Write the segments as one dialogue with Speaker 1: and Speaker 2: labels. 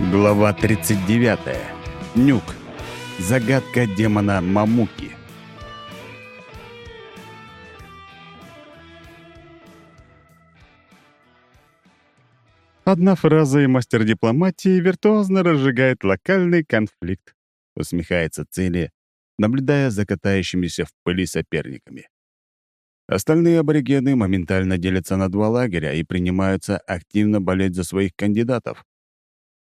Speaker 1: Глава 39. Нюк. Загадка демона Мамуки. Одна фраза и мастер дипломатии виртуозно разжигает локальный конфликт, усмехается Цели, наблюдая за катающимися в пыли соперниками. Остальные аборигены моментально делятся на два лагеря и принимаются активно болеть за своих кандидатов.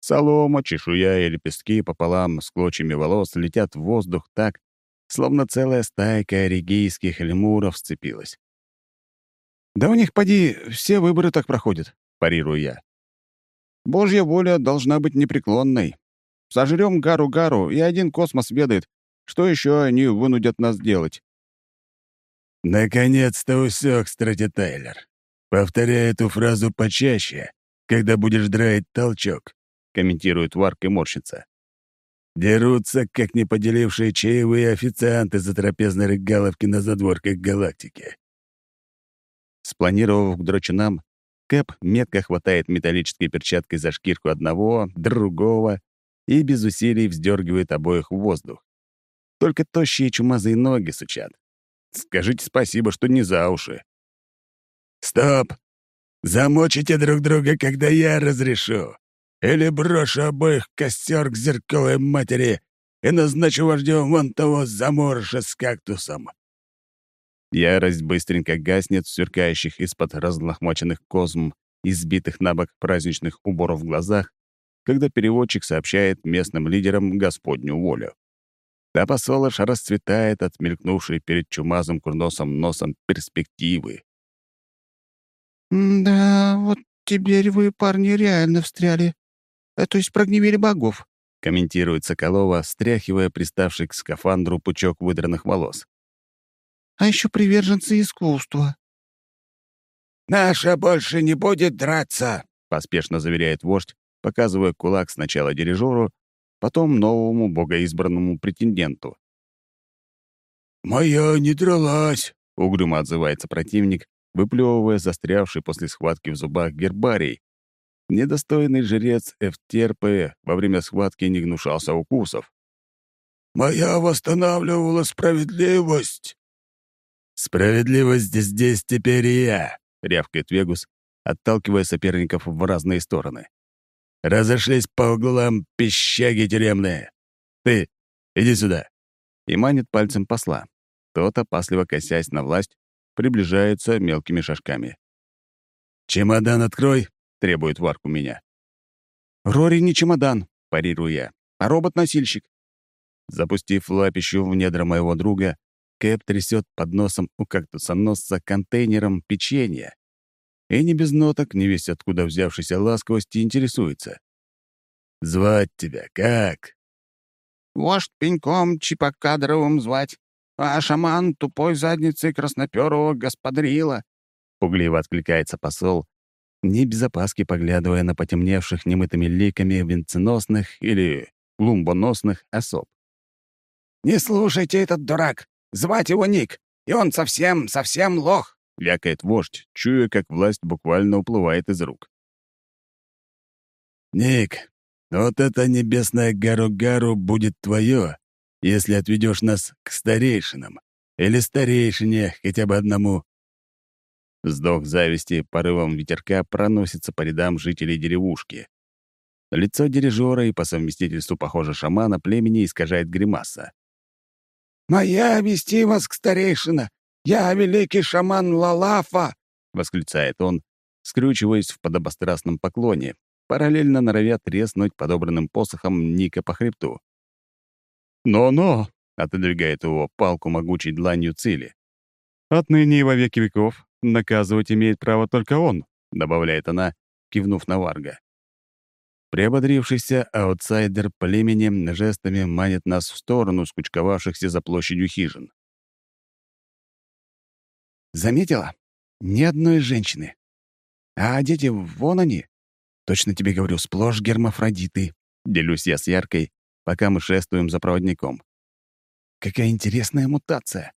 Speaker 1: Солома, чешуя и лепестки пополам с клочьями волос летят в воздух так, словно целая стайка регийских лемуров сцепилась. «Да у них, поди, все выборы так проходят», — парирую я. «Божья воля должна быть непреклонной. Сожрем гару-гару, и один космос ведает, что еще они вынудят нас делать».
Speaker 2: «Наконец-то усек, Страти Тайлер. Повторяй эту фразу почаще, когда будешь драить толчок», — комментирует Варк и морщится. «Дерутся, как не поделившие чаевые официанты за трапезной рыгаловки на задворках галактики».
Speaker 1: Спланировав к дрочунам, Кэп метко хватает металлической перчаткой за шкирку одного, другого и без усилий вздергивает обоих в воздух. Только тощие чумазые ноги сучат. Скажите спасибо, что не за уши.
Speaker 2: «Стоп! Замочите друг друга, когда я разрешу!» Или брошу обоих костер к зерковой матери и назначу вождем вон того заморыша с кактусом».
Speaker 1: Ярость быстренько гаснет в сверкающих из-под разлохмаченных козм и сбитых на бок праздничных уборов в глазах, когда переводчик сообщает местным лидерам Господню волю. А посолош расцветает от мелькнувшей перед чумазым курносом носом перспективы.
Speaker 3: «Да, вот теперь вы, парни, реально встряли», а то есть прогневили богов», —
Speaker 1: комментирует Соколова, стряхивая приставший к скафандру пучок выдранных волос.
Speaker 3: «А еще приверженцы искусства».
Speaker 2: «Наша больше не будет драться», —
Speaker 1: поспешно заверяет вождь, показывая кулак сначала дирижеру, потом новому богоизбранному претенденту.
Speaker 2: «Моя не дралась», —
Speaker 1: угрюмо отзывается противник, выплевывая застрявший после схватки в зубах гербарий, Недостойный жрец Эфтерпы во время схватки не гнушался укусов.
Speaker 2: «Моя восстанавливала справедливость!»
Speaker 1: «Справедливость здесь теперь я!» — рявкает Вегус, отталкивая соперников в разные стороны. «Разошлись по углам пищаги тюремные! Ты, иди сюда!» И манит пальцем посла. Тот, опасливо косясь на власть, приближается мелкими шажками. «Чемодан открой!» Требует Варк у меня. «Рори не чемодан», — парирую я, — «а робот-носильщик». Запустив лапищу в недра моего друга, Кэп трясет под носом у кактуса носца контейнером печенья. И не без ноток, не весь откуда взявшейся ласковости, интересуется. «Звать тебя как?»
Speaker 3: «Вождь пеньком чипокадровым звать, а шаман тупой задницей красноперого господрила», —
Speaker 1: пугливо откликается посол, не без опаски поглядывая на потемневших немытыми ликами венценосных или лумбоносных особ.
Speaker 3: «Не слушайте этот дурак! Звать его Ник, и он совсем, совсем лох!»
Speaker 1: — вякает вождь, чуя, как власть буквально уплывает из рук.
Speaker 2: «Ник, вот это небесное Гару-Гару будет твое, если отведешь нас к старейшинам, или старейшине хотя бы одному»,
Speaker 1: Вздох зависти порывом ветерка проносится по рядам жителей деревушки. Лицо дирижера и по совместительству, похоже, шамана племени искажает гримаса.
Speaker 3: «Моя вести к старейшина! Я великий шаман Лалафа!»
Speaker 1: — восклицает он, скрючиваясь в подобострастном поклоне, параллельно норовя треснуть подобранным посохом Ника по хребту. «Но-но!» — отодвигает его палку могучей дланью цели. «Отныне и во веки веков Наказывать имеет право только он», — добавляет она, кивнув на Варга. Приободрившийся аутсайдер племени жестами манит нас в сторону скучковавшихся за площадью хижин.
Speaker 3: «Заметила? Ни одной женщины. А дети, вон они. Точно тебе говорю, сплошь гермафродиты», — делюсь я с Яркой, пока мы шествуем за проводником. «Какая интересная мутация.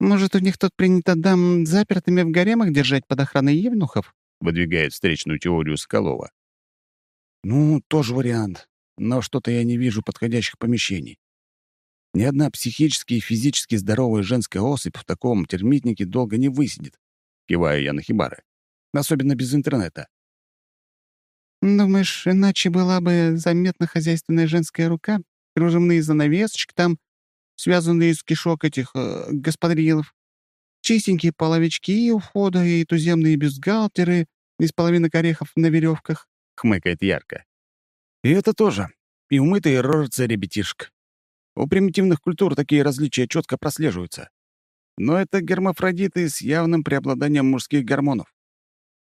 Speaker 3: «Может, у них тут принято дам запертыми в гаремах держать под охраной евнухов?» — выдвигает встречную теорию Скалова. Ну, тоже вариант. Но что-то я не вижу подходящих помещений. Ни одна психически и физически здоровая женская особь в таком термитнике долго не высидит. Киваю я на хибары. Особенно без интернета.
Speaker 4: «Думаешь, иначе была бы заметна хозяйственная женская рука? Кружевные занавесочки там, связанные из кишок этих э, господарилов, чистенькие половички у входа и туземные бюстгальтеры из половинок орехов на веревках», —
Speaker 3: хмыкает ярко. «И это тоже. И умытые рожицы ребятишек. У примитивных культур такие различия четко прослеживаются. Но это гермафродиты с явным преобладанием мужских гормонов.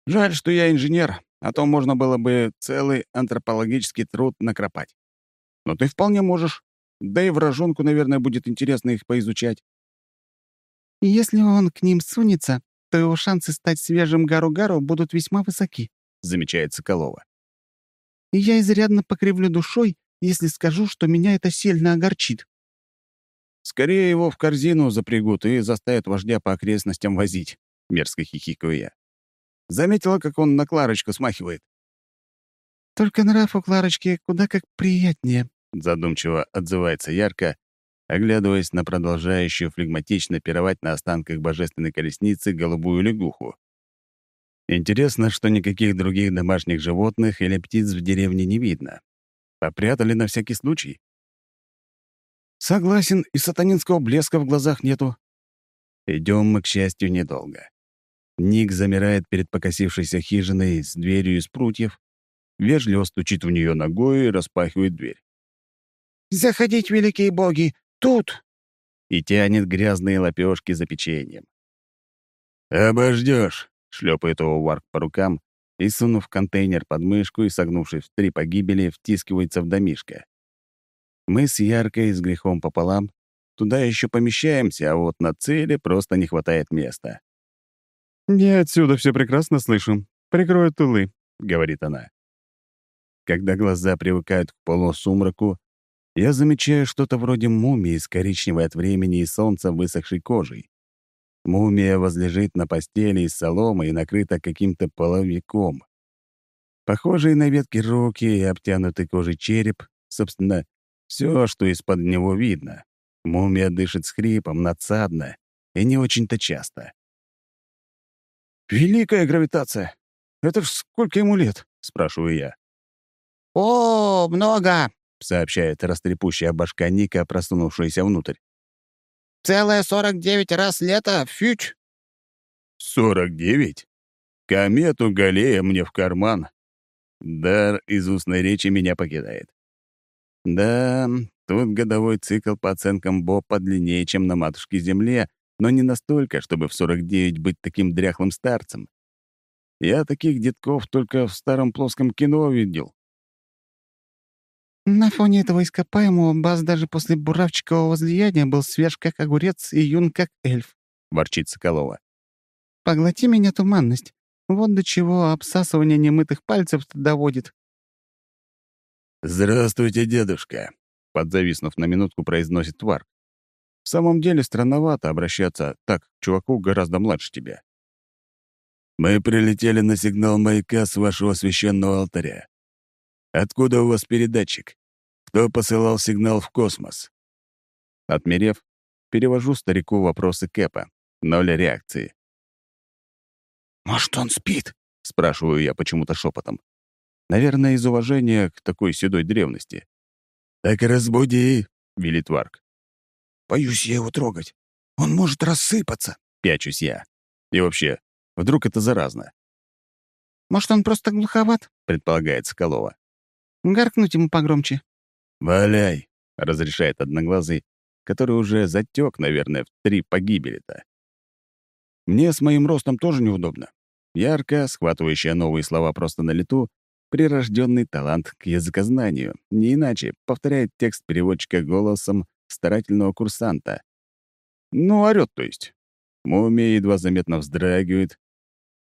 Speaker 3: Жаль, что я инженер, а то можно было бы целый антропологический труд накропать. Но ты вполне можешь. Да и вражонку, наверное, будет интересно их поизучать.
Speaker 4: «Если он к ним сунется, то его шансы стать свежим Гару-Гару будут весьма высоки», —
Speaker 3: замечает Соколова.
Speaker 4: «Я изрядно покривлю душой, если скажу, что меня это сильно огорчит».
Speaker 3: «Скорее его в корзину запрягут и заставят вождя по окрестностям возить», — мерзко хихикаю я. Заметила, как он на Кларочку смахивает.
Speaker 4: «Только нрав у Кларочки куда как приятнее», —
Speaker 3: задумчиво отзывается ярко, оглядываясь на продолжающую флегматично пировать на останках божественной колесницы голубую лягуху. Интересно, что никаких других домашних животных или птиц в деревне не видно. Попрятали на всякий случай. Согласен, и сатанинского блеска в глазах нету. Идем мы, к счастью, недолго. Ник замирает перед покосившейся хижиной с дверью из прутьев, вежливо стучит в нее ногой и распахивает дверь.
Speaker 4: «Заходить, великие боги! Тут!»
Speaker 3: И тянет грязные лепешки за печеньем. «Обождешь!» — шлепает его Варк по рукам и, сунув контейнер под мышку и согнувшись в три погибели, втискивается в домишко. Мы с Яркой с грехом пополам туда еще помещаемся, а вот на цели просто не хватает места.
Speaker 2: «Я отсюда все прекрасно слышу. Прикрою тылы», — говорит она.
Speaker 3: Когда глаза привыкают к полусумраку, я замечаю что-то вроде мумии с коричневой от времени и солнца высохшей кожей. Мумия возлежит на постели из соломы и накрыта каким-то половиком. Похожие на ветки руки и обтянутый кожей череп, собственно, все, что из-под него видно. Мумия дышит с хрипом, надсадно и не очень-то часто. «Великая гравитация! Это ж сколько ему лет?» — спрашиваю я.
Speaker 4: «О, много!»
Speaker 3: — сообщает растрепущая башка Ника, просунувшаяся внутрь.
Speaker 4: «Целое сорок девять раз лето, фють!»
Speaker 3: «Сорок девять? Комету Галея мне в карман!» Дар из устной речи меня покидает. Да, тут годовой цикл по оценкам Бо подлиннее, чем на матушке Земле, но не настолько, чтобы в 49 быть таким дряхлым старцем. Я таких детков только в старом плоском кино видел.
Speaker 4: На фоне этого ископаемого Бас даже после буравчикового возлияния был свеж как огурец и юн как эльф, —
Speaker 3: ворчит Соколова.
Speaker 4: «Поглоти меня туманность. Вот до чего обсасывание немытых пальцев доводит».
Speaker 1: «Здравствуйте, дедушка», — подзависнув на минутку, произносит Тварк.
Speaker 3: В самом деле странновато обращаться так к чуваку гораздо младше тебя.
Speaker 1: Мы прилетели на сигнал маяка с вашего священного алтаря. Откуда у вас передатчик? Кто посылал сигнал в космос?
Speaker 3: Отмерев, перевожу старику вопросы Кэпа. Ноль реакции.
Speaker 4: «Может, он спит?»
Speaker 3: — спрашиваю я почему-то шепотом. Наверное, из уважения к такой седой древности.
Speaker 1: «Так разбуди», — велит Варк.
Speaker 4: Боюсь я его трогать. Он может рассыпаться.
Speaker 3: Пячусь я. И вообще, вдруг это заразно?
Speaker 4: Может, он просто глуховат?
Speaker 3: Предполагает Соколова.
Speaker 4: Гаркнуть ему погромче.
Speaker 1: «Валяй», —
Speaker 3: разрешает Одноглазый, который уже затек, наверное, в три погибели-то. Мне с моим ростом тоже неудобно. Ярко, схватывающая новые слова просто на лету, прирожденный талант к языкознанию, не иначе повторяет текст переводчика голосом старательного курсанта. Ну, орёт, то есть. Мумия едва заметно вздрагивает.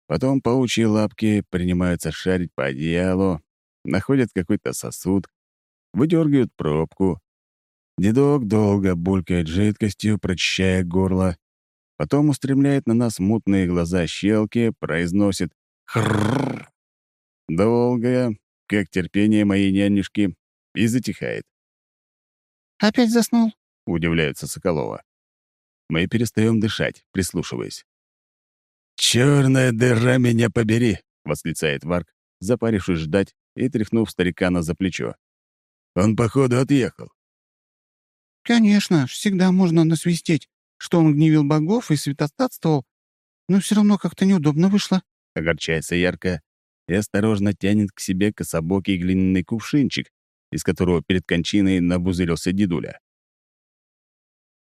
Speaker 3: Потом паучьи лапки принимаются шарить по одеялу, находят какой-то сосуд, выдергивают пробку. Дедок долго булькает жидкостью, прочищая горло. Потом устремляет на нас мутные глаза щелки, произносит «хрррр». Долгое,
Speaker 1: как терпение моей нянюшки, и затихает.
Speaker 4: «Опять заснул?»
Speaker 1: — удивляется Соколова. Мы перестаем дышать, прислушиваясь. «Черная дыра меня побери!» — восклицает Варк, запарившись ждать и тряхнув старикана за плечо. «Он, походу, отъехал».
Speaker 4: «Конечно, всегда можно насвистеть, что он гневил богов и святостатствовал, но все равно как-то неудобно вышло», —
Speaker 1: огорчается ярко и осторожно тянет к себе кособокий глиняный кувшинчик, из которого перед кончиной набузырился дедуля.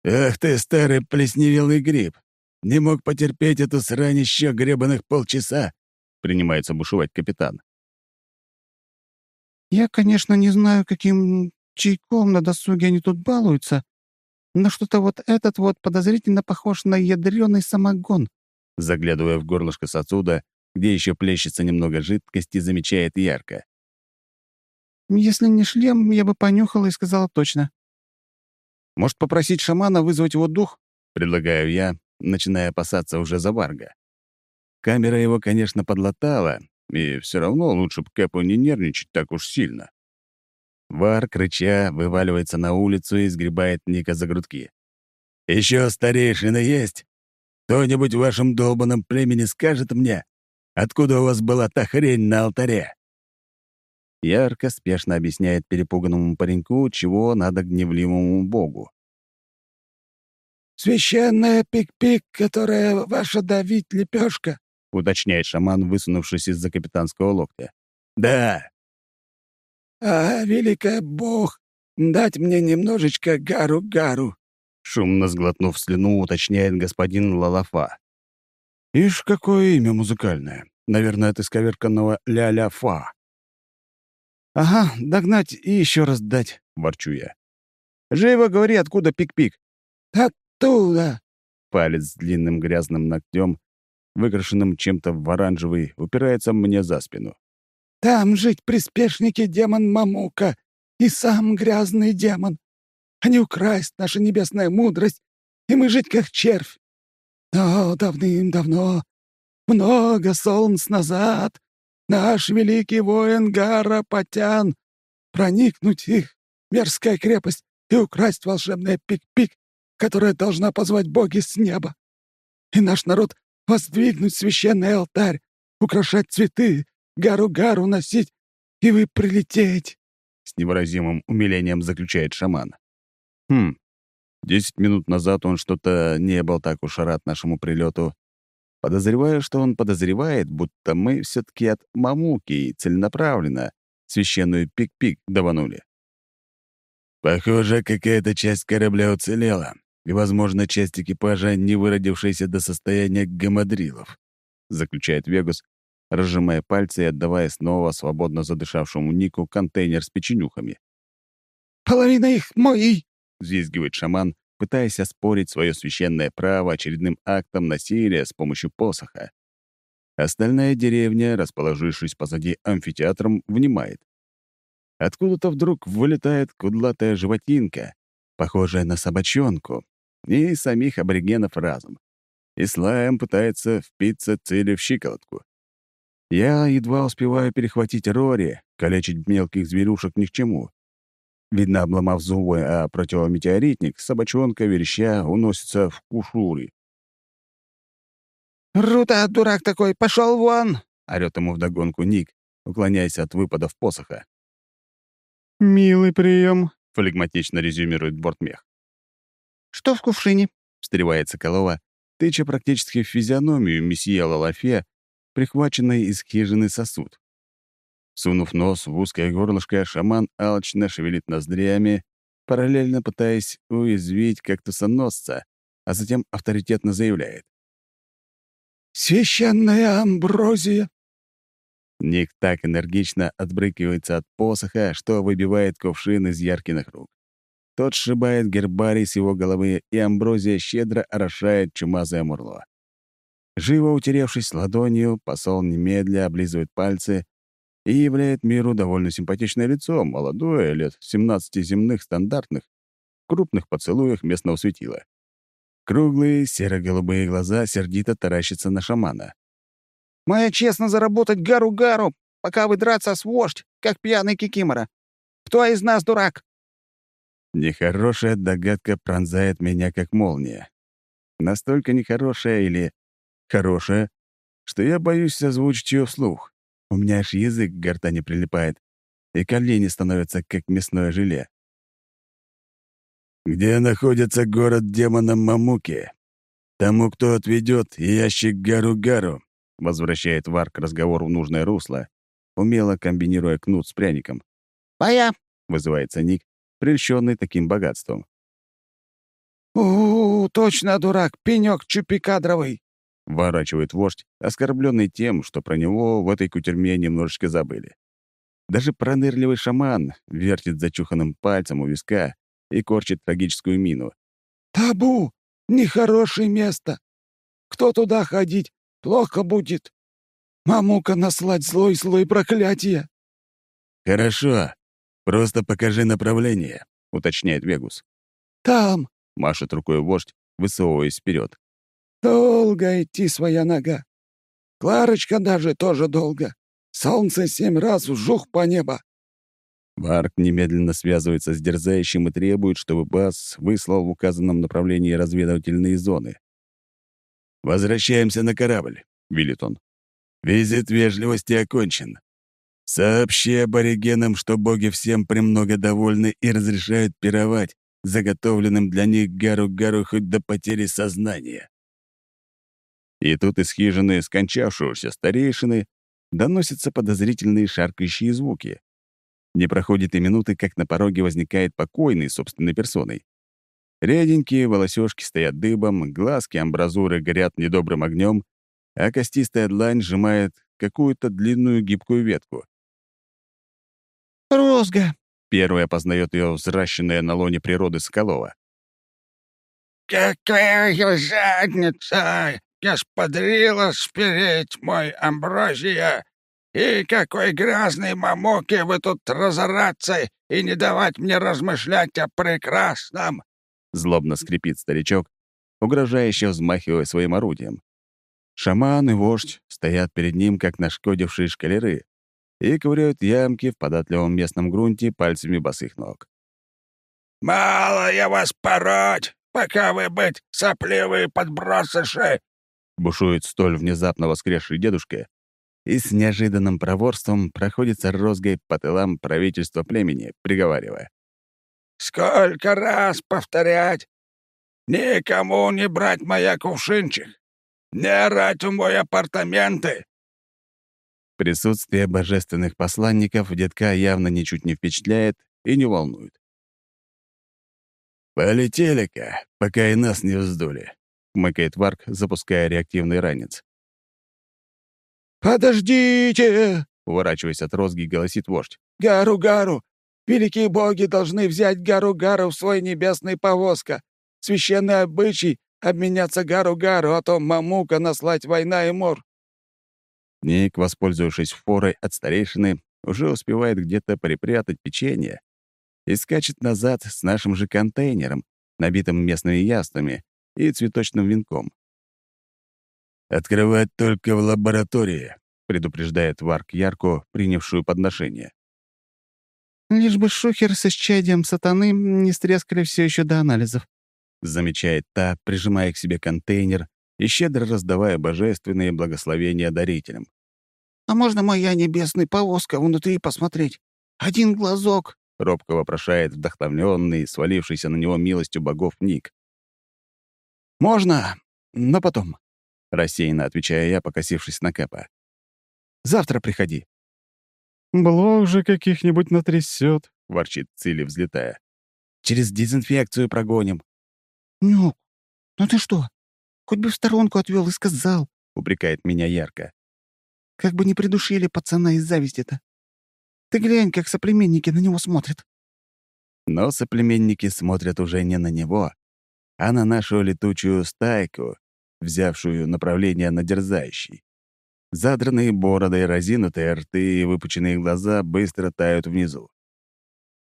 Speaker 1: «Ах ты, старый плесневелый гриб! Не мог потерпеть эту срань еще гребаных полчаса!» — принимается бушевать капитан.
Speaker 4: «Я, конечно, не знаю, каким чайком на досуге они тут балуются, но что-то вот этот вот подозрительно похож на ядреный самогон»,
Speaker 1: заглядывая в горлышко сосуда, где еще плещется немного жидкости, замечает ярко.
Speaker 4: «Если не шлем, я бы понюхала и сказала точно».
Speaker 1: «Может, попросить шамана вызвать его дух?» — предлагаю я, начиная опасаться уже за Варга. Камера его, конечно, подлатала, и все равно лучше бы Кэпу не нервничать так уж сильно. Варк, рыча, вываливается на улицу и сгребает Ника за грудки. «Еще старейшина есть? Кто-нибудь в вашем долбанном племени скажет мне, откуда у вас была та хрень на алтаре?» Ярко спешно объясняет перепуганному пареньку, чего надо гневливому богу.
Speaker 2: «Священная пик-пик, которая ваша давить лепешка», —
Speaker 1: уточняет шаман, высунувшись из-за капитанского локтя. «Да».
Speaker 2: «А, великая бог, дать мне немножечко гару-гару», —
Speaker 1: шумно сглотнув слюну, уточняет господин Лалафа.
Speaker 3: «Ишь, какое имя музыкальное. Наверное, от исковерканного ля-ля-фа».
Speaker 4: «Ага, догнать и еще раз дать», — ворчу я. «Живо говори, откуда пик-пик».
Speaker 2: «Оттуда!»
Speaker 1: Палец с длинным грязным ногтем, выкрашенным чем-то в оранжевый, упирается мне за спину.
Speaker 2: «Там жить приспешники демон Мамука и сам грязный демон. Они украсть наша небесная мудрость, и мы жить как червь. Но давным-давно, много солнц назад, наш великий воин Гара Потян, проникнуть их, мерзкая крепость, и украсть волшебное пик-пик, которая должна позвать боги с неба. И наш народ воздвигнуть священный алтарь, украшать цветы, гару-гару носить, и вы прилететь.
Speaker 1: С невыразимым умилением заключает шаман. Хм, десять минут назад он что-то не был так уж рад нашему прилету, Подозреваю, что он подозревает, будто мы все таки от мамуки и целенаправленно священную пик-пик даванули. Похоже, какая-то часть корабля уцелела, и, возможно, часть экипажа, не выродившаяся до состояния гамадрилов, заключает Вегус, разжимая пальцы и отдавая снова свободно задышавшему Нику контейнер с печенюхами.
Speaker 2: «Половина их мои!»
Speaker 1: — взвизгивает шаман, пытаясь оспорить свое священное право очередным актом насилия с помощью посоха. Остальная деревня, расположившись позади амфитеатром, внимает. Откуда-то вдруг вылетает кудлатая животинка, похожая на собачонку, и самих аборигенов разом. И слаем пытается впиться цели в щиколотку. Я едва успеваю перехватить Рори, калечить мелких зверюшек ни к чему. Видно, обломав зубы а противометеоритник, собачонка, вереща, уносится в кушуры.
Speaker 2: «Рута, дурак такой, пошел вон!»
Speaker 1: — орёт ему вдогонку Ник, уклоняясь от выпадов посоха.
Speaker 4: «Милый прием,
Speaker 1: флегматично резюмирует бортмех.
Speaker 4: «Что в кувшине?»
Speaker 1: — встревает Соколова, тыча практически в физиономию месье Лалафе, прихваченный из хижины сосуд. Сунув нос в узкое горлышко, шаман алчно шевелит ноздрями, параллельно пытаясь уязвить кактусоносца, а затем авторитетно заявляет.
Speaker 2: «Священная амброзия!»
Speaker 1: Ник так энергично отбрыкивается от посоха, что выбивает кувшин из Яркиных рук. Тот сшибает гербарий с его головы, и амброзия щедро орошает чумазое мурло. Живо утеревшись ладонью, посол немедля облизывает пальцы и являет миру довольно симпатичное лицо, молодое, лет 17 земных стандартных, крупных поцелуях местного светила. Круглые серо-голубые глаза сердито таращатся на шамана.
Speaker 4: «Моя честно заработать гару-гару!» пока вы драться с вождь, как пьяный кикимора. Кто из нас дурак?»
Speaker 1: Нехорошая догадка пронзает меня, как молния. Настолько нехорошая или хорошая, что я боюсь озвучить ее вслух. У меня аж язык к гортани прилипает, и колени становятся, как мясное желе. «Где находится город демона Мамуки? Тому, кто отведет ящик Гару-Гару», возвращает Варк разговор в нужное русло, умело комбинируя кнут с пряником.
Speaker 4: «Моя!»
Speaker 1: — вызывается Ник, прельщенный таким богатством.
Speaker 4: у, -у, -у точно дурак, пенек чупикадровый!»
Speaker 1: — ворачивает вождь, оскорбленный тем, что про него в этой кутерьме немножечко забыли. Даже пронырливый шаман вертит зачуханным пальцем у виска и корчит трагическую мину.
Speaker 4: «Табу! Нехорошее место! Кто туда ходить, плохо будет! Мамука наслать злой-злой проклятие!»
Speaker 1: «Хорошо. Просто покажи направление», — уточняет Вегус.
Speaker 4: «Там!»
Speaker 1: — машет рукой вождь, высовываясь вперед.
Speaker 4: «Долго идти своя нога. Кларочка даже тоже долго. Солнце семь раз вжух по небо.
Speaker 1: Варк немедленно связывается с дерзающим и требует, чтобы Бас выслал в указанном направлении разведывательные зоны. «Возвращаемся на корабль», — велит он. «Визит вежливости окончен. Сообщи аборигенам, что боги всем премного довольны и разрешают пировать, заготовленным для них гару-гару хоть до потери сознания». И тут из хижины скончавшегося старейшины доносятся подозрительные шаркающие звуки. Не проходит и минуты, как на пороге возникает покойный собственной персоной. Реденькие волосёшки стоят дыбом, глазки амбразуры горят недобрым огнем, а костистая длань сжимает какую-то длинную гибкую ветку.
Speaker 4: «Розга!»
Speaker 1: — первая познает ее взращенная на лоне природы Соколова.
Speaker 5: «Какая задница! Я сподрила спереть мой амброзия! И какой грязный мамоки вы тут разораться и не давать мне размышлять о прекрасном!»
Speaker 1: Злобно скрипит старичок, угрожающе взмахивая своим орудием. Шаман и вождь стоят перед ним, как нашкодившие шкалеры, и ковыряют ямки в податливом местном грунте пальцами босых ног.
Speaker 5: «Мало я вас пороть, пока вы быть сопливые подбросыши!»
Speaker 1: бушует столь внезапно воскресший дедушка и с неожиданным проворством проходится розгой по тылам правительства племени, приговаривая.
Speaker 5: «Сколько раз повторять? Никому не брать моя кувшинчик! Не орать в мой апартаменты!»
Speaker 1: Присутствие божественных посланников детка явно ничуть не впечатляет и не волнует. «Полетели-ка, пока и нас не вздули», — мыкает Варк, запуская реактивный ранец.
Speaker 4: «Подождите!»
Speaker 1: — уворачиваясь от розги, голосит вождь.
Speaker 4: «Гару-гару! Великие боги должны взять Гару-гару в свой небесный повозка. Священный обычай — обменяться Гару-гару, а то мамука наслать война и мор».
Speaker 1: Ник, воспользовавшись форой от старейшины, уже успевает где-то припрятать печенье и скачет назад с нашим же контейнером, набитым местными яствами и цветочным венком. «Открывать только в лаборатории», — предупреждает Варк Ярко, принявшую подношение.
Speaker 4: «Лишь бы шухер с исчадием сатаны не стрескали все еще до анализов», —
Speaker 1: замечает та, прижимая к себе контейнер и щедро раздавая божественные благословения дарителям.
Speaker 4: «А можно моя небесная повозка внутри посмотреть? Один глазок!»
Speaker 1: — робко вопрошает вдохновленный, свалившийся на него милостью богов Ник.
Speaker 3: «Можно, но потом», —
Speaker 1: рассеянно отвечаю я, покосившись на Кэпа.
Speaker 3: «Завтра приходи».
Speaker 2: «Блок же каких-нибудь натрясет», —
Speaker 1: ворчит Цили, взлетая.
Speaker 3: «Через дезинфекцию прогоним».
Speaker 4: «Нюк, ну ты что? Хоть бы в сторонку отвел и сказал», —
Speaker 1: упрекает меня ярко.
Speaker 4: «Как бы не придушили пацана из зависти-то. Ты глянь, как соплеменники на него смотрят».
Speaker 1: Но соплеменники смотрят уже не на него, а на нашу летучую стайку, взявшую направление на дерзающий. Задранные бороды, разинутые рты и выпученные глаза быстро тают внизу.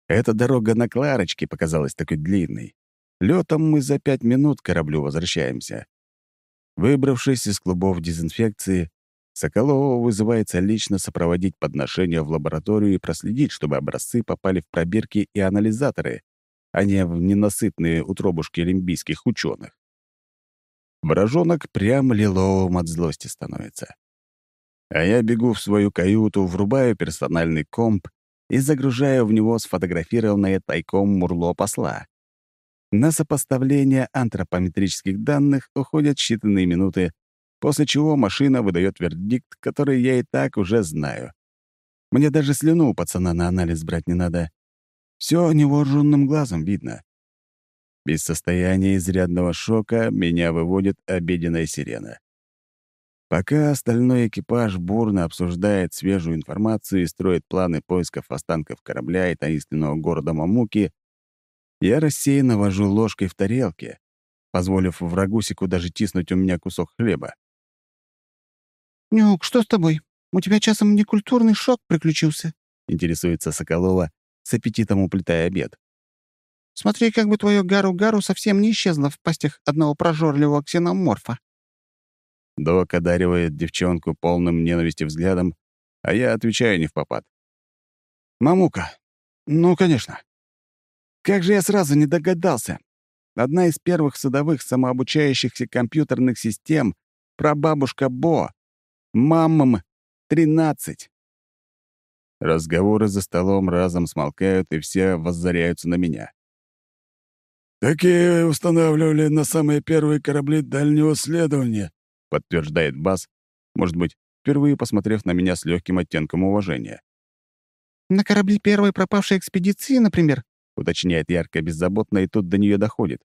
Speaker 1: Эта дорога на Кларочке показалась такой длинной. Летом мы за пять минут к кораблю возвращаемся. Выбравшись из клубов дезинфекции, Соколова вызывается лично сопроводить подношения в лабораторию и проследить, чтобы образцы попали в пробирки и анализаторы, а не в ненасытные утробушки олимпийских ученых. Брожонок прям лиловым от злости становится. А я бегу в свою каюту, врубаю персональный комп и загружаю в него сфотографированное тайком мурло посла. На сопоставление антропометрических данных уходят считанные минуты, после чего машина выдает вердикт, который я и так уже знаю. Мне даже слюну у пацана на анализ брать не надо. Все невооруженным глазом видно. Без состояния изрядного шока меня выводит обеденная сирена. Пока остальной экипаж бурно обсуждает свежую информацию и строит планы поисков останков корабля и таинственного города Мамуки, я рассеянно вожу ложкой в тарелке, позволив врагусику даже тиснуть у меня кусок хлеба.
Speaker 4: «Нюк, что с тобой? У тебя часом не культурный шок приключился?»
Speaker 1: — интересуется Соколова, с аппетитом уплетая обед.
Speaker 4: «Смотри, как бы твое гару-гару совсем не исчезло в пастях одного прожорливого ксеноморфа».
Speaker 1: Док одаривает девчонку полным ненависти взглядом, а я отвечаю не в попад. «Мамука, ну, конечно. Как же я сразу не догадался? Одна из первых судовых самообучающихся компьютерных систем — прабабушка Бо, Мамам тринадцать. Разговоры за столом разом смолкают, и все воззаряются на меня.
Speaker 2: «Такие устанавливали на самые первые корабли дальнего следования», — подтверждает Бас, может быть, впервые посмотрев на меня с легким оттенком уважения.
Speaker 4: «На корабли первой пропавшей экспедиции, например?»
Speaker 1: — уточняет ярко беззаботно, и тут до нее доходит.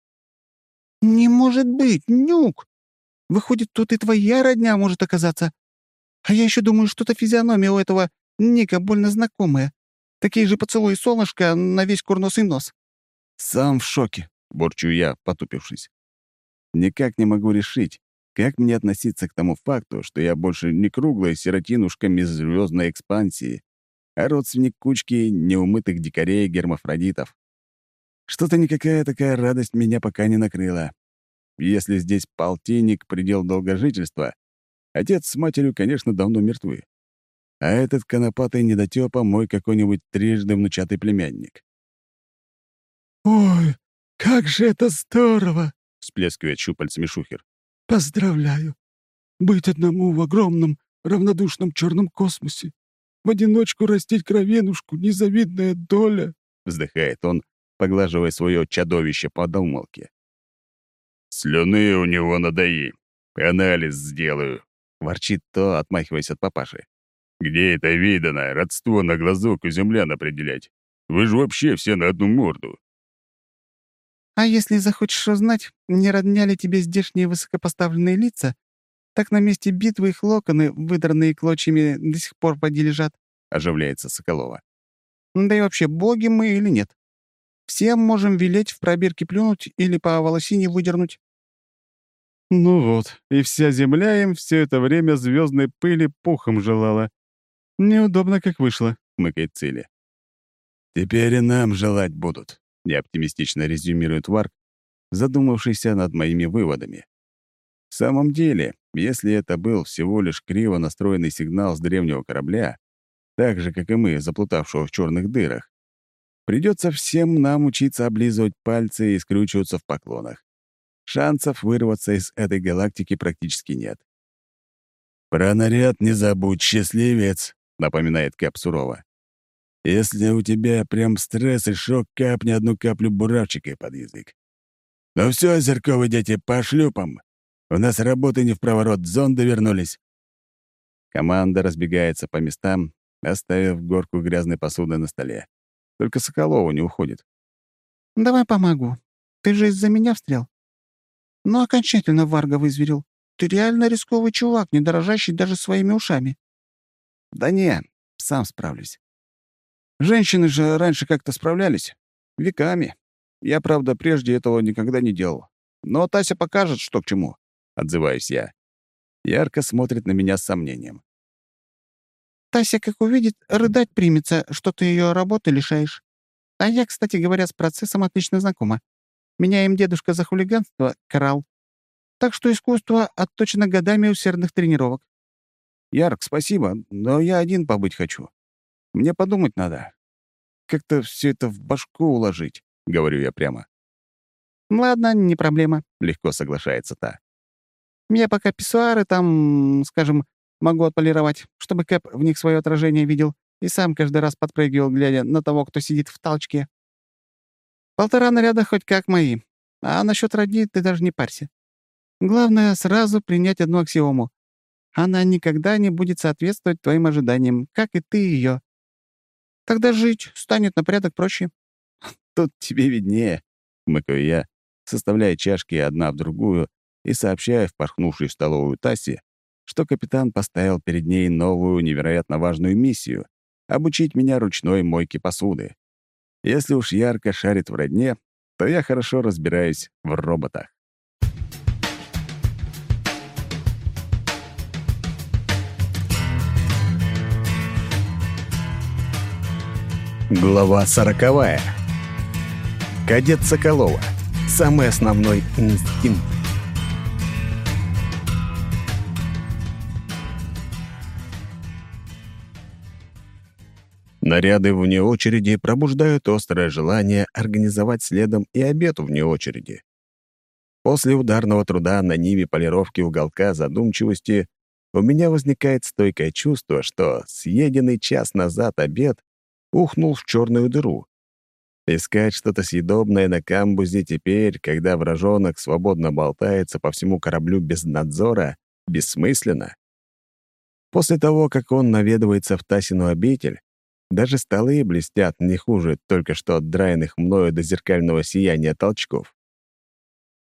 Speaker 4: «Не может быть, Нюк! Выходит, тут и твоя родня может оказаться. А я еще думаю, что-то физиономия у этого Ника больно знакомая. Такие же поцелуи солнышка на весь курносый нос.
Speaker 1: «Сам в шоке», — борчу я, потупившись. «Никак не могу решить, как мне относиться к тому факту, что я больше не круглая сиротинушка межзвездной экспансии, а родственник кучки неумытых дикарей-гермафродитов. Что-то никакая такая радость меня пока не накрыла. Если здесь полтинник — предел долгожительства, Отец с матерью, конечно, давно мертвы. А этот конопатый недотёпа — мой какой-нибудь трижды внучатый племянник.
Speaker 2: «Ой, как же это здорово!» — всплескивает щупальцами Шухер. «Поздравляю! Быть одному в огромном, равнодушном черном космосе. В одиночку растить кровинушку — незавидная доля!»
Speaker 1: — вздыхает он, поглаживая свое чадовище по домолке. «Слюны у него надои. Анализ сделаю», — ворчит то, отмахиваясь от папаши. «Где это видано, родство на глазок у землян определять? Вы же вообще все на одну морду».
Speaker 4: «А если захочешь узнать, не родня ли тебе здешние высокопоставленные лица, так на месте битвы их локоны, выдранные клочьями, до сих пор поди лежат», — оживляется Соколова. «Да и вообще, боги мы или нет? Всем можем велеть в пробирке плюнуть или по волосине выдернуть.
Speaker 3: Ну вот, и вся земля им все это время звездной пыли пухом желала. Неудобно, как вышло, хмыкает Цили.
Speaker 1: Теперь и нам желать будут, неоптимистично резюмирует Варк, задумавшийся над моими выводами. В самом деле, если это был всего лишь криво настроенный сигнал с древнего корабля, так же, как и мы, заплутавшего в черных дырах, придется всем нам учиться облизывать пальцы и скрючиваться в поклонах шансов вырваться из этой галактики практически нет. «Про наряд не забудь, счастливец», — напоминает Кэп сурово. «Если у тебя прям стресс и шок, капни одну каплю буравчика под язык. Ну все, зерковые дети, по шлюпам. У нас работы не в проворот, зонды вернулись». Команда разбегается по местам, оставив горку грязной посуды на столе. Только Соколова не уходит.
Speaker 4: «Давай помогу. Ты же из-за меня встрял. Ну, окончательно Варга вызверил. Ты реально рисковый чувак, не дорожащий даже своими ушами.
Speaker 3: Да не, сам справлюсь. Женщины же раньше как-то справлялись. Веками. Я, правда, прежде этого никогда не делал. Но Тася покажет, что к чему. Отзываюсь я. Ярко смотрит на меня с сомнением.
Speaker 4: Тася, как увидит, рыдать примется, что ты ее работы лишаешь. А я, кстати говоря, с процессом отлично знакома. Меня им дедушка за хулиганство карал. Так что искусство отточено годами усердных тренировок.
Speaker 3: Ярк, спасибо, но я один побыть хочу. Мне подумать надо. Как-то все это в башку уложить», — говорю я прямо.
Speaker 4: «Ладно, не проблема», —
Speaker 3: легко соглашается та.
Speaker 4: «Я пока писсуары там, скажем, могу отполировать, чтобы Кэп в них свое отражение видел и сам каждый раз подпрыгивал, глядя на того, кто сидит в толчке. Полтора наряда хоть как мои. А насчет родни ты даже не парься. Главное — сразу принять одну аксиому. Она никогда не будет соответствовать твоим ожиданиям, как и ты ее. Тогда жить станет на порядок проще.
Speaker 3: Тут тебе виднее, — хмыкаю я, составляя чашки одна в другую и сообщая впорхнувшей в столовую Тасе, что капитан поставил перед ней новую невероятно важную миссию — обучить меня ручной мойке посуды. Если уж ярко шарит в родне, то я хорошо разбираюсь в роботах. Глава сороковая. Кадет Соколова. Самый основной инстинкт. Наряды вне очереди пробуждают острое желание организовать следом и обед вне очереди. После ударного труда на ниве полировки уголка задумчивости у меня возникает стойкое чувство, что съеденный час назад обед ухнул в черную дыру. Искать что-то съедобное на камбузе теперь, когда вражонок свободно болтается по всему кораблю без надзора, бессмысленно. После того, как он наведывается в Тасину обитель, даже столы блестят не хуже только что отдраенных мною до зеркального сияния толчков.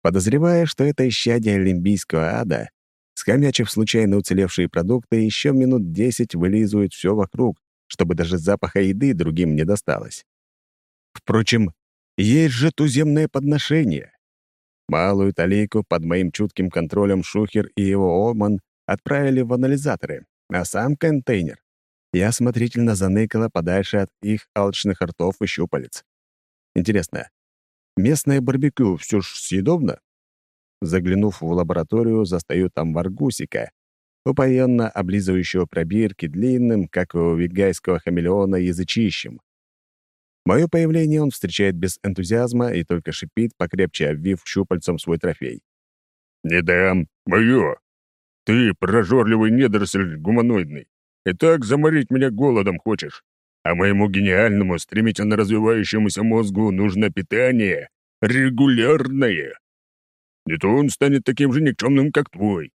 Speaker 3: Подозревая, что это исчадие олимпийского ада, скомячив случайно уцелевшие продукты, еще минут десять вылизывают все вокруг, чтобы даже запаха еды другим не досталось. Впрочем, есть же туземное подношение. Малую талейку под моим чутким контролем Шухер и его Оман отправили в анализаторы, а сам контейнер я осмотрительно заныкала подальше от их алчных ртов и щупалец. Интересно, местное барбекю все ж съедобно? Заглянув в лабораторию, застаю там варгусика, упоенно облизывающего пробирки длинным, как у вигайского хамелеона, язычищем. Мое появление он встречает без энтузиазма и только шипит, покрепче обвив щупальцем свой трофей.
Speaker 2: «Не дам! Мое! Ты прожорливый недоросль гуманоидный! И так заморить меня голодом хочешь! А моему гениальному, стремительно развивающемуся мозгу нужно питание регулярное! Не то он станет таким же никчемным, как твой!»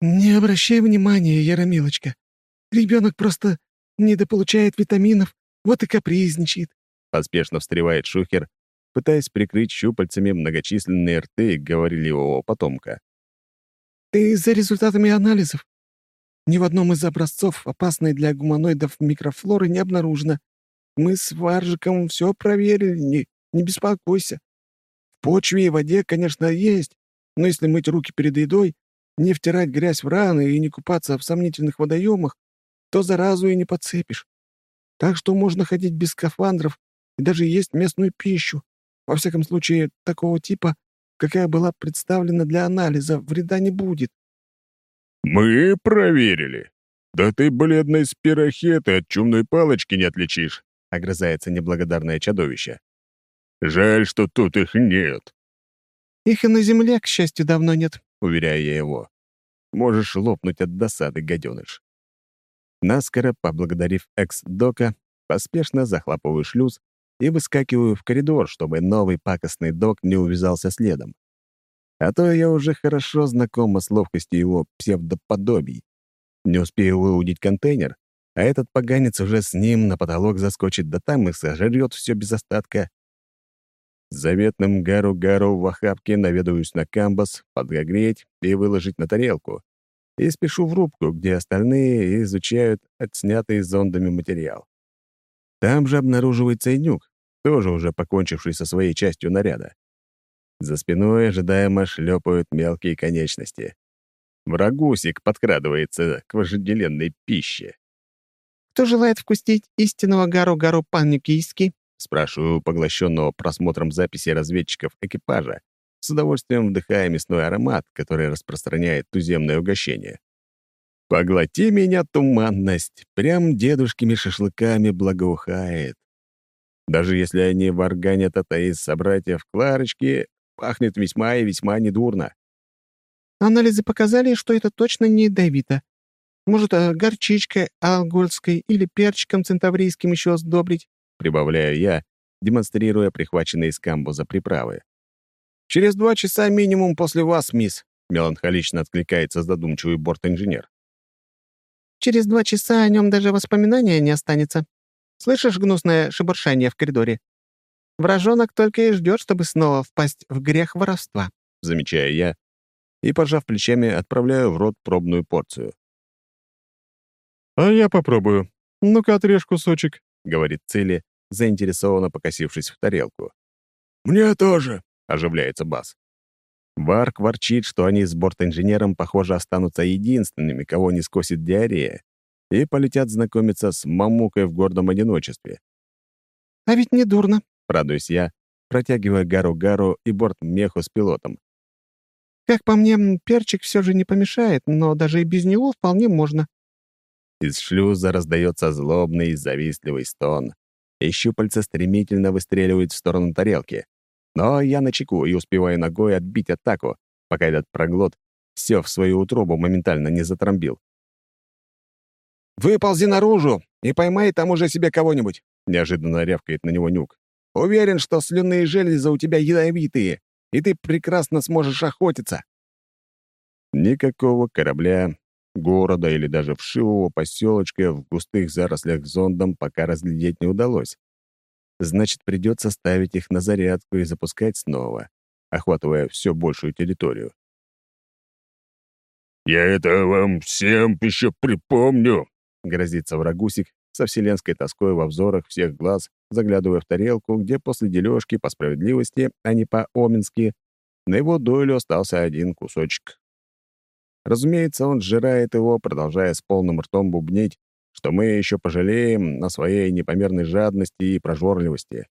Speaker 4: «Не обращай внимания, Яромилочка. Ребенок просто недополучает витаминов, вот и капризничает», —
Speaker 3: поспешно встревает Шухер, пытаясь прикрыть щупальцами многочисленные рты говорливого потомка.
Speaker 4: «Ты за результатами анализов. Ни в одном из образцов опасной для гуманоидов микрофлоры не обнаружено. Мы с Варжиком все проверили, не, не беспокойся. В почве и воде, конечно, есть, но если мыть руки перед едой, не втирать грязь в раны и не купаться в сомнительных водоемах, то заразу и не подцепишь. Так что можно ходить без скафандров и даже есть местную пищу. Во всяком случае, такого типа, какая была представлена для анализа, вреда не будет.
Speaker 2: «Мы проверили. Да ты, бледный спирохет, от чумной палочки не отличишь», — огрызается неблагодарное чудовище. «Жаль, что тут их нет».
Speaker 4: «Их и на земле, к счастью, давно нет», —
Speaker 3: уверяю я его. «Можешь лопнуть от досады, гаденыш». Наскоро, поблагодарив экс-дока, поспешно захлопываю шлюз и выскакиваю в коридор, чтобы новый пакостный док не увязался следом. А то я уже хорошо знакома с ловкостью его псевдоподобий. Не успею выудить контейнер, а этот поганец уже с ним на потолок заскочит, да там и сожрет все без остатка. Заветным гару-гару в охапке наведываюсь на камбас, подгогреть и выложить на тарелку. И спешу в рубку, где остальные изучают отснятый зондами материал. Там же обнаруживается и нюк, тоже уже покончивший со своей частью наряда. За спиной ожидаемо шлепают мелкие конечности. Врагусик подкрадывается к вожделенной пище.
Speaker 4: «Кто желает вкусить истинного гару-гару панникийски?»
Speaker 3: спрашиваю поглощенного просмотром записи разведчиков экипажа, с удовольствием вдыхая мясной аромат, который распространяет туземное угощение.
Speaker 1: Поглоти меня, туманность, прям дедушкими шашлыками благоухает. Даже если они варганят это из собратьев Кларочки, пахнет весьма и весьма недурно.
Speaker 4: Анализы показали, что это точно не ядовито. Может, э, горчичкой алгольской или перчиком центаврийским еще сдобрить?»
Speaker 1: — прибавляю я, демонстрируя прихваченные из камбуза приправы. «Через два часа минимум после вас, мисс», — меланхолично откликается задумчивый борт-инженер.
Speaker 4: Через два часа о нем даже воспоминания не останется. Слышишь гнусное шебуршание в коридоре? Вражонок только и ждет, чтобы снова впасть в грех воровства», —
Speaker 1: замечаю я, и, пожав плечами, отправляю в рот пробную порцию. «А я попробую. Ну-ка, отрежь кусочек», — говорит Цели, заинтересованно покосившись в тарелку.
Speaker 2: «Мне тоже», —
Speaker 1: оживляется Бас. Варк ворчит, что они с бортинженером, похоже, останутся единственными, кого не скосит диарея, и полетят знакомиться с мамукой в гордом одиночестве.
Speaker 4: «А ведь не дурно», —
Speaker 1: радуюсь я, протягивая Гару-Гару и борт-меху с пилотом.
Speaker 4: «Как по мне, перчик все же не помешает, но даже и без него вполне можно».
Speaker 1: Из шлюза раздается злобный, завистливый стон, и щупальца стремительно выстреливают в сторону тарелки. Но я на чеку и успеваю ногой отбить атаку, пока этот проглот все в свою утробу моментально не затрамбил. «Выползи наружу и поймай там уже себе кого-нибудь», — неожиданно рявкает на него Нюк. «Уверен, что слюнные железы у тебя ядовитые, и ты прекрасно сможешь охотиться». Никакого корабля, города или даже вшивого поселочка в густых зарослях зондом пока разглядеть не удалось. Значит, придется ставить их на зарядку и запускать снова, охватывая все большую территорию.
Speaker 2: «Я это вам всем еще припомню», — грозится врагусик
Speaker 1: со вселенской тоской во взорах всех глаз, заглядывая в тарелку, где после дележки по справедливости, а не по-оменски, на его дойлю остался один кусочек. Разумеется, он сжирает его, продолжая с полным ртом бубнить, что мы еще пожалеем на своей непомерной жадности и прожорливости.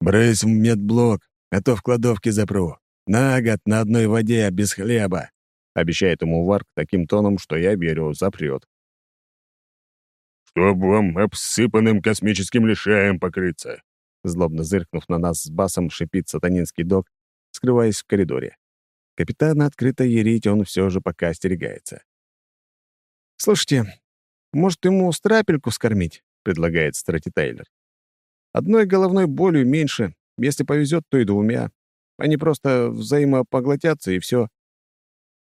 Speaker 1: «Брысь в медблок, а то в кладовке запру. На год на одной воде, без хлеба», — обещает ему Варк таким тоном, что я верю, запрет.
Speaker 2: «Чтоб вам обсыпанным космическим лишаем покрыться!»
Speaker 1: Злобно зыркнув на нас с басом, шипит сатанинский док, скрываясь в коридоре. Капитана открыто ерить он все же пока остерегается. «Слушайте, может, ему страпельку скормить?» — предлагает Страти Тайлер. «Одной головной болью меньше. Если повезет, то и двумя. Они просто взаимопоглотятся, и все.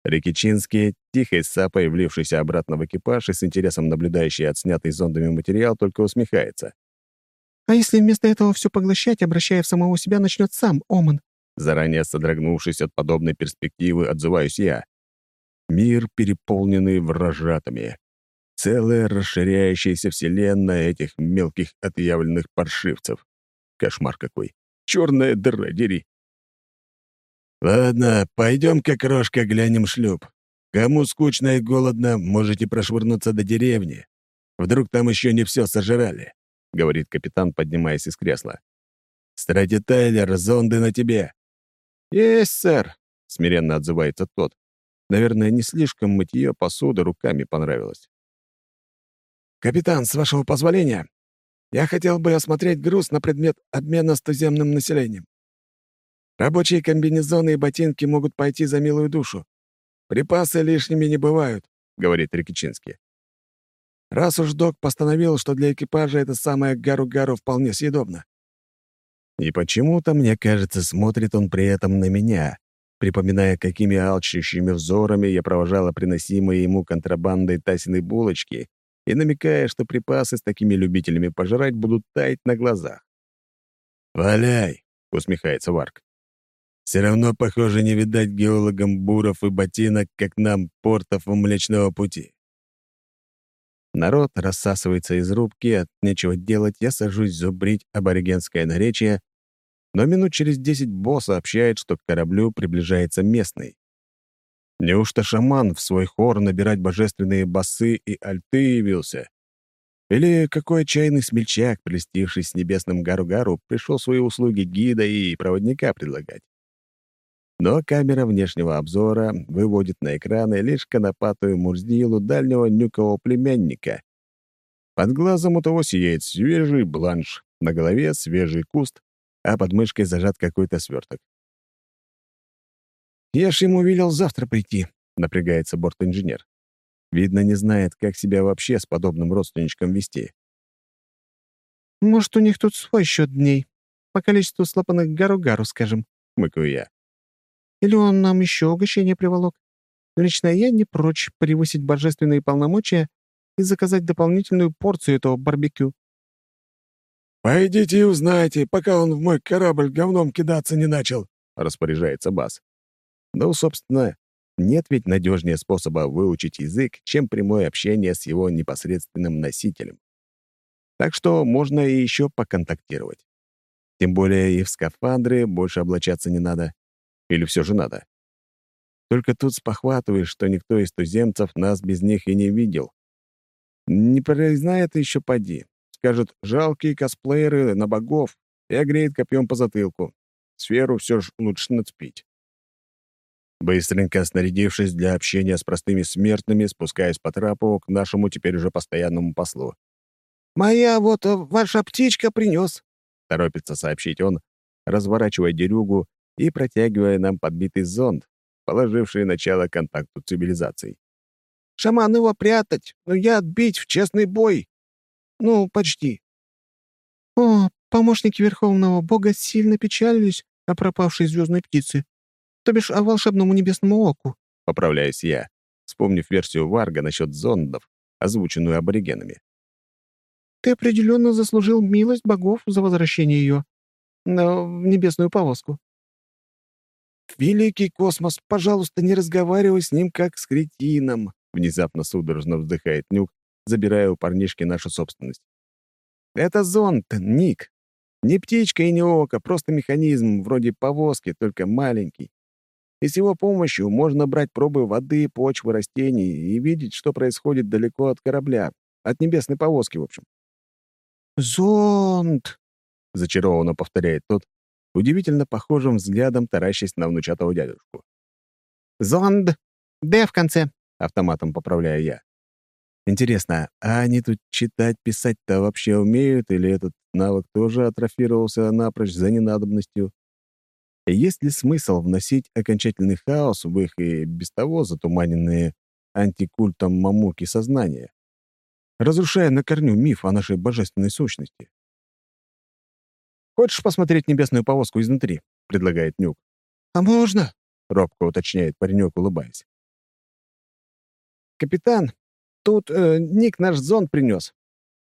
Speaker 1: Рикичинский, тихой сапой влившийся обратно в экипаж и с интересом наблюдающий отснятый зондами материал, только усмехается.
Speaker 4: «А если вместо этого все поглощать, обращая в самого себя, начнет сам Оман?»
Speaker 1: Заранее содрогнувшись от подобной перспективы, отзываюсь я. Мир, переполненный вражатами. Целая расширяющаяся вселенная этих мелких отъявленных паршивцев. Кошмар какой. Черная дыра, дери. «Ладно, пойдем как крошка глянем шлюп. Кому скучно и голодно, можете прошвырнуться до деревни. Вдруг там еще не все сожрали», — говорит капитан, поднимаясь из кресла. «Страти Тайлер, зонды на тебе!» «Есть, сэр», — смиренно отзывается тот. Наверное, не слишком мытье посуды руками понравилось. «Капитан, с вашего позволения, я хотел бы осмотреть груз на предмет обмена с туземным населением. Рабочие комбинезоны и ботинки могут пойти за милую душу. Припасы лишними не бывают», — говорит Рикичинский. «Раз уж док постановил, что для экипажа это самое гару-гару вполне съедобно». И почему-то, мне кажется, смотрит он при этом на меня, припоминая, какими алчущими взорами я провожала приносимые ему контрабандой Тасиной булочки и намекая, что припасы с такими любителями пожрать будут таять на глазах. «Валяй!» — усмехается Варк. Все равно, похоже, не видать геологам буров и ботинок, как нам, портов у Млечного Пути. Народ рассасывается из рубки, от нечего делать я сажусь зубрить аборигенское наречие, но минут через десять босс сообщает, что к кораблю приближается местный. Неужто шаман в свой хор набирать божественные басы и альты явился? Или какой отчаянный смельчак, прилестившись с небесным Гару-Гару, пришел свои услуги гида и проводника предлагать?
Speaker 2: Но камера внешнего обзора выводит на экраны лишь конопатую мурздилу дальнего нюкового племянника. Под глазом у того сияет свежий бланш, на голове свежий куст, а под мышкой зажат какой-то сверток.
Speaker 3: «Я ж ему велел завтра прийти», — напрягается борт-инженер.
Speaker 2: Видно, не знает, как себя вообще с подобным родственничком вести.
Speaker 4: «Может, у них тут свой счет дней. По количеству слопанных гару-гару, скажем», — мыкаю я. «Или он нам еще угощение приволок? Лично я не прочь превысить божественные полномочия и заказать дополнительную порцию этого барбекю».
Speaker 5: «Пойдите и узнайте, пока он в мой корабль говном кидаться не начал», — распоряжается Бас.
Speaker 2: Ну, собственно, нет ведь надежнее способа выучить язык, чем прямое общение с его непосредственным носителем. Так что можно и еще поконтактировать. Тем более и в скафандры больше облачаться не надо. Или все же надо. Только тут спохватываешь, что никто из туземцев нас без них и не видел. Не признает еще поди. Скажет, жалкие косплееры на богов и огреет копьем по затылку. Сферу все ж лучше нацепить. Быстренько снарядившись для общения с простыми смертными, спускаясь по трапу к нашему теперь уже постоянному послу.
Speaker 4: «Моя вот э, ваша птичка принес», —
Speaker 2: торопится сообщить он, разворачивая дерюгу и протягивая нам подбитый зонд, положивший начало контакту цивилизаций.
Speaker 4: «Шаман его прятать, но я отбить в честный бой. Ну, почти». «О, помощники Верховного Бога сильно печалились о пропавшей звездной птице», то бишь о волшебному небесному оку», —
Speaker 2: поправляюсь я, вспомнив версию Варга насчет зондов, озвученную аборигенами.
Speaker 4: «Ты определенно заслужил милость богов за возвращение ее на в небесную повозку».
Speaker 3: «Великий космос, пожалуйста, не разговаривай с ним, как с кретином», — внезапно судорожно вздыхает Нюк, забирая у парнишки нашу собственность. «Это зонд, Ник. Не птичка и не око, просто механизм, вроде повозки, только маленький. И с его помощью можно брать пробы воды, почвы, растений и видеть, что происходит далеко от корабля, от небесной повозки, в общем.
Speaker 4: «Зонд!»
Speaker 2: — зачарованно повторяет тот, удивительно похожим взглядом таращась на внучатого дядюшку.
Speaker 4: «Зонд! Д в конце!»
Speaker 2: — автоматом поправляю я. Интересно, а они тут читать, писать-то вообще умеют, или этот навык тоже атрофировался напрочь за ненадобностью? Есть ли смысл вносить окончательный хаос в их и без того затуманенные антикультом мамуки сознания, разрушая на корню миф о нашей божественной сущности? «Хочешь посмотреть небесную повозку изнутри?» — предлагает Нюк.
Speaker 4: «А можно?»
Speaker 2: — робко уточняет паренек, улыбаясь.
Speaker 4: «Капитан, тут э, Ник наш зонт принес.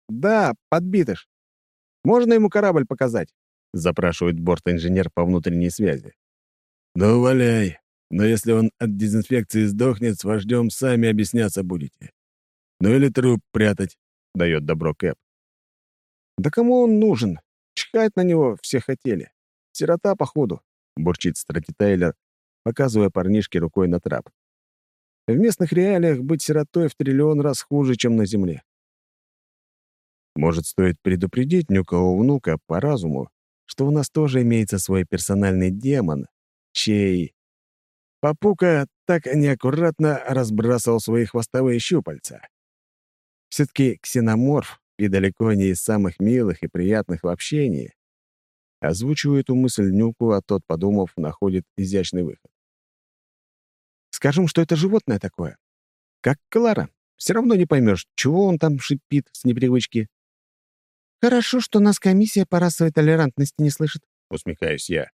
Speaker 4: Да, подбитыш. Можно ему корабль показать?»
Speaker 2: запрашивает борт-инженер по внутренней связи.
Speaker 1: «Ну, валяй. Но если он от дезинфекции сдохнет, с вождем сами объясняться будете. Ну или труп прятать», — дает добро Кэп.
Speaker 4: «Да кому он нужен? Чихать на него все хотели. Сирота, походу», —
Speaker 2: бурчит Страти Тейлер, показывая парнишке рукой на трап.
Speaker 4: «В местных реалиях быть сиротой в триллион раз хуже, чем на Земле».
Speaker 2: Может, стоит предупредить Нюкова внука по разуму, что у нас тоже имеется свой персональный демон, чей... Папука так неаккуратно разбрасывал свои хвостовые щупальца. Все-таки ксеноморф и далеко не из самых милых и приятных в общении. Озвучиваю эту мысль Нюку, а тот, подумав, находит изящный выход.
Speaker 4: Скажем, что это животное такое. Как Клара. Все равно не поймешь, чего он там шипит с непривычки. «Хорошо, что нас комиссия по расовой толерантности не слышит», —
Speaker 2: усмехаюсь я.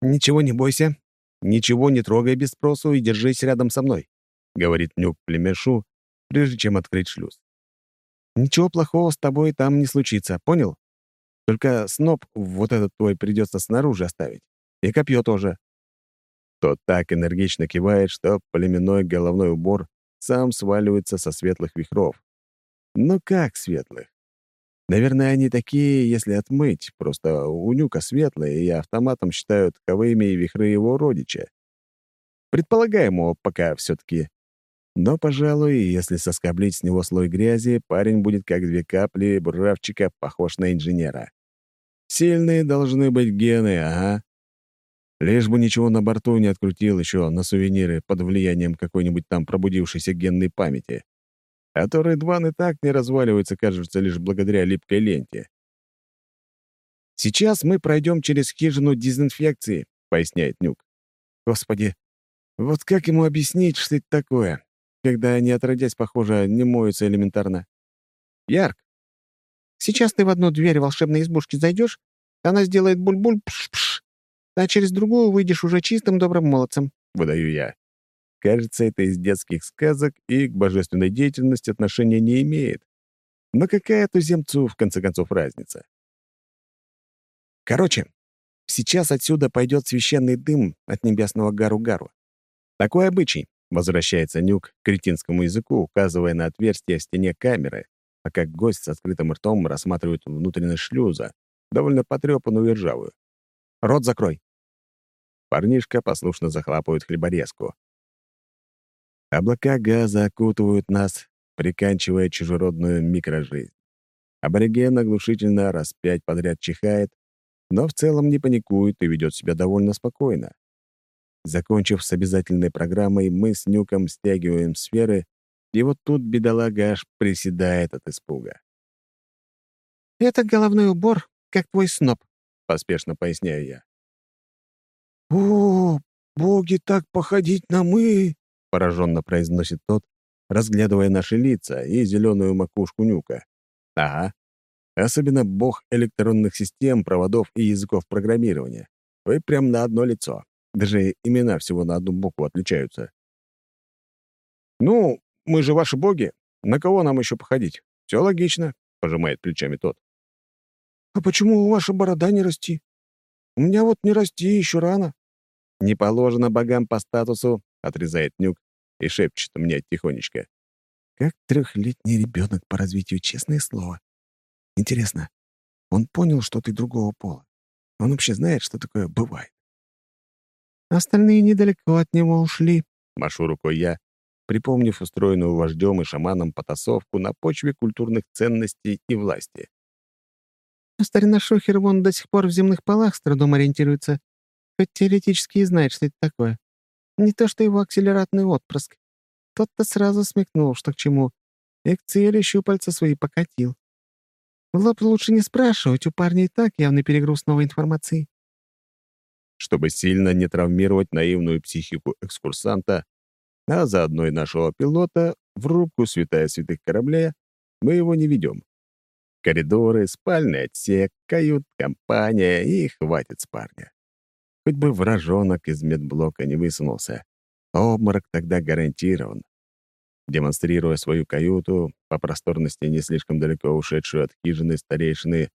Speaker 4: «Ничего не бойся. Ничего не трогай без спросу и держись рядом со мной», — говорит Нюк племешу, прежде чем открыть шлюз. «Ничего плохого с тобой там не случится, понял? Только сноп вот этот твой придется снаружи оставить. И копье тоже».
Speaker 2: Тот так энергично кивает, что племенной головной убор сам сваливается со светлых вихров. Ну как светлых? Наверное, они такие, если отмыть, просто у Нюка светлые, и автоматом считают таковыми и вихры его родича. Предполагаемого пока все таки Но, пожалуй, если соскоблить с него слой грязи, парень будет как две капли буравчика похож на инженера. Сильные должны быть гены, ага. Лишь бы ничего на борту не открутил еще на сувениры под влиянием какой-нибудь там пробудившейся генной памяти. А то Рейдван и так не разваливается, кажется, лишь благодаря липкой ленте. «Сейчас мы пройдем через хижину дезинфекции», — поясняет Нюк. «Господи, вот как ему объяснить, что это такое, когда они, отродясь, похоже, не моются элементарно? Ярк, сейчас ты в одну дверь волшебной избушки зайдешь, она сделает буль-буль, пш-пш, а через другую выйдешь уже чистым добрым молодцем», — выдаю я. Кажется, это из детских сказок и к божественной деятельности отношения не имеет. Но какая туземцу, в конце концов, разница? Короче, сейчас отсюда пойдет священный дым от небесного гару-гару. Такой обычай, — возвращается Нюк к кретинскому языку, указывая на отверстие в стене камеры, а как гость с открытым ртом рассматривает внутренность шлюза, довольно потрепанную и ржавую. «Рот закрой!» Парнишка послушно захлапывает хлеборезку. Облака газа окутывают нас, приканчивая чужеродную микрожизнь. Абориген оглушительно раз пять подряд чихает, но в целом не паникует и ведет себя довольно спокойно. Закончив с обязательной программой, мы с Нюком стягиваем сферы, и вот тут бедолага аж приседает от испуга.
Speaker 4: «Это головной убор, как твой сноп», —
Speaker 2: поспешно поясняю я.
Speaker 5: «О, боги так походить на мы!»
Speaker 2: — пораженно произносит тот, разглядывая наши лица и зеленую макушку нюка. «Ага. Особенно бог электронных систем, проводов и языков программирования. Вы прям на одно лицо. Даже имена всего на одну букву отличаются». «Ну, мы же ваши боги. На кого нам еще походить? Все логично», — пожимает плечами тот.
Speaker 5: «А почему у ваша борода не расти? У меня вот не расти еще рано».
Speaker 2: «Не положено богам по статусу», — отрезает Нюк и шепчет мне тихонечко. «Как трехлетний ребенок по развитию, честное слово. Интересно, он понял, что ты другого пола? Он вообще знает, что такое бывает?»
Speaker 4: «Остальные недалеко от него ушли», —
Speaker 2: машу рукой я, припомнив устроенную вождем и шаманом потасовку на почве культурных ценностей и власти.
Speaker 4: «Старина Шухер вон до сих пор в земных полах с трудом ориентируется хоть теоретически и знает, что это такое. Не то что его акселератный отпрыск. Тот-то сразу смекнул, что к чему, и к цели щупальца свои покатил. В лоб лучше не спрашивать, у парня и так явный перегруз новой информации.
Speaker 2: Чтобы сильно не травмировать наивную психику экскурсанта, а заодно и нашего пилота, в рубку святая святых корабля мы его не ведем. Коридоры, спальный отсек, кают, компания и хватит с парня. Хоть бы вражонок из медблока не высунулся. Обморок тогда гарантирован. Демонстрируя свою каюту, по просторности не слишком далеко ушедшую от хижины старейшины,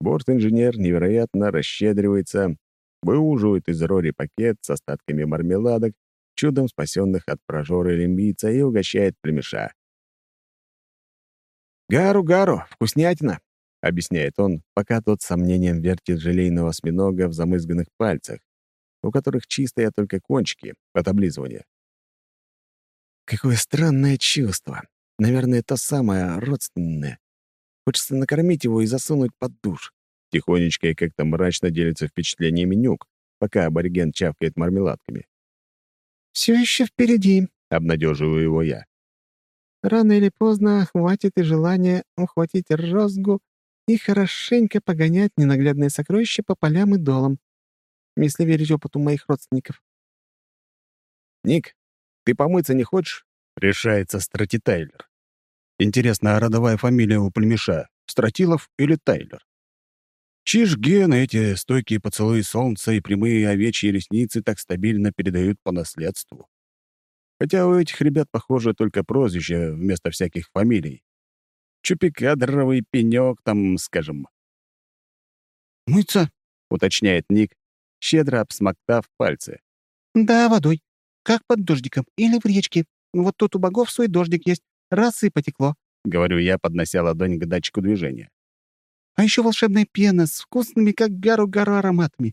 Speaker 2: борт-инженер невероятно расщедривается, выуживает из рори пакет с остатками мармеладок, чудом спасенных от прожора лимбийца, и угощает племеша. «Гару-гару, вкуснятина!» — объясняет он, пока тот с сомнением вертит желейного осьминога в замызганных пальцах, у которых чистые только кончики от облизывания. Какое странное чувство. Наверное, то самое родственное. Хочется накормить его и засунуть под душ. Тихонечко и как-то мрачно делится впечатлениями нюк, пока абориген чавкает мармеладками.
Speaker 4: «Все еще впереди», —
Speaker 2: обнадеживаю его я.
Speaker 4: «Рано или поздно хватит и желания ухватить розгу и хорошенько погонять ненаглядные сокровища по полям и долам если верить опыту моих родственников.
Speaker 2: «Ник, ты помыться не хочешь?» — решается Страти Тайлер. Интересно, а родовая фамилия у племеша — Стратилов или Тайлер? Чиж гены эти стойкие поцелуи солнца и прямые овечьи ресницы так стабильно передают по наследству. Хотя у этих ребят, похоже, только прозвище вместо всяких фамилий. Чупикадровый пенек там, скажем.
Speaker 5: «Мыться?»
Speaker 2: — уточняет Ник, щедро обсмоктав пальцы.
Speaker 4: «Да, водой. Как под дождиком. Или в речке. Вот тут у богов свой дождик есть. Раз и потекло», —
Speaker 2: говорю я, поднося ладонь к датчику движения.
Speaker 4: «А еще волшебная пена с вкусными, как гару-гару, ароматами.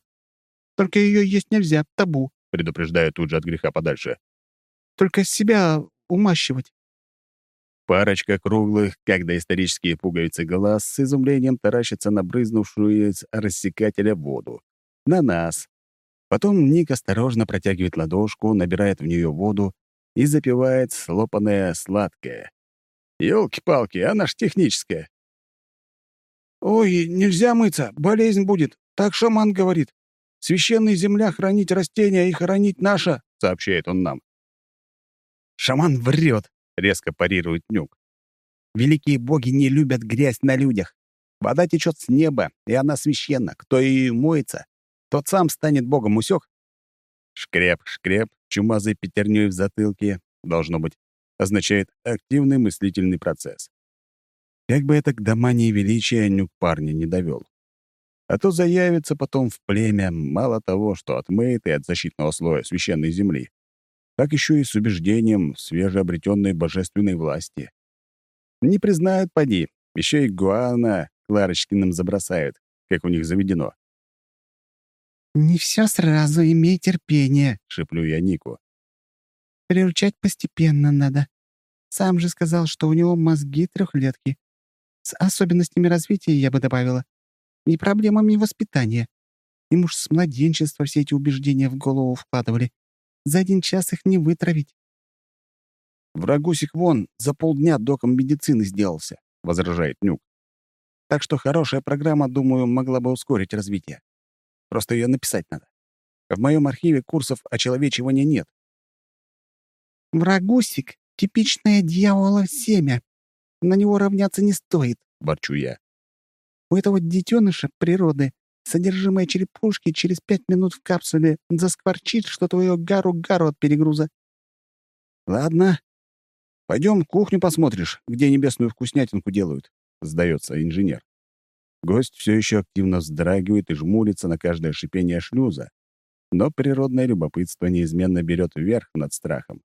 Speaker 4: Только ее есть нельзя, табу», —
Speaker 2: предупреждаю тут же от греха подальше.
Speaker 4: «Только себя умащивать».
Speaker 2: Парочка круглых, как доисторические пуговицы глаз, с изумлением таращится на брызнувшую из рассекателя воду на нас.
Speaker 1: Потом Ник осторожно протягивает ладошку, набирает в нее воду и запивает слопанное сладкое. Ёлки-палки, она ж техническая.
Speaker 3: «Ой, нельзя мыться, болезнь будет. Так шаман говорит. Священная земля хранить растения и хранить наша», — сообщает он нам.
Speaker 1: «Шаман врет», — резко парирует Нюк. «Великие боги не любят грязь на людях. Вода течет с неба, и она священна. Кто ее моется, тот сам станет богом, усек?» Шкреп, шкреп, чумазой пятерней в затылке, должно быть, означает активный мыслительный процесс. Как бы это к домании величия Нюк парня не довел. А то заявится потом в племя мало того, что отмыет и от защитного слоя священной земли, так еще и с убеждением свежеобретенной божественной власти. Не признают, поди, еще и Гуана Кларочкиным забросают, как у них заведено.
Speaker 4: «Не все сразу, имей терпение», —
Speaker 1: шеплю я Нику.
Speaker 4: «Приручать постепенно надо. Сам же сказал, что у него мозги трехлетки. С особенностями развития, я бы добавила. И проблемами воспитания. Им уж с младенчества все эти убеждения в голову вкладывали. За один час их не вытравить.
Speaker 3: «Врагусик вон за полдня доком медицины сделался», — возражает Нюк. «Так что хорошая программа, думаю, могла бы ускорить развитие. Просто ее написать надо. В моем архиве курсов очеловечивания нет».
Speaker 4: «Врагусик — типичное дьявола семя. На него равняться не стоит», —
Speaker 1: ворчу я.
Speaker 4: «У этого детеныша природы содержимое черепушки через пять минут в капсуле заскворчит, что твою гару-гару от перегруза».
Speaker 3: «Ладно. Пойдем кухню посмотришь, где небесную вкуснятинку делают», — сдается инженер.
Speaker 1: Гость все еще активно вздрагивает и жмурится на каждое шипение шлюза, но природное любопытство неизменно берет верх над страхом.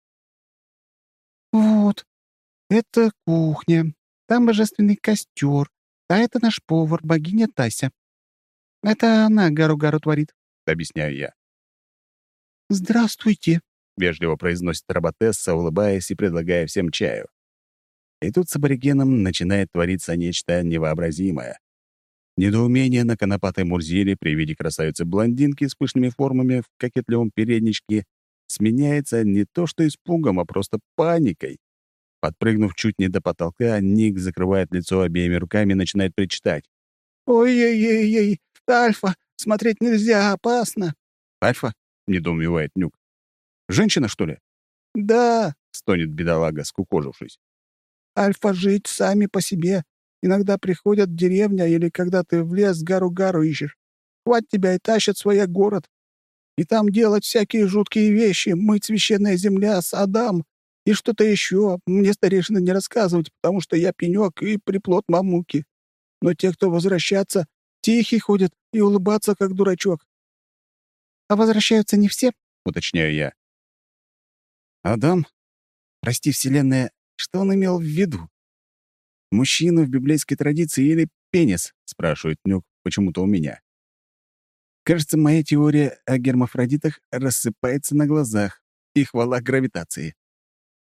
Speaker 4: «Вот, это кухня. Там божественный костер, а это наш повар, богиня Тася. Это она гару-гару творит», —
Speaker 1: объясняю я.
Speaker 4: «Здравствуйте», —
Speaker 1: вежливо произносит Роботесса, улыбаясь и предлагая всем чаю. И тут с аборигеном начинает твориться нечто невообразимое. Недоумение на конопатой Мурзиле при виде красавицы-блондинки с пышными формами в кокетливом передничке сменяется не то что испугом, а просто паникой. Подпрыгнув чуть не до потолка, Ник закрывает лицо обеими руками и начинает причитать.
Speaker 4: «Ой-ой-ой, Альфа, смотреть нельзя, опасно!»
Speaker 1: «Альфа?» — недоумевает Нюк. «Женщина, что ли?»
Speaker 4: «Да», —
Speaker 1: стонет бедолага, скукожившись.
Speaker 4: «Альфа жить сами по себе. Иногда приходят в деревня или когда ты в лес гару-гару ищешь. Хвать тебя и тащат в свой город. И там делать всякие жуткие вещи, мыть священная земля, с Адам и что-то еще. Мне старейшина не рассказывать, потому что я пенек и приплод мамуки. Но те, кто возвращаться, тихие ходят и улыбаться, как дурачок. А возвращаются не все, — уточняю я.
Speaker 3: Адам? Прости, Вселенная, что он имел в виду? Мужчину в библейской традиции или пенис? спрашивает Нюк почему-то у меня. Кажется, моя теория о гермафродитах рассыпается на глазах, и хвала гравитации.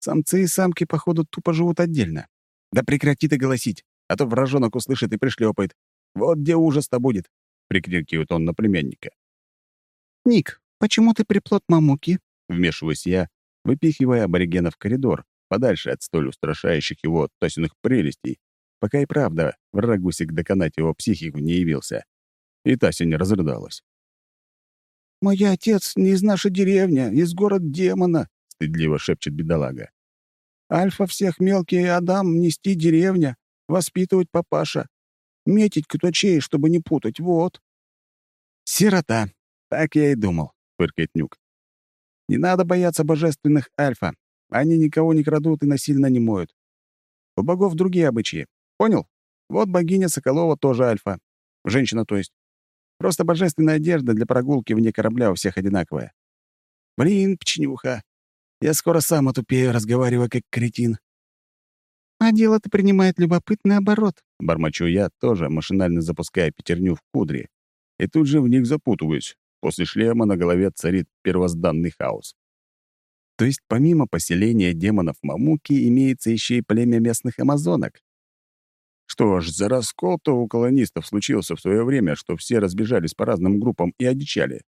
Speaker 3: Самцы и самки, походу, тупо живут отдельно. Да прекрати ты голосить, а то вражонок услышит и пришлепает. Вот где ужас-то будет, — прикрикивает он на племянника.
Speaker 4: «Ник, почему ты приплод мамуки?»
Speaker 1: — вмешиваюсь я, выпихивая аборигена в коридор, подальше от столь устрашающих его тосиных прелестей, пока и правда врагусик доконать его психику не явился. И Тася не разрыдалась.
Speaker 4: «Мой отец не из нашей деревни, из город демона», —
Speaker 1: стыдливо шепчет бедолага.
Speaker 4: «Альфа всех мелкий Адам нести деревня, воспитывать папаша, метить кутачей, чтобы не путать, вот».
Speaker 3: «Сирота, так я и думал», — фыркает Нюк. «Не надо бояться божественных Альфа. Они никого не крадут и насильно не моют. У богов другие обычаи. Понял? Вот богиня Соколова тоже Альфа. Женщина, то есть. Просто божественная одежда для прогулки вне корабля у всех одинаковая. Блин, пченюха. Я скоро сам отупею, разговаривая как кретин.
Speaker 4: «А дело-то принимает любопытный оборот», —
Speaker 1: бормочу я, тоже машинально запуская пятерню в кудри. И тут же в них запутываюсь. После шлема на голове царит первозданный хаос. То есть помимо поселения демонов Мамуки имеется еще и племя местных амазонок. Что ж, за раскол-то у колонистов случился в свое время, что все разбежались по разным группам и одичали.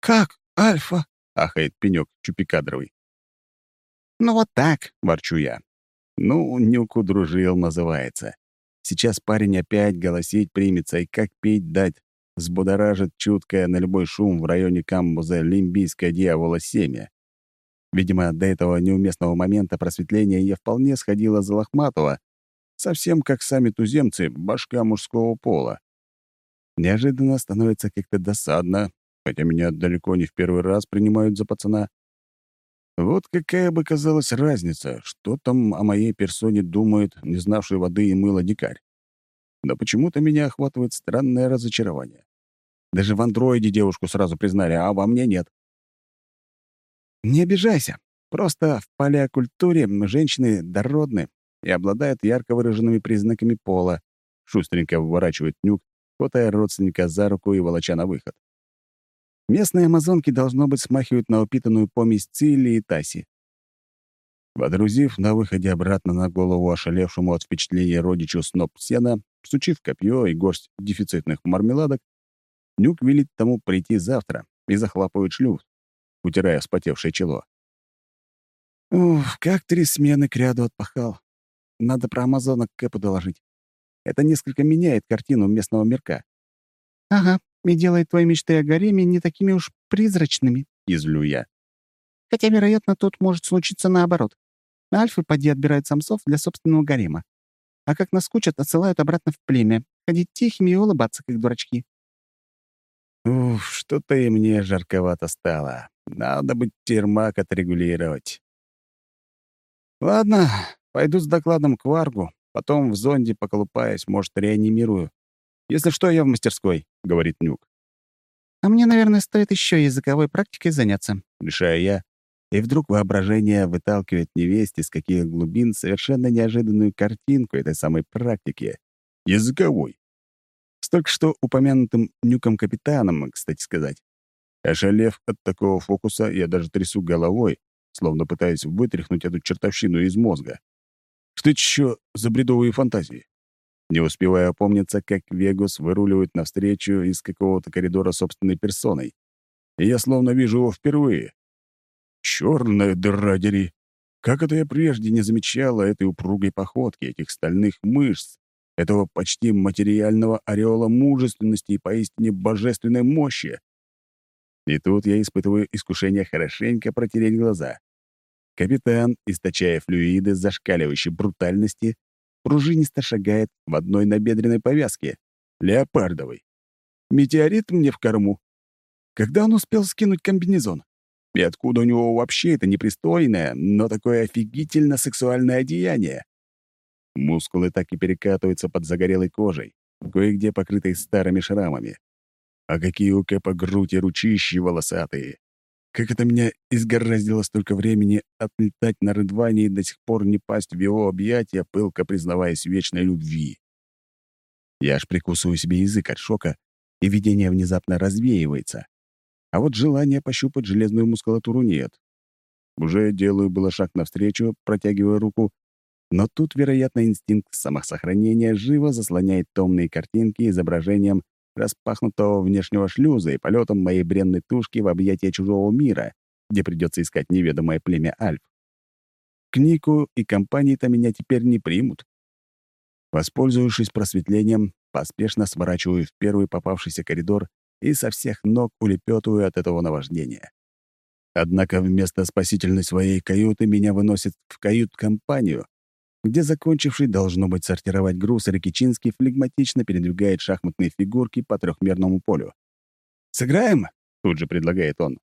Speaker 4: «Как, Альфа?»
Speaker 1: — ахает пенек чупикадровый.
Speaker 3: «Ну вот так», —
Speaker 1: ворчу я. «Ну, нюку дружил, называется. Сейчас парень опять голосить примется, и как пить дать, взбудоражит чуткое на любой шум в районе камбуза лимбийское дьявола семя. Видимо, до этого неуместного момента просветления я вполне сходила за Лохматова, совсем как сами туземцы, башка мужского пола. Неожиданно становится как-то досадно, хотя меня далеко не в первый раз принимают за пацана. Вот какая бы казалась разница, что там о моей персоне думает не знавший воды и мыла дикарь. Но почему-то меня охватывает странное разочарование. Даже в андроиде девушку сразу признали, а во мне нет. Не обижайся. Просто в палеокультуре женщины дородны и обладают ярко выраженными признаками пола. Шустренько выворачивает нюк, хватая родственника за руку и волоча на выход. Местные амазонки, должно быть, смахивают на упитанную помесь Цилли и Таси. Водрузив на выходе обратно на голову ошалевшему от впечатления родичу сноп сена, сучив копье и горсть дефицитных мармеладок, Нюк велит тому прийти завтра и захлапывает шлюз, утирая вспотевшее чело. Ух, как три смены к ряду отпахал. Надо про амазонок Кэпу доложить. Это несколько меняет картину местного мирка.
Speaker 4: «Ага, и делает твои мечты о гареме не такими уж призрачными», —
Speaker 1: излю я.
Speaker 4: «Хотя, вероятно, тут может случиться наоборот. Альфы поди отбирают самцов для собственного гарема. А как наскучат, отсылают обратно в племя, ходить тихими и улыбаться, как дурачки».
Speaker 1: Уф, что-то и мне жарковато стало. Надо бы термак отрегулировать. Ладно, пойду с докладом к Варгу, потом в зонде поколупаюсь, может, реанимирую. Если что, я в мастерской, — говорит Нюк.
Speaker 4: «А мне, наверное, стоит еще языковой практикой заняться», —
Speaker 1: решаю я, и вдруг воображение выталкивает невесть из каких глубин совершенно неожиданную картинку этой самой практики. Языковой. С только что упомянутым Нюком-капитаном, кстати сказать. Ошалев от такого фокуса, я даже трясу головой, словно пытаясь вытряхнуть эту чертовщину из мозга. Что это еще за бредовые фантазии? Не успевая опомниться, как Вегус выруливает навстречу из какого-то коридора собственной персоной. И я словно вижу его впервые. Черная дыра дери! Как это я прежде не замечала этой упругой походки, этих стальных мышц, этого почти материального ореола мужественности и поистине божественной мощи. И тут я испытываю искушение хорошенько протереть глаза. Капитан, источая флюиды зашкаливающей брутальности, пружинисто шагает в одной набедренной повязке, леопардовой. Метеорит мне в корму. Когда он успел скинуть комбинезон? И откуда у него вообще это непристойное, но такое офигительно сексуальное одеяние? Мускулы так и перекатываются под загорелой кожей, кое-где покрытой старыми шрамами. А какие у Кэпа грудь и ручищи волосатые! Как это меня изгораздило столько времени отлетать на Рыдване и до сих пор не пасть в его объятия, пылко признаваясь вечной любви. Я аж прикусываю себе язык от шока, и видение внезапно развеивается. А вот желания пощупать железную мускулатуру нет. Уже делаю было шаг навстречу, протягивая руку, но тут, вероятно, инстинкт самосохранения живо заслоняет томные картинки изображением распахнутого внешнего шлюза и полетом моей бренной тушки в объятия чужого мира, где придется искать неведомое племя Альф. К Нику и компании-то меня теперь не примут. Воспользовавшись просветлением, поспешно сворачиваю в первый попавшийся коридор и со всех ног улепетываю от этого наваждения. Однако вместо спасительной своей каюты меня выносят в кают-компанию, где закончивший, должно быть, сортировать груз Рикичинский флегматично передвигает шахматные фигурки по трехмерному полю. «Сыграем?» — тут же предлагает он.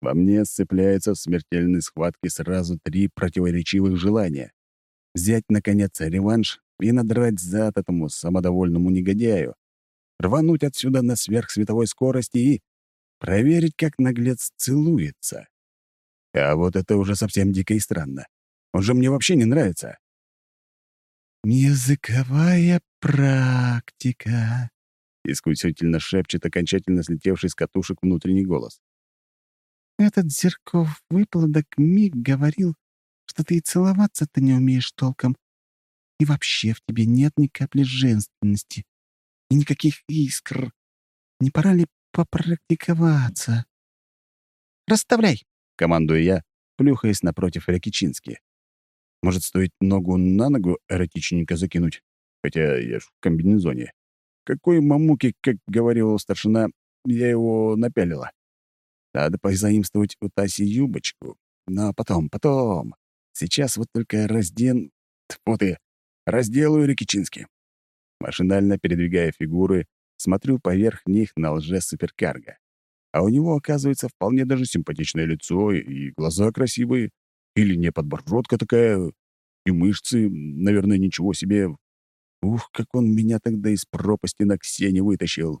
Speaker 1: Во мне сцепляются в смертельной схватке сразу три противоречивых желания. Взять, наконец, реванш и надрать зад этому самодовольному негодяю, рвануть отсюда на сверхсветовой скорости и проверить, как наглец целуется. А вот это уже совсем дико и странно. Он же мне вообще не нравится.
Speaker 4: «Языковая практика», —
Speaker 1: искусительно шепчет окончательно слетевший с катушек внутренний голос.
Speaker 4: «Этот Зерков выплодок миг говорил, что ты и целоваться-то не умеешь толком, и вообще в тебе нет ни капли женственности и никаких искр. Не пора ли попрактиковаться?» Расставляй!»
Speaker 3: — командую я, плюхаясь напротив Ракичински. Может, стоит ногу на ногу эротичненько закинуть? Хотя я ж в комбинезоне. Какой мамуки, как говорил старшина, я его напялила. Надо позаимствовать у Таси юбочку. Но потом, потом. Сейчас вот только разден... Тьфу ты! Разделаю Рикичински. Машинально передвигая фигуры, смотрю поверх них на лже-суперкарго. А у него, оказывается, вполне даже симпатичное лицо и глаза красивые. Или не подбородка такая, и мышцы, наверное, ничего себе. Ух, как он меня тогда из пропасти на Ксене вытащил.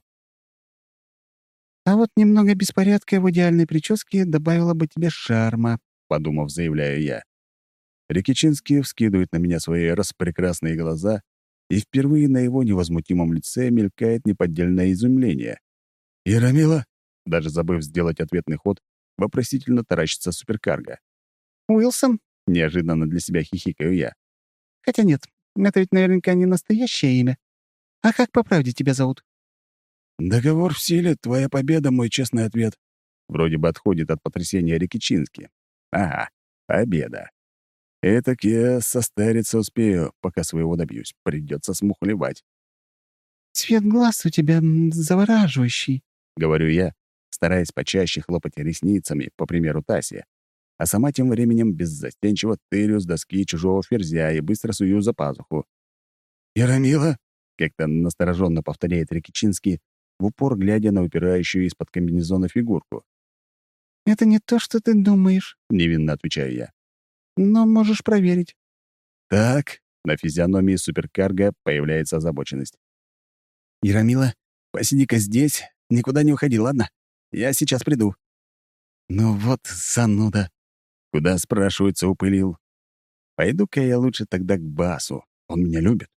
Speaker 4: «А вот немного беспорядка в идеальной прическе добавило бы тебе шарма», — подумав, заявляю я.
Speaker 3: Рикичинский вскидывает на меня свои распрекрасные глаза, и впервые на его невозмутимом лице мелькает неподдельное изумление. «Ярамила?» Даже забыв сделать ответный ход, вопросительно таращится суперкарго.
Speaker 4: «Уилсон?»
Speaker 3: — неожиданно для себя хихикаю я.
Speaker 4: «Хотя нет, это ведь наверняка не настоящее имя. А как по правде тебя зовут?»
Speaker 3: «Договор в силе, твоя победа, мой честный ответ». Вроде бы отходит от потрясения Рикичински. «Ага, победа. Этак я состариться успею, пока своего добьюсь. Придется смухлевать».
Speaker 4: «Цвет глаз у тебя завораживающий», —
Speaker 3: говорю я, стараясь почаще хлопать ресницами, по примеру Таси, а сама тем временем беззастенчиво тырю с доски чужого ферзя и быстро сую за пазуху. «Ярамила?» — как-то настороженно повторяет Рикичинский, в упор глядя на упирающую из-под комбинезона фигурку.
Speaker 4: «Это не то, что ты думаешь», —
Speaker 3: невинно отвечаю я.
Speaker 4: «Но можешь проверить».
Speaker 3: «Так», — на физиономии суперкарга появляется озабоченность. «Ярамила, посиди-ка здесь, никуда не уходи, ладно? Я сейчас приду». «Ну вот, зануда. Куда, спрашивается, упылил? Пойду-ка я лучше тогда к Басу. Он меня любит.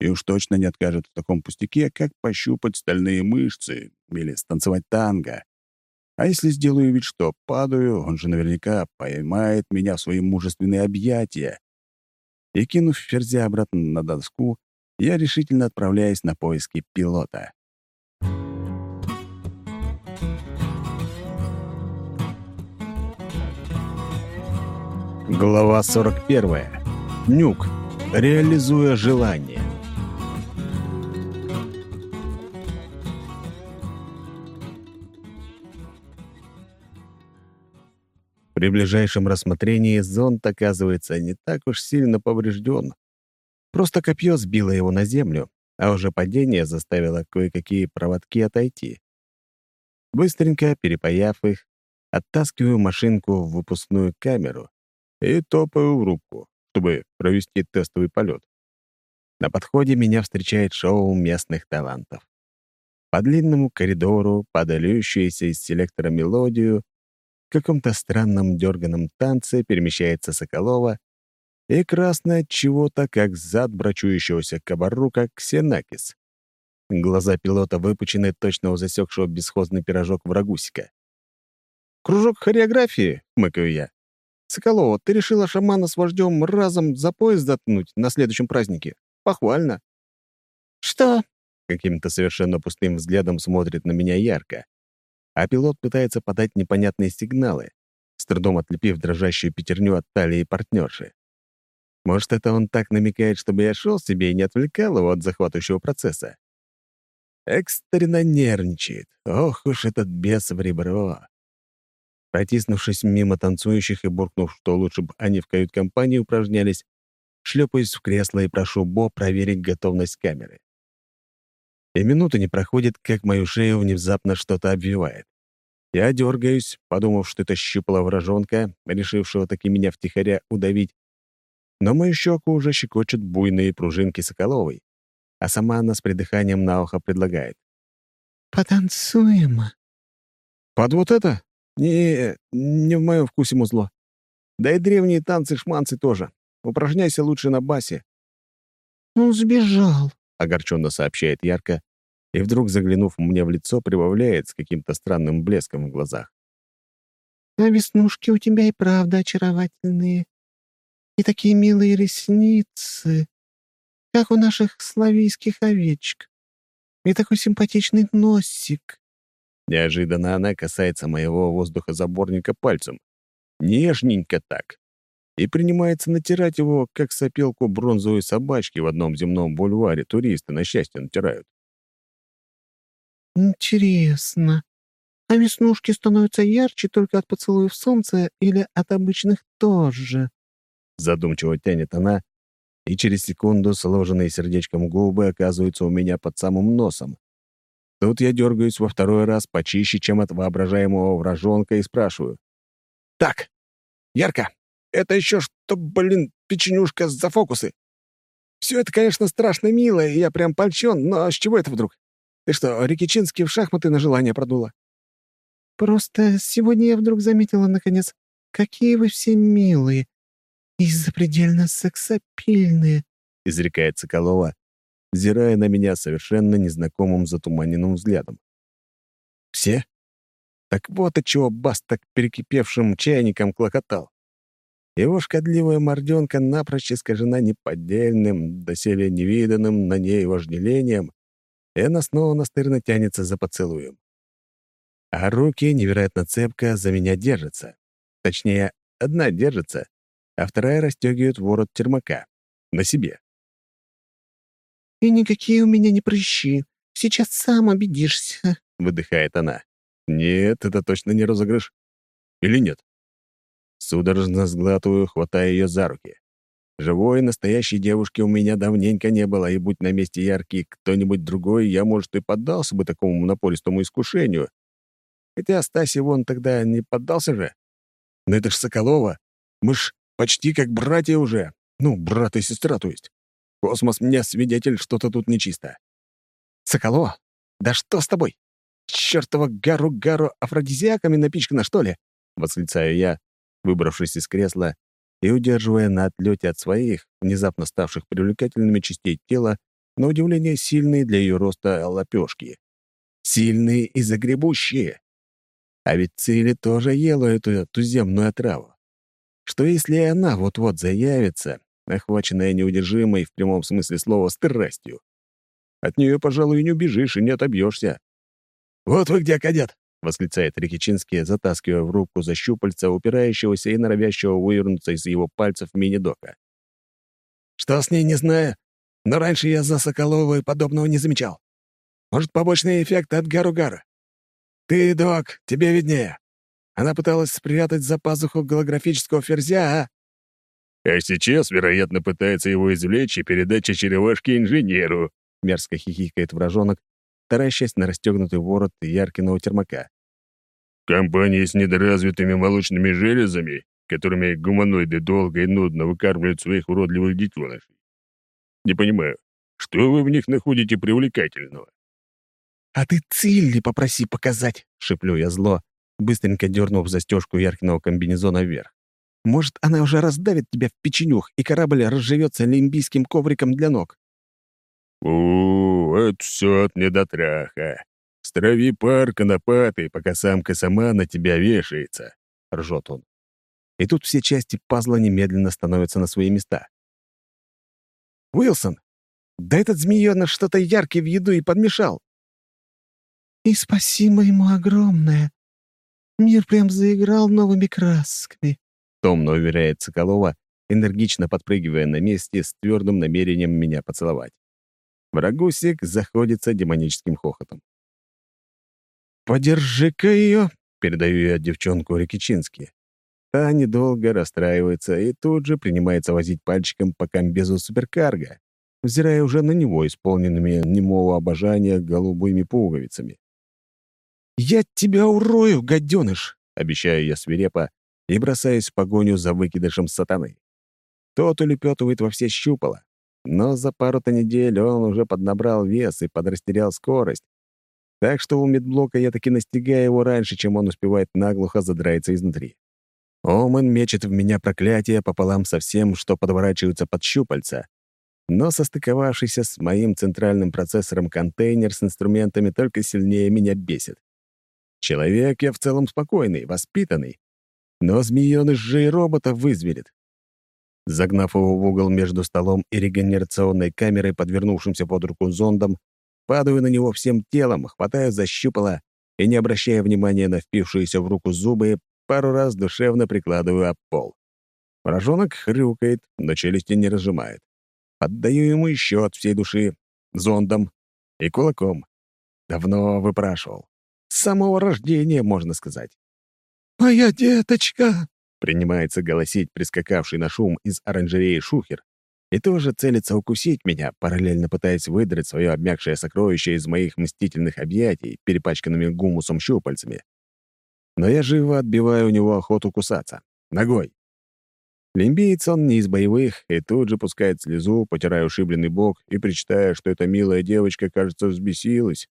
Speaker 3: И уж точно не откажет в таком пустяке, как пощупать стальные мышцы или станцевать танго. А если сделаю вид, что падаю, он же наверняка поймает меня в свои мужественные объятия. И кинув ферзя обратно на доску, я решительно отправляюсь на поиски пилота. Глава 41. Нюк. Реализуя желание. При ближайшем рассмотрении зонт оказывается не так уж сильно поврежден. Просто копье сбило его на землю, а уже падение заставило кое-какие проводки отойти. Быстренько перепаяв их, оттаскиваю машинку в выпускную камеру и топаю в рубку, чтобы провести тестовый полет. На подходе меня встречает шоу местных талантов. По длинному коридору, подающуюся из селектора мелодию, в каком-то странном дерганом танце перемещается Соколова и красное чего-то, как зад брачующегося кабарука Ксенакис. Глаза пилота выпучены точно у засекшего бесхозный пирожок врагусика. «Кружок хореографии?» — хмыкаю я. «Соколова, ты решила шамана с вождем разом за пояс заткнуть на следующем празднике? Похвально!»
Speaker 4: «Что?»
Speaker 3: — каким-то совершенно пустым взглядом смотрит на меня ярко а пилот пытается подать непонятные сигналы, с трудом отлепив дрожащую пятерню от талии партнерши. Может, это он так намекает, чтобы я шел себе и не отвлекал его от захватывающего процесса? Экстренно нервничает. Ох уж этот бес в ребро. Протиснувшись мимо танцующих и буркнув, что лучше бы они в кают-компании упражнялись, шлепаюсь в кресло и прошу Бо проверить готовность камеры. И минуты не проходит, как мою шею внезапно что-то обвивает. Я дергаюсь, подумав, что это щупала вражонка, решившего таки меня втихаря удавить. Но мою щеку уже щекочут буйные пружинки Соколовой, а сама она с придыханием на ухо предлагает.
Speaker 4: «Потанцуем».
Speaker 3: «Под вот это? Не, не в моем вкусе музло. Да и древние танцы-шманцы тоже. Упражняйся лучше на басе».
Speaker 4: «Он сбежал»,
Speaker 3: огорченно сообщает ярко, и вдруг, заглянув мне в лицо, прибавляет с каким-то странным блеском в глазах.
Speaker 4: «А веснушки у тебя и правда очаровательные. И такие милые ресницы, как у наших славийских овечек. И такой симпатичный носик.
Speaker 1: Неожиданно она касается моего воздухозаборника пальцем. Нежненько так. И принимается натирать его, как сопелку бронзовой собачки в одном земном бульваре туристы на счастье натирают.
Speaker 4: «Интересно, а веснушки становятся ярче только от поцелуев солнца или от обычных тоже?»
Speaker 1: Задумчиво тянет она, и через секунду сложенные сердечком губы оказываются у меня под самым носом. Тут я дергаюсь во второй раз почище, чем от воображаемого вражонка, и спрашиваю. «Так, Ярко, это еще что, блин, печенюшка за фокусы? Все это, конечно, страшно мило, и я прям польщен, но с чего это вдруг? Ты что, Рикичинский в шахматы на желание продула?»
Speaker 4: «Просто сегодня я вдруг заметила, наконец, какие вы все милые и запредельно сексапильные», —
Speaker 1: изрекает Соколова, взирая на меня совершенно незнакомым затуманенным взглядом. «Все? Так вот отчего Бас так перекипевшим чайником клокотал. Его шкодливая морденка напрочь искажена неподдельным, доселе невиданным на ней вожделением, и она снова настырно тянется за поцелуем. А руки невероятно цепко за меня держатся. Точнее, одна держится, а вторая расстегивает ворот термака. На себе.
Speaker 4: «И никакие у меня не прыщи. Сейчас сам убедишься», —
Speaker 1: выдыхает она. «Нет, это точно не розыгрыш. Или нет?» Судорожно сглатываю, хватая ее за руки. Живой, настоящей девушки у меня давненько не было, и будь на месте яркий кто-нибудь другой, я, может, и поддался бы такому напористому искушению. Хотя Стаси вон тогда не поддался же. Но это ж Соколова. Мы ж почти как братья уже. Ну, брат и сестра, то есть. Космос мне свидетель, что-то тут нечисто. Соколова? Да что с тобой? Чёртова гару-гару афродизиаками напичкана, что ли? Восклицаю я, выбравшись из кресла и удерживая на отлете от своих, внезапно ставших привлекательными частей тела, на удивление сильные для ее роста лапешки. Сильные и загребущие. А ведь Цили тоже ела эту туземную отраву. Что если она вот-вот заявится, охваченная неудержимой в прямом смысле слова страстью? От нее, пожалуй, и не убежишь, и не отобьешься. «Вот вы где, кадет!» — восклицает Рикичинский, затаскивая в руку за щупальца, упирающегося и норовящего вывернуться из его пальцев мини-дока. «Что с ней, не знаю, но раньше я за Соколовой подобного не замечал. Может, побочный эффект от гару-гара? Ты, док, тебе виднее. Она пыталась спрятать за пазуху голографического ферзя, а?» «А сейчас, вероятно, пытается его извлечь и передать черевашки инженеру», — мерзко хихикает вражонок, таращась на расстегнутый ворот Яркиного термака. «Компании с недоразвитыми молочными железами, которыми гуманоиды долго и нудно выкармливают своих уродливых детенышей. Не понимаю, что вы в них находите привлекательного?» «А ты Цилли попроси показать», — шеплю я зло, быстренько дернув застежку Яркиного комбинезона вверх. «Может, она уже раздавит тебя в печенюх, и корабль разживется лимбийским ковриком для ног?» «У, это все от недотряха. Страви пар конопатый, пока самка сама на тебя вешается», — ржет он. И тут все части пазла немедленно становятся на свои места. «Уилсон, да этот змеёныш что-то яркое в еду и подмешал».
Speaker 4: «И спасибо ему огромное. Мир прям заиграл новыми красками», —
Speaker 1: томно уверяет Соколова, энергично подпрыгивая на месте с твердым намерением меня поцеловать. Врагусик заходится демоническим хохотом. «Подержи-ка ее!» — передаю я девчонку Рикичински. Та недолго расстраивается и тут же принимается возить пальчиком по комбезу суперкарга, взирая уже на него исполненными немого обожания голубыми пуговицами. «Я тебя урою, гаденыш!» — обещаю я свирепо и бросаюсь в погоню за выкидышем сатаны. Тот улепетывает во все щупала, но за пару-то недель он уже поднабрал вес и подрастерял скорость. Так что у медблока я таки настигаю его раньше, чем он успевает наглухо задраиться изнутри. Оман мечет в меня проклятие пополам со всем, что подворачивается под щупальца. Но состыковавшийся с моим центральным процессором контейнер с инструментами только сильнее меня бесит. Человек я в целом спокойный, воспитанный. Но змеёныш же и робота вызверит. Загнав его в угол между столом и регенерационной камерой, подвернувшимся под руку зондом, падаю на него всем телом, хватаю за щупало
Speaker 2: и, не обращая внимания на впившиеся в руку зубы, пару раз душевно прикладываю об пол. Пораженок хрюкает, но челюсти не разжимает. Отдаю ему еще от всей души, зондом и кулаком. Давно выпрашивал. С самого рождения, можно сказать.
Speaker 4: «Моя деточка!»
Speaker 2: — принимается голосить прискакавший на шум из оранжереи шухер и тоже целится укусить меня, параллельно пытаясь выдрать свое обмякшее сокровище из моих мстительных объятий, перепачканными гумусом щупальцами. Но я живо отбиваю у него охоту кусаться. Ногой. Лимбиец он не из боевых, и тут же пускает слезу, потирая ушибленный бок и причитая, что эта милая девочка, кажется, взбесилась.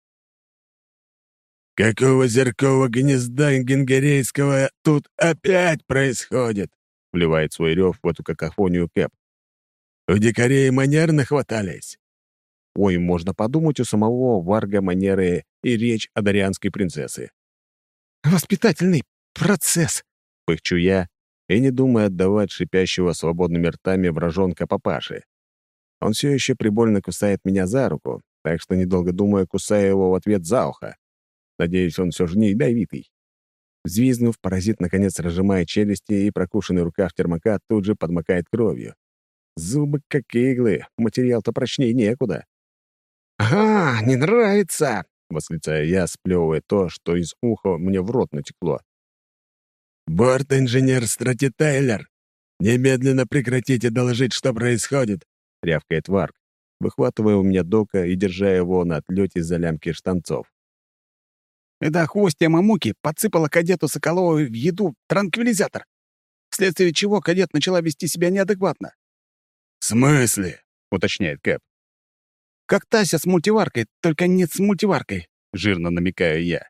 Speaker 1: «Какого зеркового гнезда генгерейского тут опять происходит?» — вливает свой рев в эту какофонию Кэп. «У дикарей манер нахватались».
Speaker 2: Ой, можно подумать, у самого Варга манеры и речь о дарианской принцессы.
Speaker 4: «Воспитательный процесс», —
Speaker 2: пыхчу я, и не думая отдавать шипящего свободными ртами вражонка папаши. Он все еще прибольно кусает меня за руку, так что, недолго думая, кусаю его в ответ за ухо. Надеюсь, он все же не ядовитый. Взвизгнув, паразит наконец разжимает челюсти, и прокушенный рукав термока тут же подмокает кровью. Зубы как иглы, материал-то прочнее некуда.
Speaker 4: «Ага, не нравится!»
Speaker 2: — восклицаю я, сплевывая то, что из уха мне в рот натекло.
Speaker 1: «Борт-инженер Страти Тайлер! Немедленно прекратите доложить, что происходит!»
Speaker 2: — рявкает Варк, выхватывая у меня дока и держа его на отлете за лямки штанцов.
Speaker 4: «Это хвостья мамуки подсыпала кадету Соколову в еду транквилизатор, вследствие чего кадет начала вести себя неадекватно».
Speaker 1: «В смысле?»
Speaker 2: — уточняет Кэп.
Speaker 4: «Как Тася с мультиваркой, только нет с мультиваркой», —
Speaker 2: жирно намекаю я.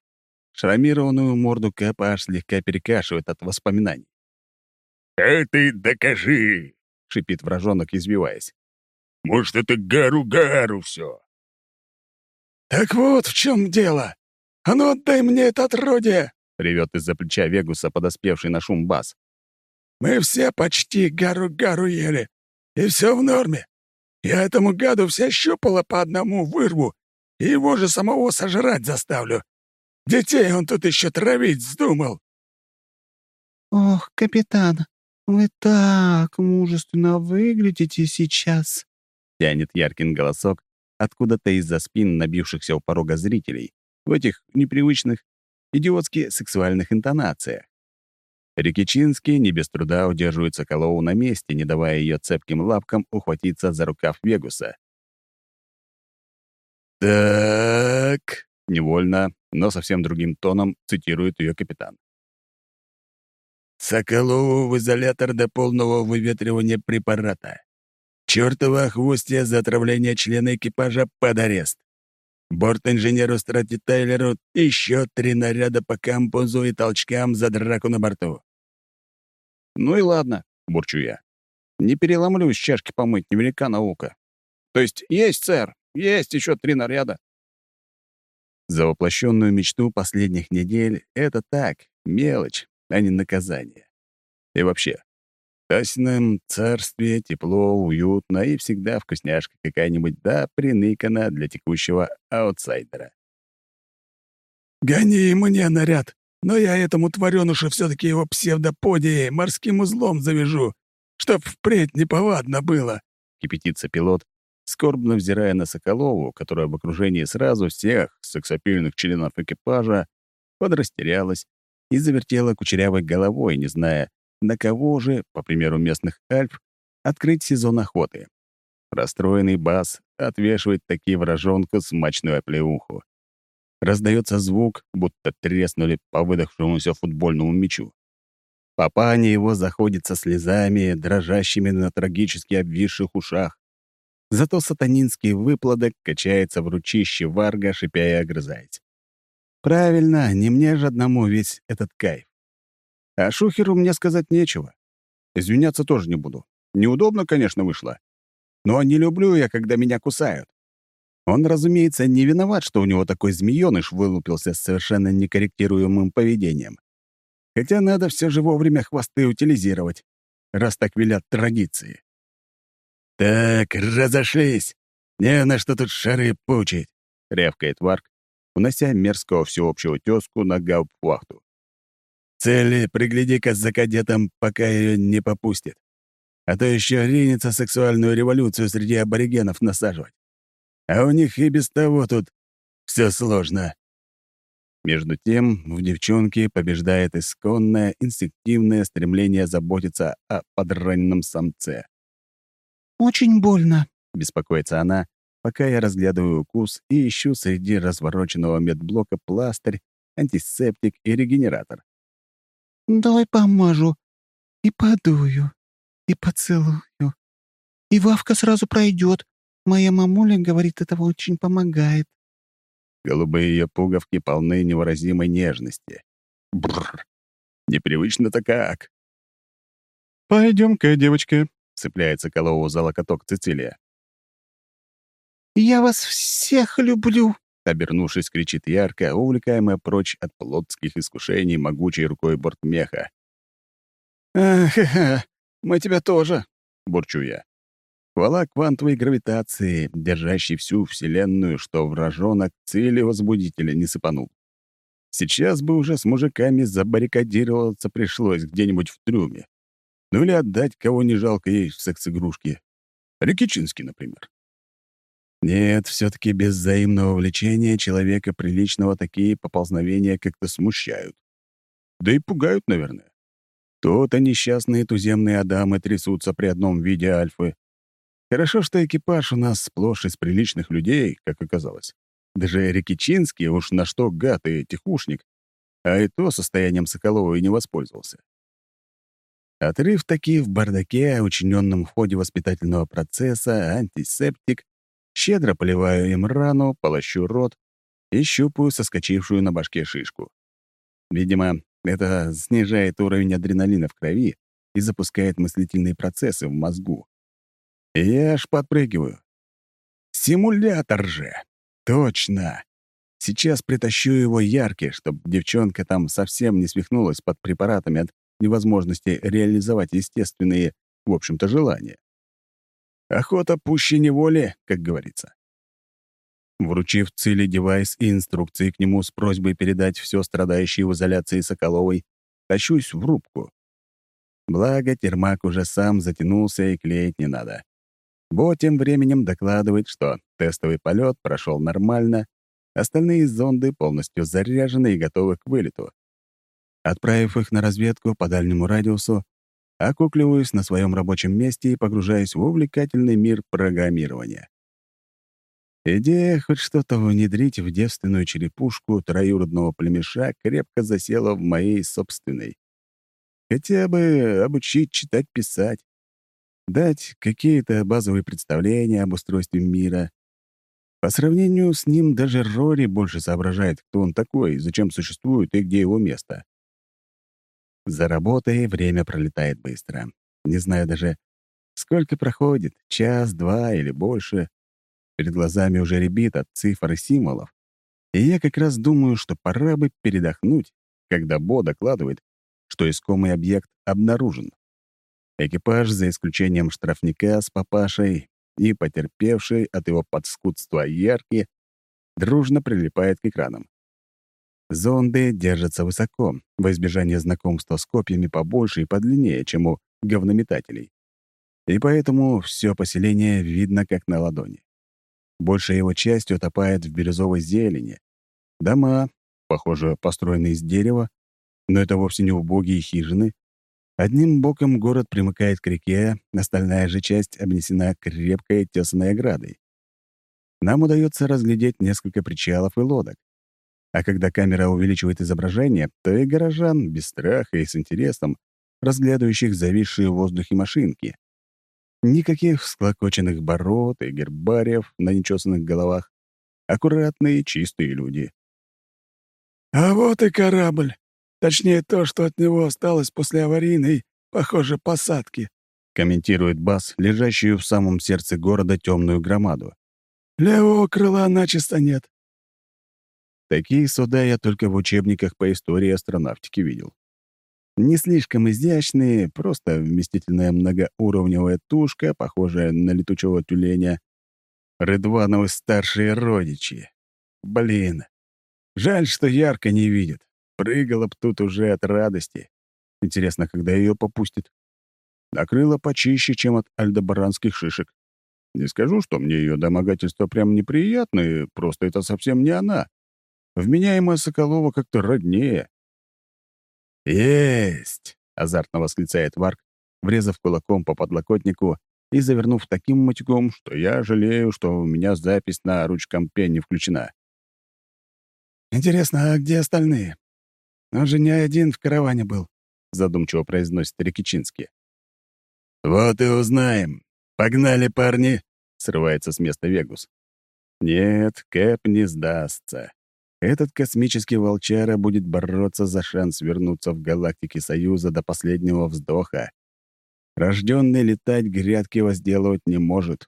Speaker 2: Шрамированную морду Кэпа аж слегка перекашивает от воспоминаний.
Speaker 5: «А ты докажи!»
Speaker 2: — шипит вражонок, избиваясь.
Speaker 5: «Может, это гару-гару все!»
Speaker 1: «Так вот в чем дело! А ну отдай мне это отродье!»
Speaker 2: — ревет из-за плеча Вегуса, подоспевший на шум бас.
Speaker 1: «Мы все почти гару-гару ели, и все в норме. Я этому гаду все щупала по одному вырву, и его же самого сожрать заставлю. Детей он тут еще травить вздумал.
Speaker 4: «Ох, капитан, вы так мужественно выглядите сейчас!»
Speaker 2: — тянет Яркин голосок откуда-то из-за спин набившихся у порога зрителей в этих непривычных, идиотски сексуальных интонациях. Рикичинский не без труда удерживает Соколову на месте, не давая ее цепким лапкам ухватиться за рукав Вегуса.
Speaker 1: «Так...»
Speaker 2: Невольно, но совсем другим тоном цитирует ее капитан.
Speaker 1: «Соколову в изолятор до полного выветривания препарата. Чёртова хвостья за отравление члена экипажа под арест. Борт-инженеру Страти Тайлеру еще три наряда по кампусу и толчкам за драку на борту».
Speaker 2: «Ну и ладно», — бурчу я. «Не переломлюсь чашки помыть, невелика наука. То есть есть, сэр, есть еще три наряда. За воплощенную мечту последних недель это так, мелочь, а не наказание. И вообще, в Тасином царстве тепло, уютно и всегда вкусняшка какая-нибудь, да, приныкана для текущего аутсайдера.
Speaker 1: «Гони мне наряд, но я этому тварёнушу все таки его псевдоподией морским узлом завяжу, чтоб впредь неповадно было», —
Speaker 2: кипятится пилот, скорбно взирая на Соколову, которая в окружении сразу всех сексапильных членов экипажа подрастерялась и завертела кучерявой головой, не зная, на кого же, по примеру местных альф, открыть сезон охоты. Расстроенный бас отвешивает такие вражонку смачную оплеуху. Раздается звук, будто треснули по выдохшемуся футбольному мячу. Папаня его заходит со слезами, дрожащими на трагически обвисших ушах. Зато сатанинский выплодок качается в ручище варга, шипя и огрызаясь. Правильно, не мне же одному весь этот кайф. А шухеру мне сказать нечего. Извиняться тоже не буду. Неудобно, конечно, вышло. Но не люблю я, когда меня кусают. Он, разумеется, не виноват, что у него такой змеёныш вылупился с совершенно некорректируемым поведением. Хотя надо все же вовремя хвосты утилизировать, раз так велят традиции.
Speaker 1: «Так, разошлись! Не на что тут шары пучить!»
Speaker 2: — рявкает Варк,
Speaker 1: унося мерзкого всеобщего тезку на гауптвахту. «Цели, пригляди-ка за кадетом, пока ее не попустит. А то еще ринется сексуальную революцию среди аборигенов насаживать. А у них и без того тут все сложно». Между тем, в девчонке побеждает исконное, инстинктивное стремление заботиться о подраненном самце.
Speaker 4: «Очень больно», —
Speaker 1: беспокоится она, пока я разглядываю укус и ищу среди развороченного медблока пластырь, антисептик и регенератор.
Speaker 4: «Давай помажу и подую, и поцелую. И Вавка сразу пройдет. Моя мамуля говорит, этого очень помогает».
Speaker 1: Голубые ее пуговки полны невыразимой нежности. Бррр. Непривычно-то как.
Speaker 2: «Пойдем-ка, девочка», —
Speaker 1: цепляется Колову за локоток Цицилия.
Speaker 4: «Я вас всех люблю!»
Speaker 1: Обернувшись, кричит ярко, увлекаемая прочь от плотских искушений могучей рукой бортмеха.
Speaker 2: «Ах, мы тебя тоже!»
Speaker 1: — бурчу я. Хвала квантовой гравитации, держащей всю Вселенную, что вражонок цели возбудителя не сыпанул. Сейчас бы уже с мужиками забаррикадироваться пришлось где-нибудь в трюме. Ну или отдать кого не жалко ей в секс-игрушки. Рикичинский, например. Нет, все таки без взаимного влечения человека приличного такие поползновения как-то смущают. Да и пугают, наверное. То-то несчастные туземные адамы трясутся при одном виде альфы. Хорошо, что экипаж у нас сплошь из приличных людей, как оказалось. Даже Рикичинский уж на что гад и тихушник, а и то состоянием Соколова и не воспользовался. Отрыв таки в бардаке, учиненном в ходе воспитательного процесса, антисептик Щедро поливаю им рану, полощу рот и щупаю соскочившую на башке шишку. Видимо, это снижает уровень адреналина в крови и запускает мыслительные процессы в мозгу. И я аж подпрыгиваю. Симулятор же! Точно! Сейчас притащу его яркий, чтобы девчонка там совсем не свихнулась под препаратами от невозможности реализовать естественные, в общем-то, желания. Охота пуще неволи, как говорится. Вручив Цили девайс и инструкции к нему с просьбой передать все страдающее в изоляции Соколовой, тащусь в рубку. Благо, термак уже сам затянулся и клеить не надо. Бо тем временем докладывает, что тестовый полет прошел нормально, остальные зонды полностью заряжены и готовы к вылету. Отправив их на разведку по дальнему радиусу, окукливаюсь на своем рабочем месте и погружаюсь в увлекательный мир программирования. Идея хоть что-то внедрить в девственную черепушку троюродного племеша крепко засела в моей собственной. Хотя бы обучить читать-писать, дать какие-то базовые представления об устройстве мира. По сравнению с ним даже Рори больше соображает, кто он такой, зачем существует и где его место. За работой время пролетает быстро. Не знаю даже, сколько проходит, час, два или больше. Перед глазами уже ребит от цифр и символов. И я как раз думаю, что пора бы передохнуть, когда Бо докладывает, что искомый объект обнаружен. Экипаж, за исключением штрафника с папашей и потерпевший от его подскудства яркие, дружно прилипает к экранам. Зонды держатся высоко, во избежание знакомства с копьями побольше и подлиннее, чем у говнометателей. И поэтому все поселение видно как на ладони. Большая его часть утопает в бирюзовой зелени. Дома, похоже, построены из дерева, но это вовсе не убогие хижины. Одним боком город примыкает к реке, остальная же часть обнесена крепкой тесаной оградой. Нам удается разглядеть несколько причалов и лодок. А когда камера увеличивает изображение, то и горожан, без страха и с интересом, разглядывающих зависшие в воздухе машинки. Никаких всклокоченных бород и гербариев на нечесанных головах. Аккуратные, чистые люди.
Speaker 2: «А вот и корабль. Точнее, то, что от него осталось после аварийной, похоже, посадки»,
Speaker 1: комментирует Бас, лежащую в самом сердце города темную громаду.
Speaker 2: «Левого крыла начисто нет.
Speaker 1: Такие суда я только в учебниках по истории астронавтики видел. Не слишком изящные, просто вместительная многоуровневая тушка, похожая на летучего тюленя. Рыдвановы старшие родичи. Блин, Жаль, что ярко не видит. Прыгала б тут уже от радости. Интересно, когда ее попустит. Накрыла почище, чем от альдобаранских шишек. Не скажу, что мне ее домогательство прям неприятны, просто это совсем не она. Вменяемая Соколова как-то роднее. «Есть!» — азартно восклицает Варк, врезав кулаком по подлокотнику и завернув таким матюком, что я жалею, что у меня запись на ручкомпе не включена. «Интересно, а где остальные? Он же не один в караване был», — задумчиво произносит Рикичинский. «Вот и узнаем. Погнали, парни!» — срывается с места Вегус. «Нет, Кэп не сдастся. Этот космический волчара будет бороться за шанс вернуться в галактике Союза до последнего вздоха. Рожденный летать грядки возделывать не может.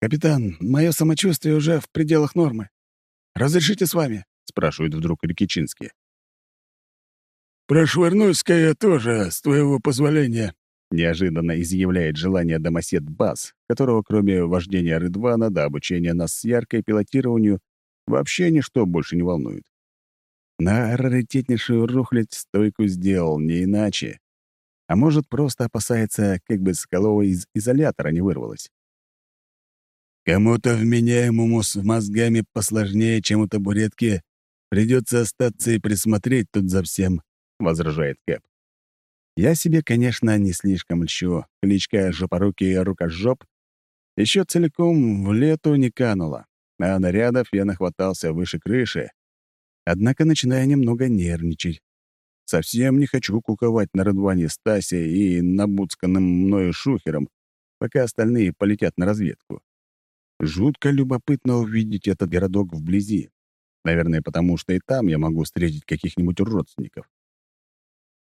Speaker 1: «Капитан, мое самочувствие уже в пределах нормы. Разрешите с вами?» — спрашивает вдруг Рикичинский. «Прошвырнусь-ка я тоже, с твоего позволения», — неожиданно изъявляет желание домосед Бас, которого кроме вождения Рыдвана до обучения нас с яркой пилотированию вообще ничто больше не волнует. На раритетнейшую рухлядь стойку сделал, не иначе. А может, просто опасается, как бы Соколова из изолятора не вырвалась. Кому-то вменяемому с мозгами посложнее, чем у табуретки, придется остаться и присмотреть тут за всем, — возражает Кэп. Я себе, конечно, не слишком льщу. Кличка «Жопорукий рукожоп» еще целиком в лету не канула, а нарядов я нахватался выше крыши. Однако начинаю немного нервничать. Совсем не хочу куковать на Радване Стасе и набуцканным мною шухером, пока остальные полетят на разведку. Жутко любопытно увидеть этот городок вблизи. Наверное, потому что и там я могу встретить каких-нибудь родственников.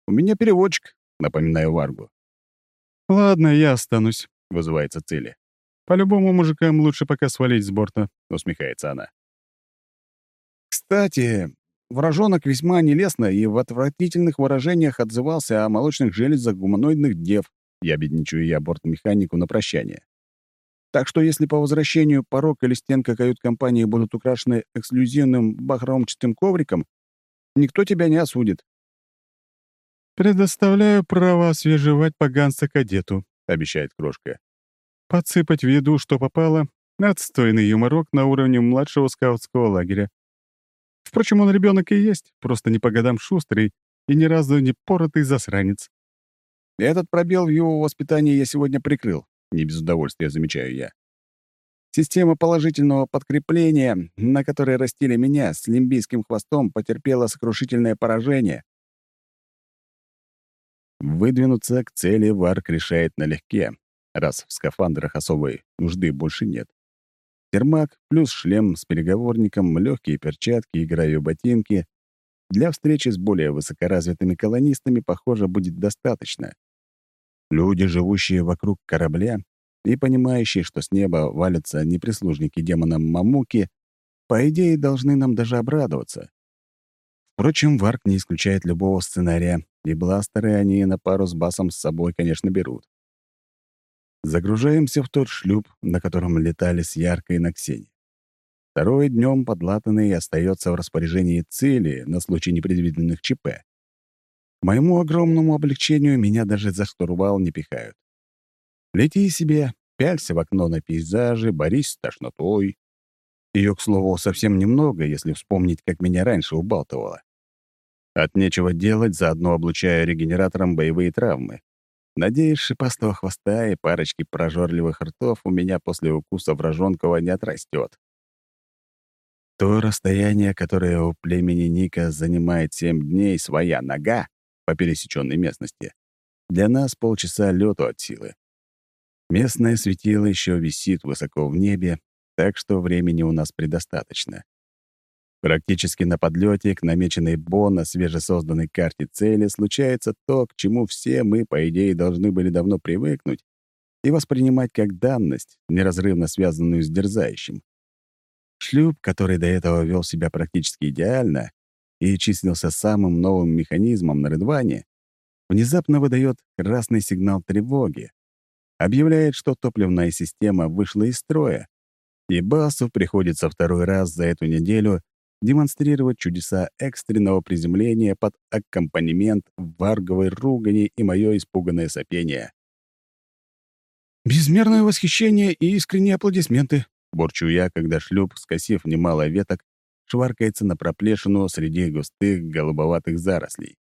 Speaker 1: «У меня переводчик», — напоминаю Варгу.
Speaker 2: «Ладно, я останусь», —
Speaker 1: вызывается Цели.
Speaker 2: «По-любому мужикам лучше пока свалить с борта», —
Speaker 1: усмехается она.
Speaker 3: «Кстати, вражонок весьма нелестно и в отвратительных выражениях отзывался о молочных железах гуманоидных дев», — я бедничаю я бортмеханику на прощание. Так что если по возвращению порог или стенка кают-компании будут украшены эксклюзивным бахромчатым ковриком, никто тебя не осудит.
Speaker 2: «Предоставляю право освежевать поганца кадету», — обещает Крошка. «Подсыпать в еду, что попало, отстойный юморок на уровне младшего скаутского лагеря. Впрочем, он ребенок и есть, просто не по годам шустрый и ни разу не поротый засранец».
Speaker 3: Этот пробел в его воспитании я сегодня прикрыл, не без удовольствия замечаю я. Система положительного подкрепления, на которой растили меня с лимбийским хвостом, потерпела сокрушительное поражение.
Speaker 1: Выдвинуться к цели Варк решает налегке, раз в скафандрах особой нужды больше нет. Термак плюс шлем с переговорником, легкие перчатки и гравиоботинки для встречи с более высокоразвитыми колонистами, похоже, будет достаточно. Люди, живущие вокруг корабля и понимающие, что с неба валятся не прислужники демона Мамуки, по идее, должны нам даже обрадоваться. Впрочем, Варк не исключает любого сценария, и бластеры они на пару с басом с собой, конечно, берут. Загружаемся в тот шлюп, на котором летали с Яркой на Ксении. Второй днем подлатанный остается в распоряжении цели на случай непредвиденных ЧП. К моему огромному облегчению меня даже за штурвал не пихают. Лети себе, пялься в окно на пейзажи, борись с тошнотой. Ее, к слову, совсем немного, если вспомнить, как меня раньше убалтывало. От нечего делать, заодно облучая регенератором боевые травмы. Надеюсь, шипастого хвоста и парочки прожорливых ртов у меня после укуса вражонкого не отрастет. То расстояние, которое у племени Ника занимает семь дней, своя нога по пересеченной местности, для нас полчаса лету от силы. Местное светило еще висит высоко в небе, так что времени у нас предостаточно. Практически на подлете к намеченной Бо на свежесозданной карте цели случается то, к чему все мы, по идее, должны были давно привыкнуть и воспринимать как данность, неразрывно связанную с дерзающим. Шлюп, который до этого вел себя практически идеально и числился самым новым механизмом на Рыдване, внезапно выдает красный сигнал тревоги, объявляет, что топливная система вышла из строя, и Басу приходится второй раз за эту неделю демонстрировать чудеса экстренного приземления под аккомпанемент варговой ругани и мое испуганное сопение.
Speaker 3: «Безмерное восхищение и искренние аплодисменты», —
Speaker 1: борчу я, когда шлюп, скосив немало веток, шваркается на проплешину среди густых голубоватых зарослей.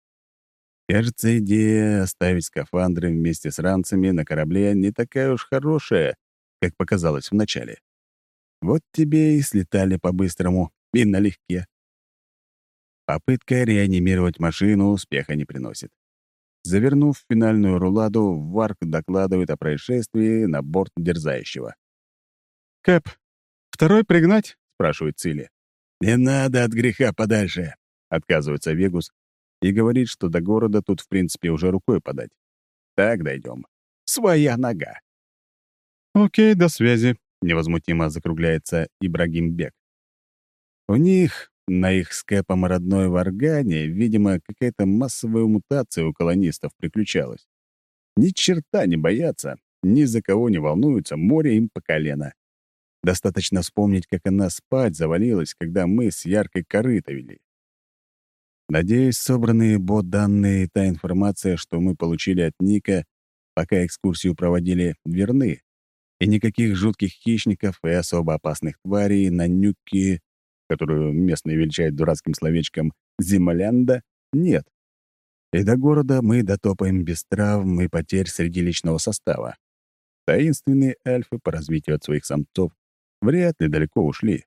Speaker 1: Кажется, идея оставить скафандры вместе с ранцами на корабле не такая уж хорошая, как показалось вначале. Вот тебе и слетали по-быстрому и налегке. Попытка реанимировать машину успеха не приносит. Завернув финальную руладу, Варк докладывает о происшествии на борт дерзающего.
Speaker 3: «Кэп, второй пригнать?» — спрашивает Цили.
Speaker 2: «Не надо от греха подальше», —
Speaker 1: отказывается Вегус и говорит, что до города тут, в принципе, уже рукой подать. Так дойдем. Своя нога.
Speaker 3: «Окей, до связи», —
Speaker 1: невозмутимо закругляется Ибрагим Бек. У них, на их с Кэпом родной Варгане, видимо, какая-то массовая мутация у колонистов приключалась. Ни черта не боятся, ни за кого не волнуются, море им по колено. Достаточно вспомнить, как она спать завалилась, когда мы с яркой корыто вели. Надеюсь, собранные бот-данные и та информация, что мы получили от Ника, пока экскурсию проводили, верны. И никаких жутких хищников и особо опасных тварей на нюке которую местные величают дурацким словечком «землянда», нет. И до города мы дотопаем без травм и потерь среди личного состава. Таинственные эльфы по развитию от своих самцов вряд ли далеко ушли.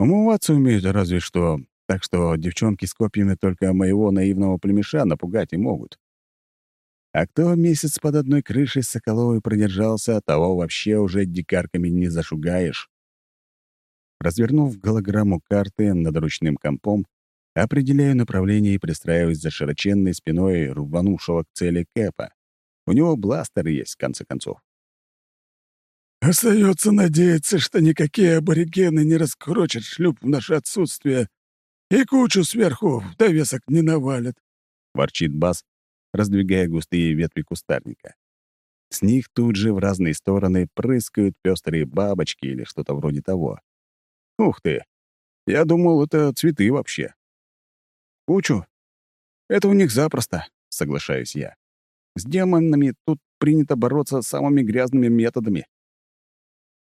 Speaker 1: Умываться умеют разве что, так что девчонки с копьями только моего наивного племеша напугать и могут. А кто месяц под одной крышей с Соколовой продержался, того вообще уже дикарками не зашугаешь. Развернув голограмму карты над ручным компом, определяю направление и пристраиваюсь за широченной спиной рванувшего к цели Кэпа. У него бластер есть, в конце концов.
Speaker 2: «Остается надеяться, что никакие аборигены не раскрочат шлюп в наше отсутствие и кучу сверху в довесок не навалят», —
Speaker 1: ворчит Бас, раздвигая густые ветви кустарника. С них тут же в разные стороны прыскают пестрые бабочки или что-то вроде того. Ух ты! Я думал, это цветы вообще. Кучу. Это у них запросто, соглашаюсь я. С демонами тут принято бороться самыми грязными методами.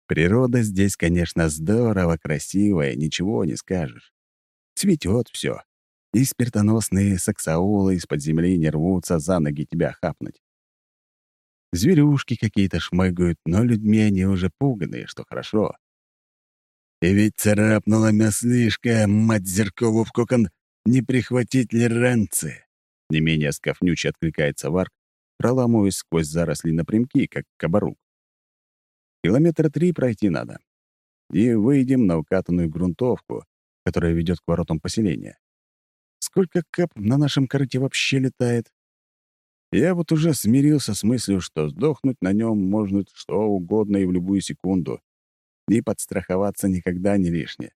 Speaker 1: Природа здесь, конечно, здорово красивая, ничего не скажешь. Цветет все. И спиртоносные саксаулы из-под земли не рвутся за ноги тебя хапнуть. Зверюшки какие-то шмыгают, но людьми они уже пуганые, что хорошо.
Speaker 2: И ведь царапнула мяслишка, мать Зеркову в кокон, не прихватить ли ранцы?
Speaker 1: Не менее скафнюче откликается Варк, проламываясь сквозь заросли напрямки, как кабарук. Километра три пройти надо. И выйдем на укатанную грунтовку, которая ведет к воротам поселения. Сколько кэп на нашем корыте вообще летает? Я вот уже смирился с мыслью, что сдохнуть на нем можно что угодно и в любую секунду и подстраховаться никогда не лишнее.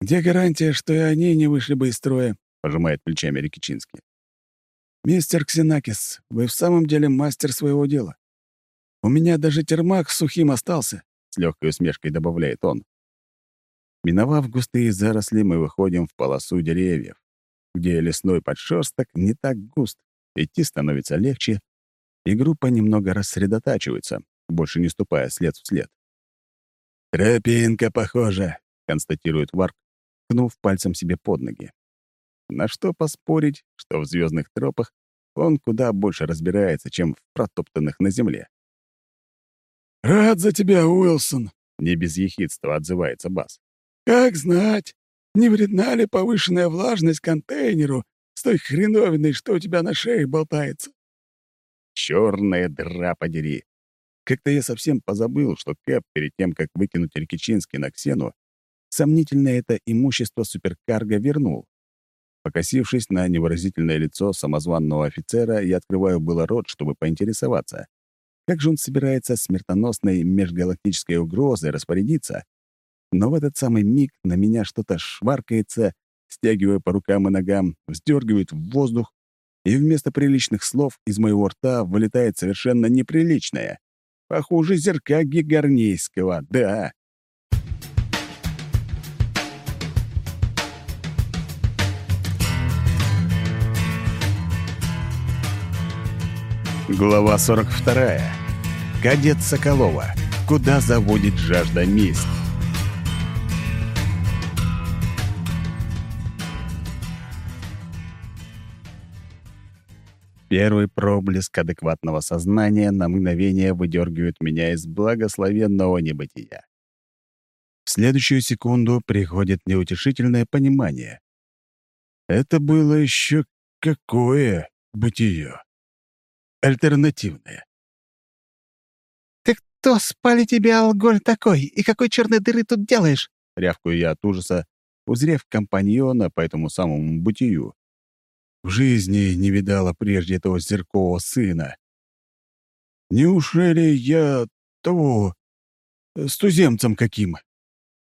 Speaker 2: «Где гарантия, что и они не вышли бы из строя?»
Speaker 1: — пожимает плечами Рикичинский.
Speaker 2: «Мистер Ксенакис, вы в самом деле мастер своего дела. У меня даже термак сухим остался», —
Speaker 1: с легкой усмешкой добавляет он. Миновав густые заросли, мы выходим в полосу деревьев, где лесной подшерсток не так густ, идти становится легче, и группа немного рассредотачивается, больше не ступая след в след.
Speaker 2: «Тропинка похожа», —
Speaker 1: констатирует Варк, ткнув пальцем себе под ноги. На что поспорить, что в звездных тропах он куда больше разбирается, чем в протоптанных на земле.
Speaker 2: «Рад за тебя, Уилсон», —
Speaker 1: не без ехидства отзывается Бас.
Speaker 2: «Как знать, не вредна ли повышенная влажность контейнеру с той хреновиной, что у тебя на шее болтается?»
Speaker 1: Черная дыра подери. Как-то я совсем позабыл, что Кэп, перед тем, как выкинуть Рикичинский на Ксену, сомнительное это имущество суперкарго вернул. Покосившись на невыразительное лицо самозванного офицера, я открываю было рот, чтобы поинтересоваться. Как же он собирается смертоносной межгалактической угрозой распорядиться? Но в этот самый миг на меня что-то шваркается, стягивая по рукам и ногам, вздергивает в воздух, и вместо приличных слов из моего рта вылетает совершенно неприличное. Похуже зерка Гигарнейского, да. Глава 42. Кадет Соколова. Куда заводит жажда мести? Первый проблеск адекватного сознания на мгновение выдергивает меня из благословенного небытия. В следующую секунду приходит неутешительное понимание. Это было еще какое бытие? Альтернативное.
Speaker 4: «Ты кто, спали тебя, алголь такой? И какой черной дыры тут делаешь?»
Speaker 1: — рявкаю я от ужаса, узрев компаньона по этому самому бытию. В жизни не видала прежде этого зеркового сына. Неужели я того... с туземцем каким?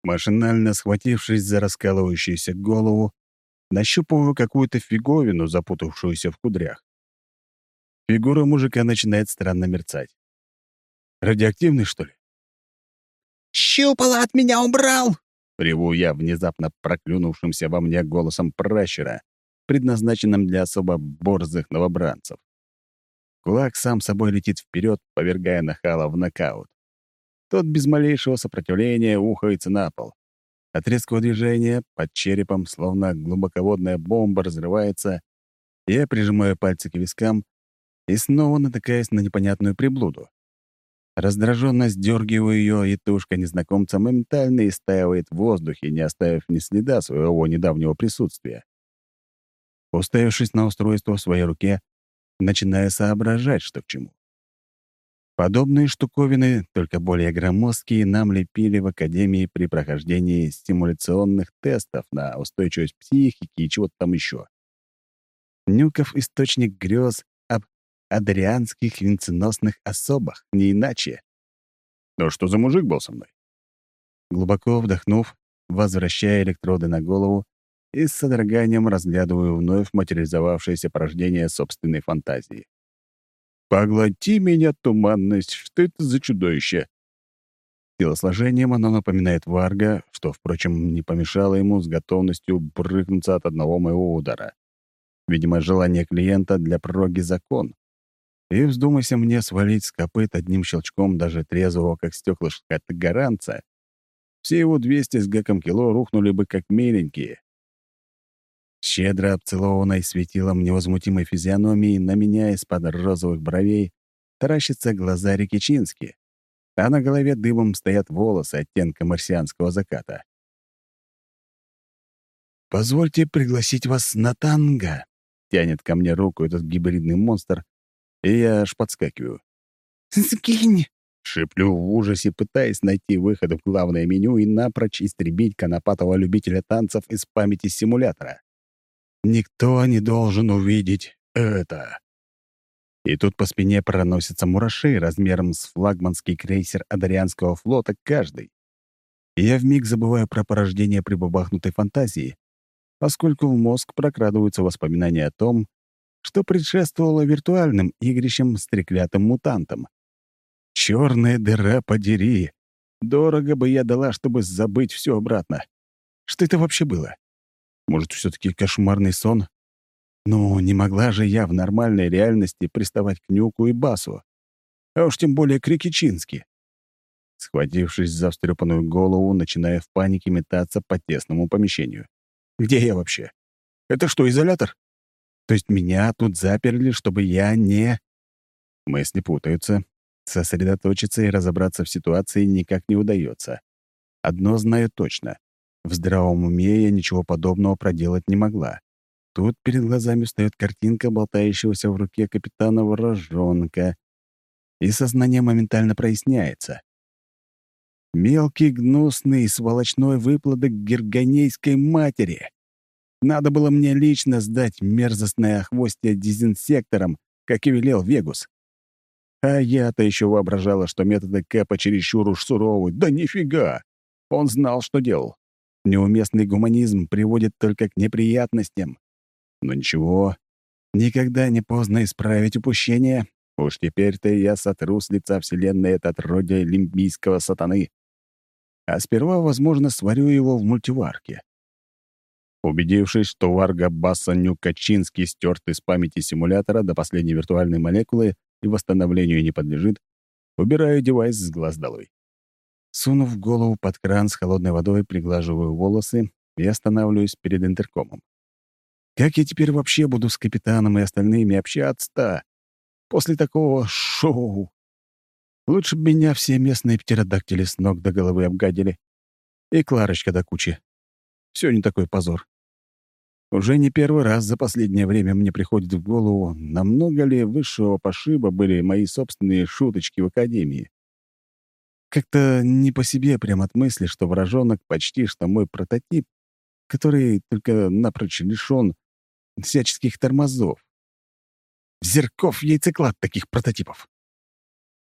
Speaker 1: Машинально схватившись за раскалывающуюся голову, нащупываю какую-то фиговину, запутавшуюся в кудрях. Фигура мужика начинает странно мерцать. Радиоактивный, что ли?
Speaker 4: «Щупало от меня убрал!»
Speaker 1: — реву я внезапно проклюнувшимся во мне голосом пращера, предназначенным для особо борзых новобранцев. Кулак сам собой летит вперед, повергая нахала в нокаут. Тот без малейшего сопротивления ухается на пол. От резкого движения под черепом, словно глубоководная бомба, разрывается. Я прижимаю пальцы к вискам и снова натыкаюсь на непонятную приблуду. Раздраженно сдергиваю ее, и тушка незнакомца моментально истаивает в воздухе, не оставив ни следа своего недавнего присутствия. Уставившись на устройство в своей руке, начинаю соображать, что к чему. Подобные штуковины, только более громоздкие, нам лепили в Академии при прохождении стимуляционных тестов на устойчивость психики и чего-то там еще. Нюков источник грез об адрианских венценосных особах, не иначе. Но что за мужик был со мной? Глубоко вдохнув, возвращая электроды на голову, и с содроганием разглядываю вновь материализовавшееся порождение собственной фантазии. «Поглоти меня, туманность! Что это за чудовище?» Телосложением оно напоминает Варга, что, впрочем, не помешало ему с готовностью брыкнуться от одного моего удара. Видимо, желание клиента для проги закон. И вздумайся мне свалить с копыт одним щелчком даже трезвого, как стеклышко гаранца, все его 200 с гаком кило рухнули бы как миленькие. Щедро обцелованной светилом невозмутимой физиономии на меня из-под розовых бровей таращатся глаза Рикичински, а на голове дыбом стоят волосы оттенка марсианского заката. «Позвольте пригласить вас на танго», — тянет ко мне руку этот гибридный монстр, и я аж подскакиваю.
Speaker 4: «Сгинь!»
Speaker 1: — шиплю в ужасе, пытаясь найти выход в главное меню и напрочь истребить конопатого любителя танцев из памяти симулятора. Никто не должен увидеть это. И тут по спине проносятся мураши размером с флагманский крейсер Адарианского флота каждый. И я вмиг забываю про порождение прибабахнутой фантазии, поскольку в мозг прокрадываются воспоминания о том, что предшествовало виртуальным игрищам с треклятым мутантом. Черная дыра подери! Дорого бы я дала, чтобы забыть все обратно. Что это вообще было? Может, все таки кошмарный сон? Ну, не могла же я в нормальной реальности приставать к Нюку и Басу. А уж тем более к Рикичински. Схватившись за встрепанную голову, начиная в панике метаться по тесному помещению. Где я вообще? Это что, изолятор? То есть меня тут заперли, чтобы я не... Мысли путаются. Сосредоточиться и разобраться в ситуации никак не удается. Одно знаю точно. В здравом уме я ничего подобного проделать не могла. Тут перед глазами встает картинка болтающегося в руке капитана Ворожонка, и сознание моментально проясняется. Мелкий, гнусный, сволочной выплодок гергонейской матери. Надо было мне лично сдать мерзостное охвостье дезинсектором, как и велел Вегус. А я-то еще воображала, что методы Кэпа чересчур уж суровы. Да нифига! Он знал, что делал. Неуместный гуманизм приводит только к неприятностям. Но ничего, никогда не поздно исправить упущение. Уж теперь-то я сотру с лица Вселенной этот отродье лимбийского сатаны. А сперва, возможно, сварю его в мультиварке. Убедившись, что Варга Басса Нюкачинский стерт из памяти симулятора до последней виртуальной молекулы, и восстановлению не подлежит, убираю девайс с глаз долой. Сунув голову под кран с холодной водой, приглаживаю волосы и останавливаюсь перед интеркомом. Как я теперь вообще буду с капитаном и остальными общаться-то? После такого шоу. Лучше бы меня все местные птеродактили с ног до головы обгадили. И Кларочка до кучи. Все не такой позор. Уже не первый раз за последнее время мне приходит в голову, намного ли высшего пошиба были мои собственные шуточки в академии. Как-то не по себе прям от мысли, что вражонок почти что мой прототип, который только напрочь лишён всяческих тормозов. Зерков яйцеклад таких прототипов.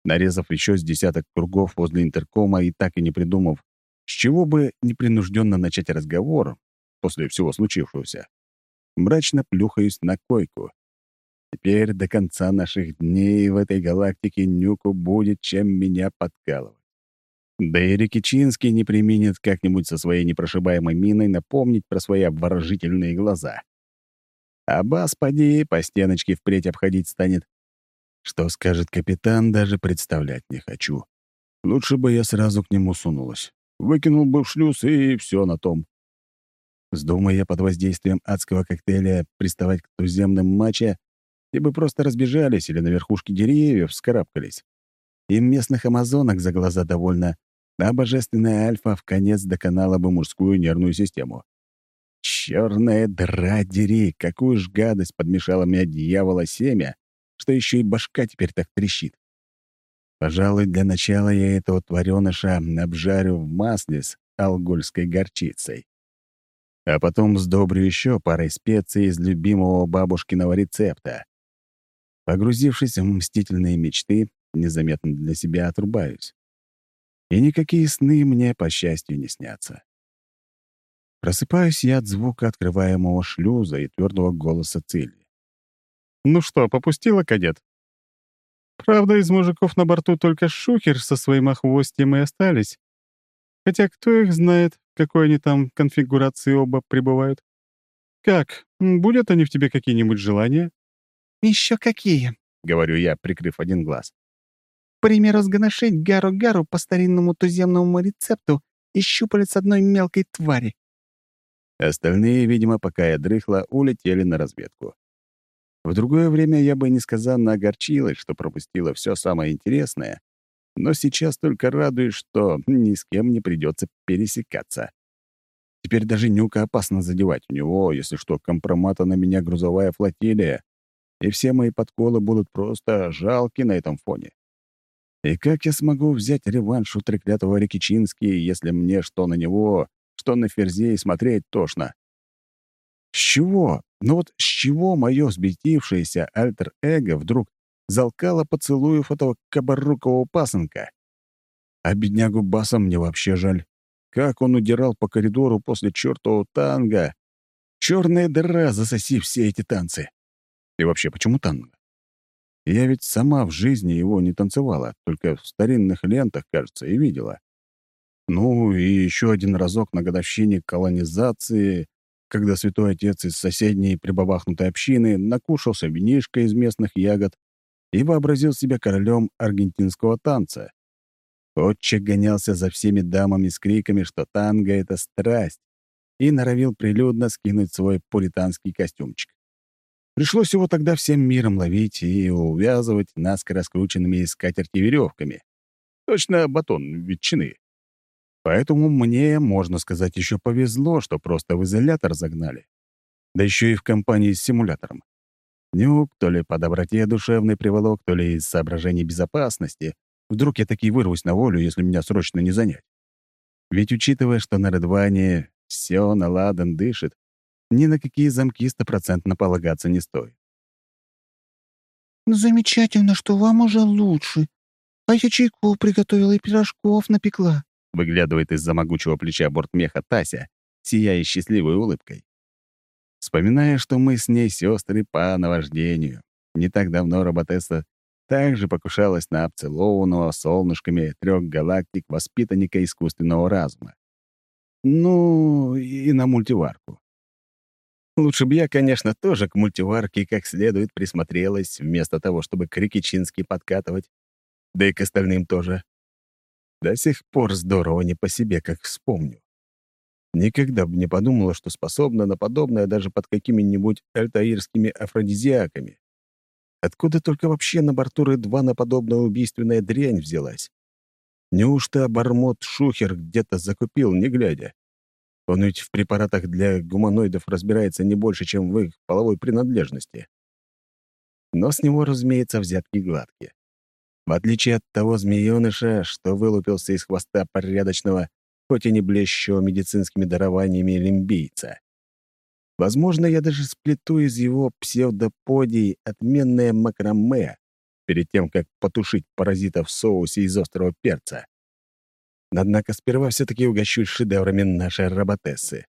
Speaker 1: Нарезав еще с десяток кругов возле интеркома и так и не придумав, с чего бы непринужденно начать разговор после всего случившегося, мрачно плюхаюсь на койку. Теперь до конца наших дней в этой галактике Нюку будет чем меня подкалывать. Да и Рикичинский не применит как-нибудь со своей непрошибаемой миной напомнить про свои обворожительные глаза. А бас, поди, по стеночке впредь обходить станет. Что скажет капитан, даже представлять не хочу. Лучше бы я сразу к нему сунулась. Выкинул бы в шлюз, и все на том. Вздумая я под воздействием адского коктейля приставать к туземным матча, и бы просто разбежались или на верхушке деревьев скарабкались. Им местных амазонок за глаза довольно, а божественная альфа в конец доконала бы мужскую нервную систему. Черная дыра дери, какую ж гадость подмешала мне дьявола семя, что еще и башка теперь так трещит. Пожалуй, для начала я этого твареныша обжарю в масле с алгольской горчицей. А потом сдобрю еще парой специй из любимого бабушкиного рецепта. Погрузившись в мстительные мечты, незаметно для себя отрубаюсь и никакие сны мне, по счастью, не снятся. Просыпаюсь я от звука открываемого шлюза и твердого голоса Цилли.
Speaker 3: «Ну что, попустила, кадет?» «Правда, из мужиков на борту только шухер со своим охвостьем и остались. Хотя кто их знает, какой они там конфигурации оба пребывают. Как, будут они в тебе какие-нибудь желания?»
Speaker 4: Еще какие», — говорю я, прикрыв один глаз примеру, сгоношить гару-гару по старинному туземному рецепту и щупалец одной мелкой твари.
Speaker 1: Остальные, видимо, пока я дрыхла, улетели на разведку. В другое время я бы несказанно огорчилась, что пропустила все самое интересное, но сейчас только радуюсь, что ни с кем не придется пересекаться. Теперь даже Нюка опасно задевать. У него, если что, компромата на меня грузовая флотилия, и все мои подколы будут просто жалки на этом фоне. И как я смогу взять реванш у треклятого Рикичински, если мне что на него, что на Ферзей смотреть тошно? С чего? Ну вот с чего мое взбетившееся альтер-эго вдруг залкало поцелуев этого кабаррукового пасынка? А беднягу Баса мне вообще жаль. Как он удирал по коридору после чертового танго. Черная дыра, засоси все эти танцы. И вообще, почему танго? Я ведь сама в жизни его не танцевала, только в старинных лентах, кажется, и видела. Ну, и еще один разок на годовщине колонизации, когда святой отец из соседней прибабахнутой общины накушался винишко из местных ягод и вообразил себя королем аргентинского танца. Отче гонялся за всеми дамами с криками, что танго — это страсть, и норовил прилюдно скинуть свой пуританский костюмчик. Пришлось его тогда всем миром ловить и увязывать наскоро скрученными из скатерти веревками. Точно батон ветчины. Поэтому мне, можно сказать, еще повезло, что просто в изолятор загнали. Да еще и в компании с симулятором. Нюк то ли по доброте душевной приволок, то ли из соображений безопасности. Вдруг я таки вырвусь на волю, если меня срочно не занять. Ведь учитывая, что на Редване все на ладан дышит, ни на какие замки стопроцентно полагаться не стоит.
Speaker 4: «Замечательно, что вам уже лучше. А я чайку приготовила и пирожков напекла», —
Speaker 1: выглядывает из-за могучего плеча бортмеха Тася, сияя счастливой улыбкой. Вспоминая, что мы с ней сестры по наваждению. Не так давно Роботесса также покушалась на обцелованного солнышками трех галактик воспитанника искусственного разума. Ну, и на мультиварку. Лучше бы я, конечно, тоже к мультиварке как следует присмотрелась, вместо того, чтобы к Рикичински подкатывать. Да и к остальным тоже. До сих пор здорово не по себе, как вспомню. Никогда бы не подумала, что способна на подобное даже под какими-нибудь альтаирскими афродизиаками. Откуда только вообще на борту Ры-2 на подобная убийственная дрянь взялась? Неужто обормот Шухер где-то закупил, не глядя? Он ведь в препаратах для гуманоидов разбирается не больше, чем в их половой принадлежности. Но с него, разумеется, взятки гладкие. В отличие от того змеёныша, что вылупился из хвоста порядочного хоть и не блещущего медицинскими дарованиями лимбийца. Возможно, я даже сплету из его псевдоподий отменное макраме перед тем, как потушить паразитов в соусе из острого перца. Однако сперва все таки угощусь шедеврами нашей роботессы.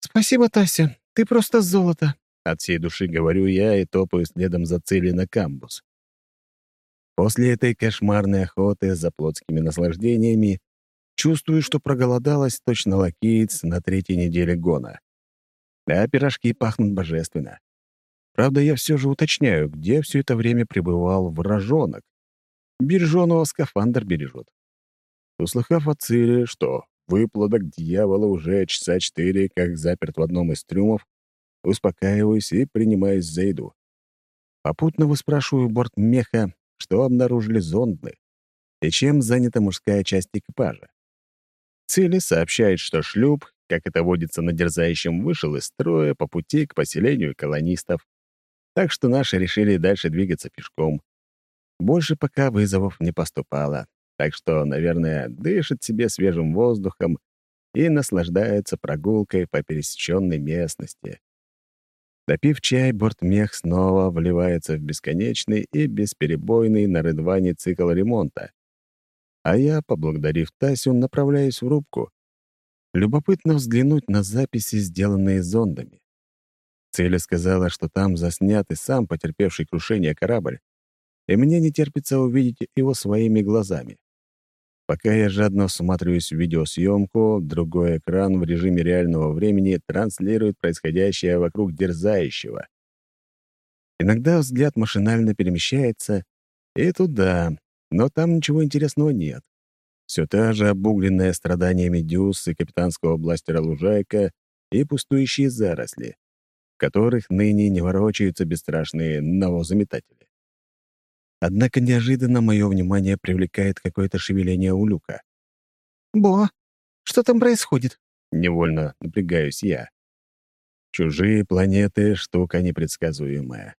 Speaker 4: «Спасибо, Тася, ты просто золото», —
Speaker 1: от всей души говорю я и топаю следом за целью на камбус. После этой кошмарной охоты за плотскими наслаждениями Чувствую, что проголодалась точно лакеец на третьей неделе гона. А пирожки пахнут божественно. Правда, я все же уточняю, где все это время пребывал вражонок. Береженого скафандр бережет. Услыхав от Цири, что выплодок дьявола уже часа четыре, как заперт в одном из трюмов, успокаиваюсь и принимаюсь за еду. Попутно выспрашиваю борт меха, что обнаружили зондны и чем занята мужская часть экипажа. Цели сообщает, что шлюп, как это водится на дерзающем, вышел из строя по пути к поселению колонистов. Так что наши решили дальше двигаться пешком. Больше пока вызовов не поступало, так что, наверное, дышит себе свежим воздухом и наслаждается прогулкой по пересеченной местности. Допив чай, бортмех снова вливается в бесконечный и бесперебойный на Рыдване цикл ремонта. А я, поблагодарив Тасю, направляюсь в рубку. Любопытно взглянуть на записи, сделанные зондами. Целя сказала, что там заснят и сам потерпевший крушение корабль, и мне не терпится увидеть его своими глазами. Пока я жадно всматриваюсь в видеосъемку, другой экран в режиме реального времени транслирует происходящее вокруг дерзающего. Иногда взгляд машинально перемещается и туда, но там ничего интересного нет. Все та же обугленная страданиями дюз и капитанского бластера лужайка и пустующие заросли, в которых ныне не ворочаются бесстрашные навозаметатели. Однако неожиданно мое внимание привлекает какое-то шевеление у люка.
Speaker 4: «Бо, что там происходит?»
Speaker 1: Невольно напрягаюсь я. Чужие планеты — штука непредсказуемая.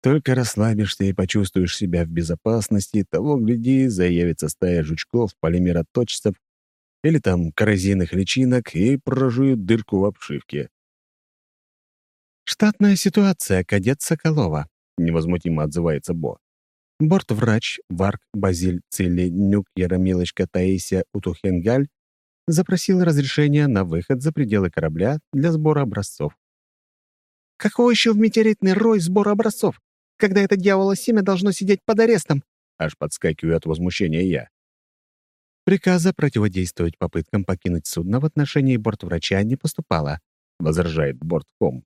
Speaker 1: Только расслабишься и почувствуешь себя в безопасности, того, гляди, заявится стая жучков, полимероточцев или там коррозийных личинок и прожуют дырку в обшивке.
Speaker 4: «Штатная ситуация, кадет Соколова», —
Speaker 1: невозмутимо отзывается Бо.
Speaker 4: Бортврач Варк Базиль Цилли Нюк Яромилочка Таисия Утухенгаль запросил разрешение на выход за пределы корабля для сбора образцов. «Какого еще в метеоритный рой сбора образцов? когда это дьявола семя должно сидеть под арестом?»
Speaker 1: Аж подскакиваю от возмущения я.
Speaker 4: «Приказа противодействовать попыткам покинуть судно в отношении бортврача не поступало», — возражает бортком.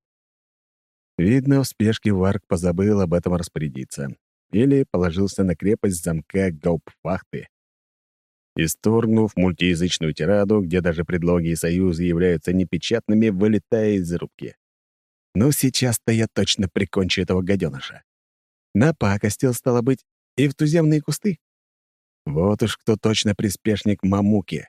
Speaker 1: Видно, в спешке Варк позабыл об этом распорядиться. Или положился на крепость замка гауптвахты. Исторгнув мультиязычную тираду, где даже предлоги и союзы являются непечатными, вылетая из рубки. Ну, сейчас-то я точно прикончу этого гаденыша. Напакостил, стало быть, и в туземные кусты. Вот уж кто точно приспешник Мамуки.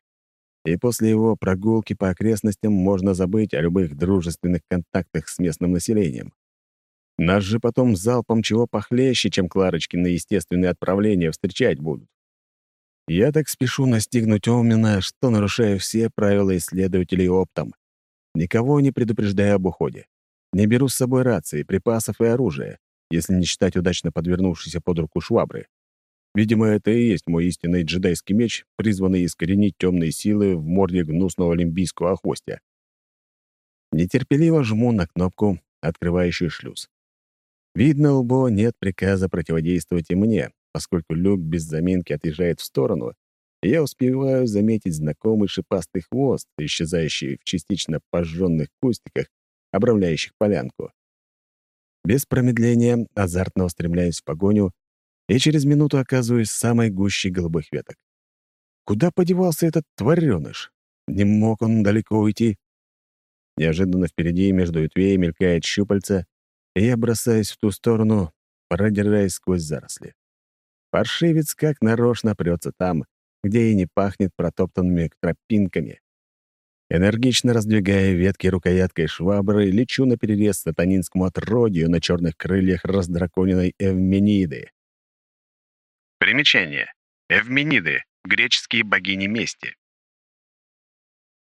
Speaker 1: И после его прогулки по окрестностям можно забыть о любых дружественных контактах с местным населением. Нас же потом залпом чего похлеще, чем Кларочки на естественные отправления встречать будут. Я так спешу настигнуть Омина, что нарушаю все правила исследователей оптом. Никого не предупреждаю об уходе. Не беру с собой рации, припасов и оружия если не считать удачно подвернувшейся под руку швабры. Видимо, это и есть мой истинный джедайский меч, призванный искоренить темные силы в морде гнусного олимпийского охвостя. Нетерпеливо жму на кнопку, открывающую шлюз. Видно, у Бо нет приказа противодействовать и мне, поскольку люк без заминки отъезжает в сторону, и я успеваю заметить знакомый шипастый хвост, исчезающий в частично пожженных кустиках
Speaker 2: обрамляющих полянку. Без промедления азартно устремляюсь в погоню и через минуту оказываюсь в самой гуще голубых веток. Куда подевался этот твареныш? Не мог он далеко уйти. Неожиданно впереди между ветвей мелькает щупальца, и я бросаюсь в ту сторону, продираясь сквозь заросли. Паршивец как нарочно прется там, где и не пахнет протоптанными тропинками. Энергично раздвигая ветки рукояткой швабры, лечу на перерез сатанинскому отродью на черных крыльях раздраконенной Эвмениды.
Speaker 6: Примечание. Эвмениды — греческие богини мести.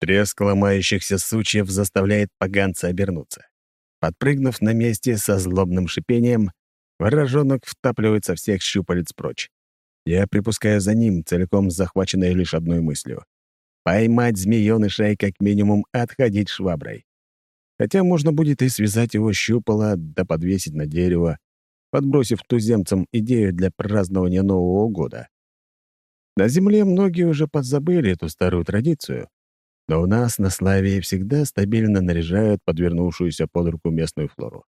Speaker 2: Треск ломающихся сучьев заставляет поганца обернуться. Подпрыгнув на месте со злобным шипением, ворожонок втапливает со всех щупалец прочь. Я припускаю за ним, целиком захваченной лишь одной мыслью. Поймать змеёныша и как минимум отходить шваброй. Хотя можно будет и связать его щупало, да подвесить на дерево, подбросив туземцам идею для празднования Нового года. На Земле многие уже подзабыли эту старую традицию, но у нас на Славии всегда стабильно наряжают подвернувшуюся под руку местную флору.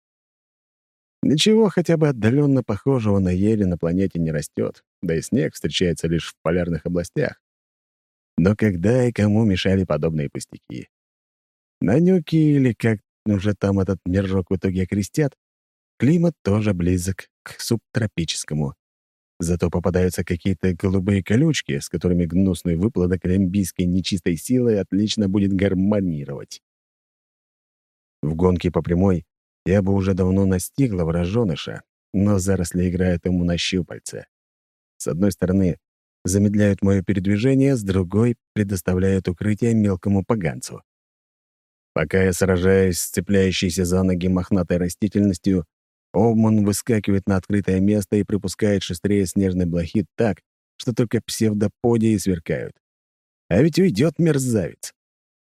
Speaker 2: Ничего хотя бы отдаленно похожего на ели на планете не растет, да и снег встречается лишь в полярных областях. Но когда и кому мешали подобные пустяки? На Нюке или как уже там этот миржок в итоге окрестят, климат тоже близок к субтропическому, Зато попадаются какие-то голубые колючки, с которыми гнусный выплодок олимпийской нечистой силы отлично будет гармонировать. В гонке по прямой я бы уже давно настигла враженыша, но заросли играют ему на щупальце. С одной стороны, замедляют мое передвижение, с другой — предоставляют укрытие мелкому поганцу. Пока я сражаюсь с цепляющейся за ноги мохнатой растительностью, Овман выскакивает на открытое место и пропускает шустрее снежный блохит так, что только псевдоподии сверкают. А ведь уйдет мерзавец.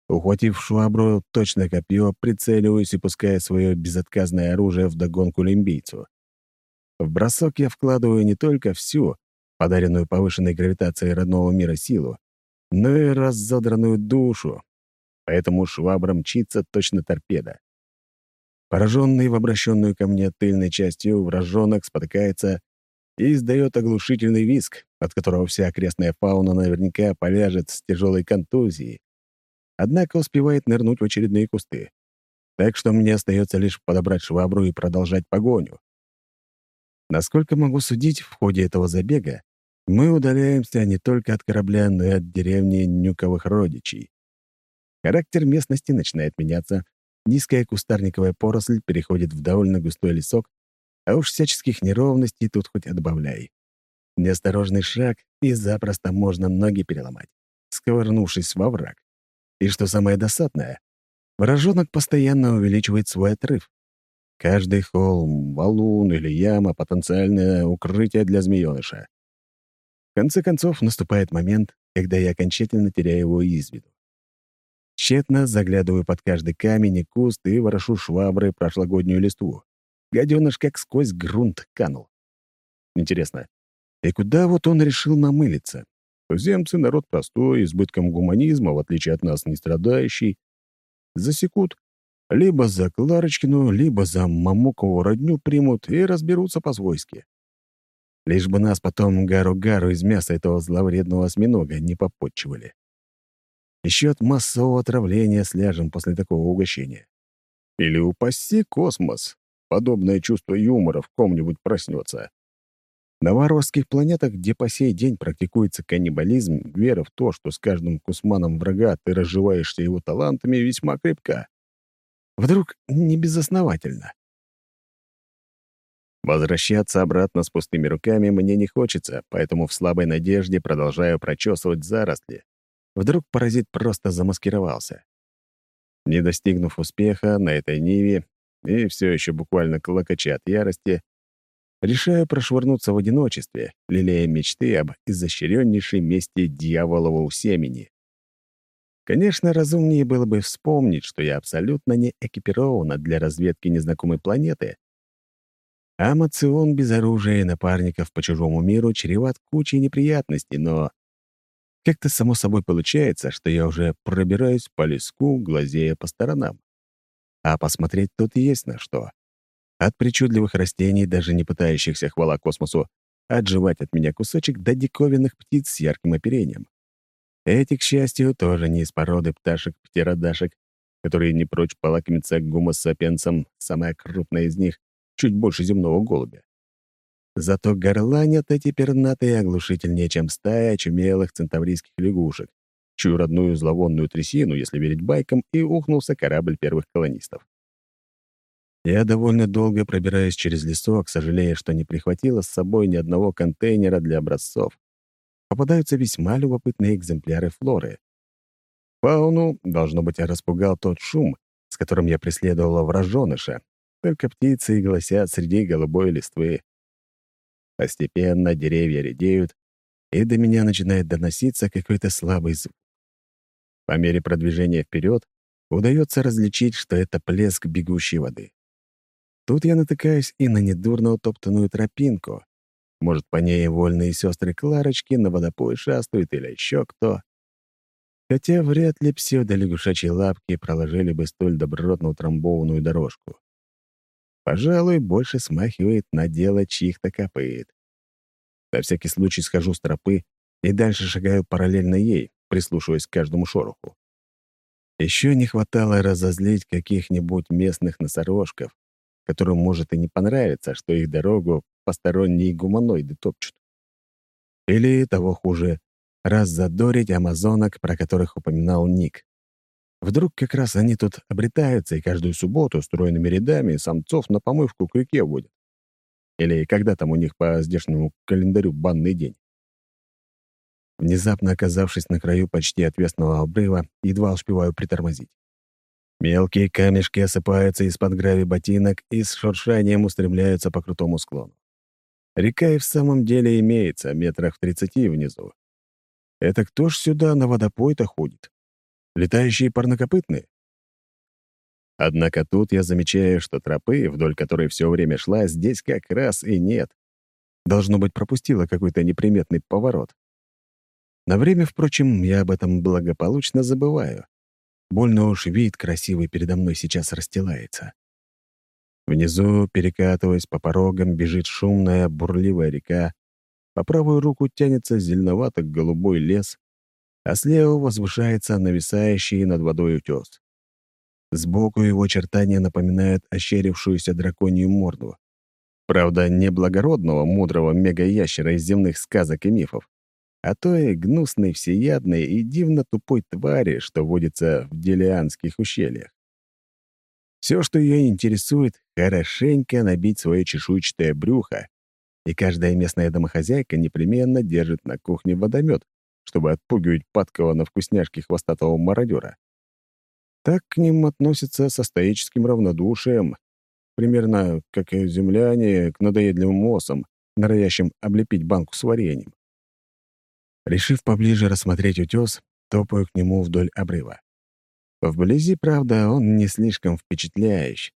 Speaker 2: Ухватив швабру, точно копье, прицеливаюсь и пускаю свое безотказное оружие в догонку лимбийцу. В бросок я вкладываю не только всю, подаренную повышенной гравитацией родного мира силу, но и разодранную душу, поэтому швабра мчится точно торпеда. Пораженный в обращенную ко мне тыльной частью, вражонок спотыкается и издает оглушительный виск, от которого вся окрестная фауна наверняка поляжет с тяжелой контузией. Однако успевает нырнуть в очередные кусты. Так что мне остается лишь подобрать швабру и продолжать погоню. Насколько могу судить, в ходе этого забега мы удаляемся не только от корабля, но и от деревни Нюковых родичей. Характер местности начинает меняться, Низкая кустарниковая поросль переходит в довольно густой лесок, а уж всяческих неровностей тут хоть отбавляй. Неосторожный шаг, и запросто можно ноги переломать, сковырнувшись во враг. И что самое досадное, вражонок постоянно увеличивает свой отрыв. Каждый холм, валун или яма — потенциальное укрытие для змеёныша. В конце концов, наступает момент, когда я окончательно теряю его из виду. Тщетно заглядываю под каждый камень и куст и ворошу шваброй прошлогоднюю листву. Гаденыш как сквозь грунт канул. Интересно, и куда вот он решил намылиться? Туземцы — народ простой, избытком гуманизма, в отличие от нас, не страдающий. Засекут, либо за Кларочкину, либо за Мамукову родню примут и разберутся по-свойски. Лишь бы нас потом гару-гару из мяса этого зловредного осьминога не попотчевали. Еще от массового отравления сляжем после такого угощения. Или упаси космос, подобное чувство юмора в ком-нибудь проснется. На варварских планетах, где по сей день практикуется каннибализм, вера в то, что с каждым кусманом врага ты разживаешься его талантами, весьма крепка. Вдруг не безосновательно. Возвращаться обратно с пустыми руками мне не хочется, поэтому в слабой надежде продолжаю прочесывать заросли, Вдруг паразит просто замаскировался. Не достигнув успеха на этой ниве и все еще буквально клокоча от ярости, решаю прошвырнуться в одиночестве, лелея мечты об изощреннейшей мести дьяволового семени. Конечно, разумнее было бы вспомнить, что я абсолютно не экипирована для разведки незнакомой планеты. А мацион без оружия и напарников по чужому миру чреват кучей неприятностей, но как-то само собой получается, что я уже пробираюсь по леску, глазея по сторонам. А посмотреть тут есть на что. От причудливых растений, даже не пытающихся хвала космосу, отживать от меня кусочек до диковинных птиц с ярким оперением. Эти, к счастью, тоже не из породы пташек-птеродашек, которые не прочь полакомиться гумосапенцам, самая крупная из них, чуть больше земного голубя. Зато горланят эти пернатые оглушительнее, чем стая очумелых центаврийских лягушек, чью родную зловонную трясину, если верить байкам, и ухнулся корабль первых колонистов. Я довольно долго пробираюсь через лесок, сожалея, что не прихватила с собой ни одного контейнера для образцов. Попадаются весьма любопытные экземпляры флоры. Фауну, должно быть, распугал тот шум, с которым я преследовала враженыша. Только птицы и голосят среди голубой листвы. Постепенно деревья редеют, и до меня начинает доноситься какой-то слабый звук. По мере продвижения вперед удается различить, что это плеск бегущей воды. Тут я натыкаюсь и на недурно утоптанную тропинку. Может, по ней вольные сестры Кларочки на водопой шастают или еще кто. Хотя вряд ли псевдолягушачьи лапки проложили бы столь добротно утрамбованную дорожку. Пожалуй, больше смахивает на дело чьих-то копыт. На всякий случай схожу с тропы и дальше шагаю параллельно ей, прислушиваясь к каждому шороху. Еще не хватало разозлить каких-нибудь местных носорожков, которым может и не понравиться, что их дорогу посторонние гуманоиды топчут. Или, того хуже, раззадорить амазонок, про которых упоминал Ник. Вдруг как раз они тут обретаются и каждую субботу стройными рядами самцов на помывку к реке водят. Или когда там у них по здешнему календарю банный день. Внезапно оказавшись на краю почти отвесного обрыва, едва успеваю притормозить. Мелкие камешки осыпаются из-под грави ботинок и с шуршанием устремляются по крутому склону. Река и в самом деле имеется, метрах в тридцати внизу. Это кто ж сюда на водопой-то ходит? Летающие парнокопытные? Однако тут я замечаю, что тропы, вдоль которой все время шла, здесь как раз и нет. Должно быть, пропустила какой-то неприметный поворот. На время, впрочем, я об этом благополучно забываю. Больно уж вид красивый передо мной сейчас расстилается. Внизу, перекатываясь по порогам, бежит шумная, бурливая река. По правую руку тянется зеленовато-голубой лес, а слева возвышается нависающий над водой утес. Сбоку его очертания напоминают ощерившуюся драконью морду. Правда, не благородного, мудрого мега-ящера из земных сказок и мифов, а той гнусной, всеядной и дивно тупой твари, что водится в Делианских ущельях. Все, что ее интересует, хорошенько набить свое чешуйчатое брюхо, и каждая местная домохозяйка непременно держит на кухне водомет, чтобы отпугивать падкого на вкусняшки хвостатого мародера. Так к ним относятся со стоическим равнодушием, примерно как и земляне к надоедливым осам, норовящим облепить банку с вареньем. Решив поближе рассмотреть утес, топаю к нему вдоль обрыва. Вблизи, правда, он не слишком впечатляющий.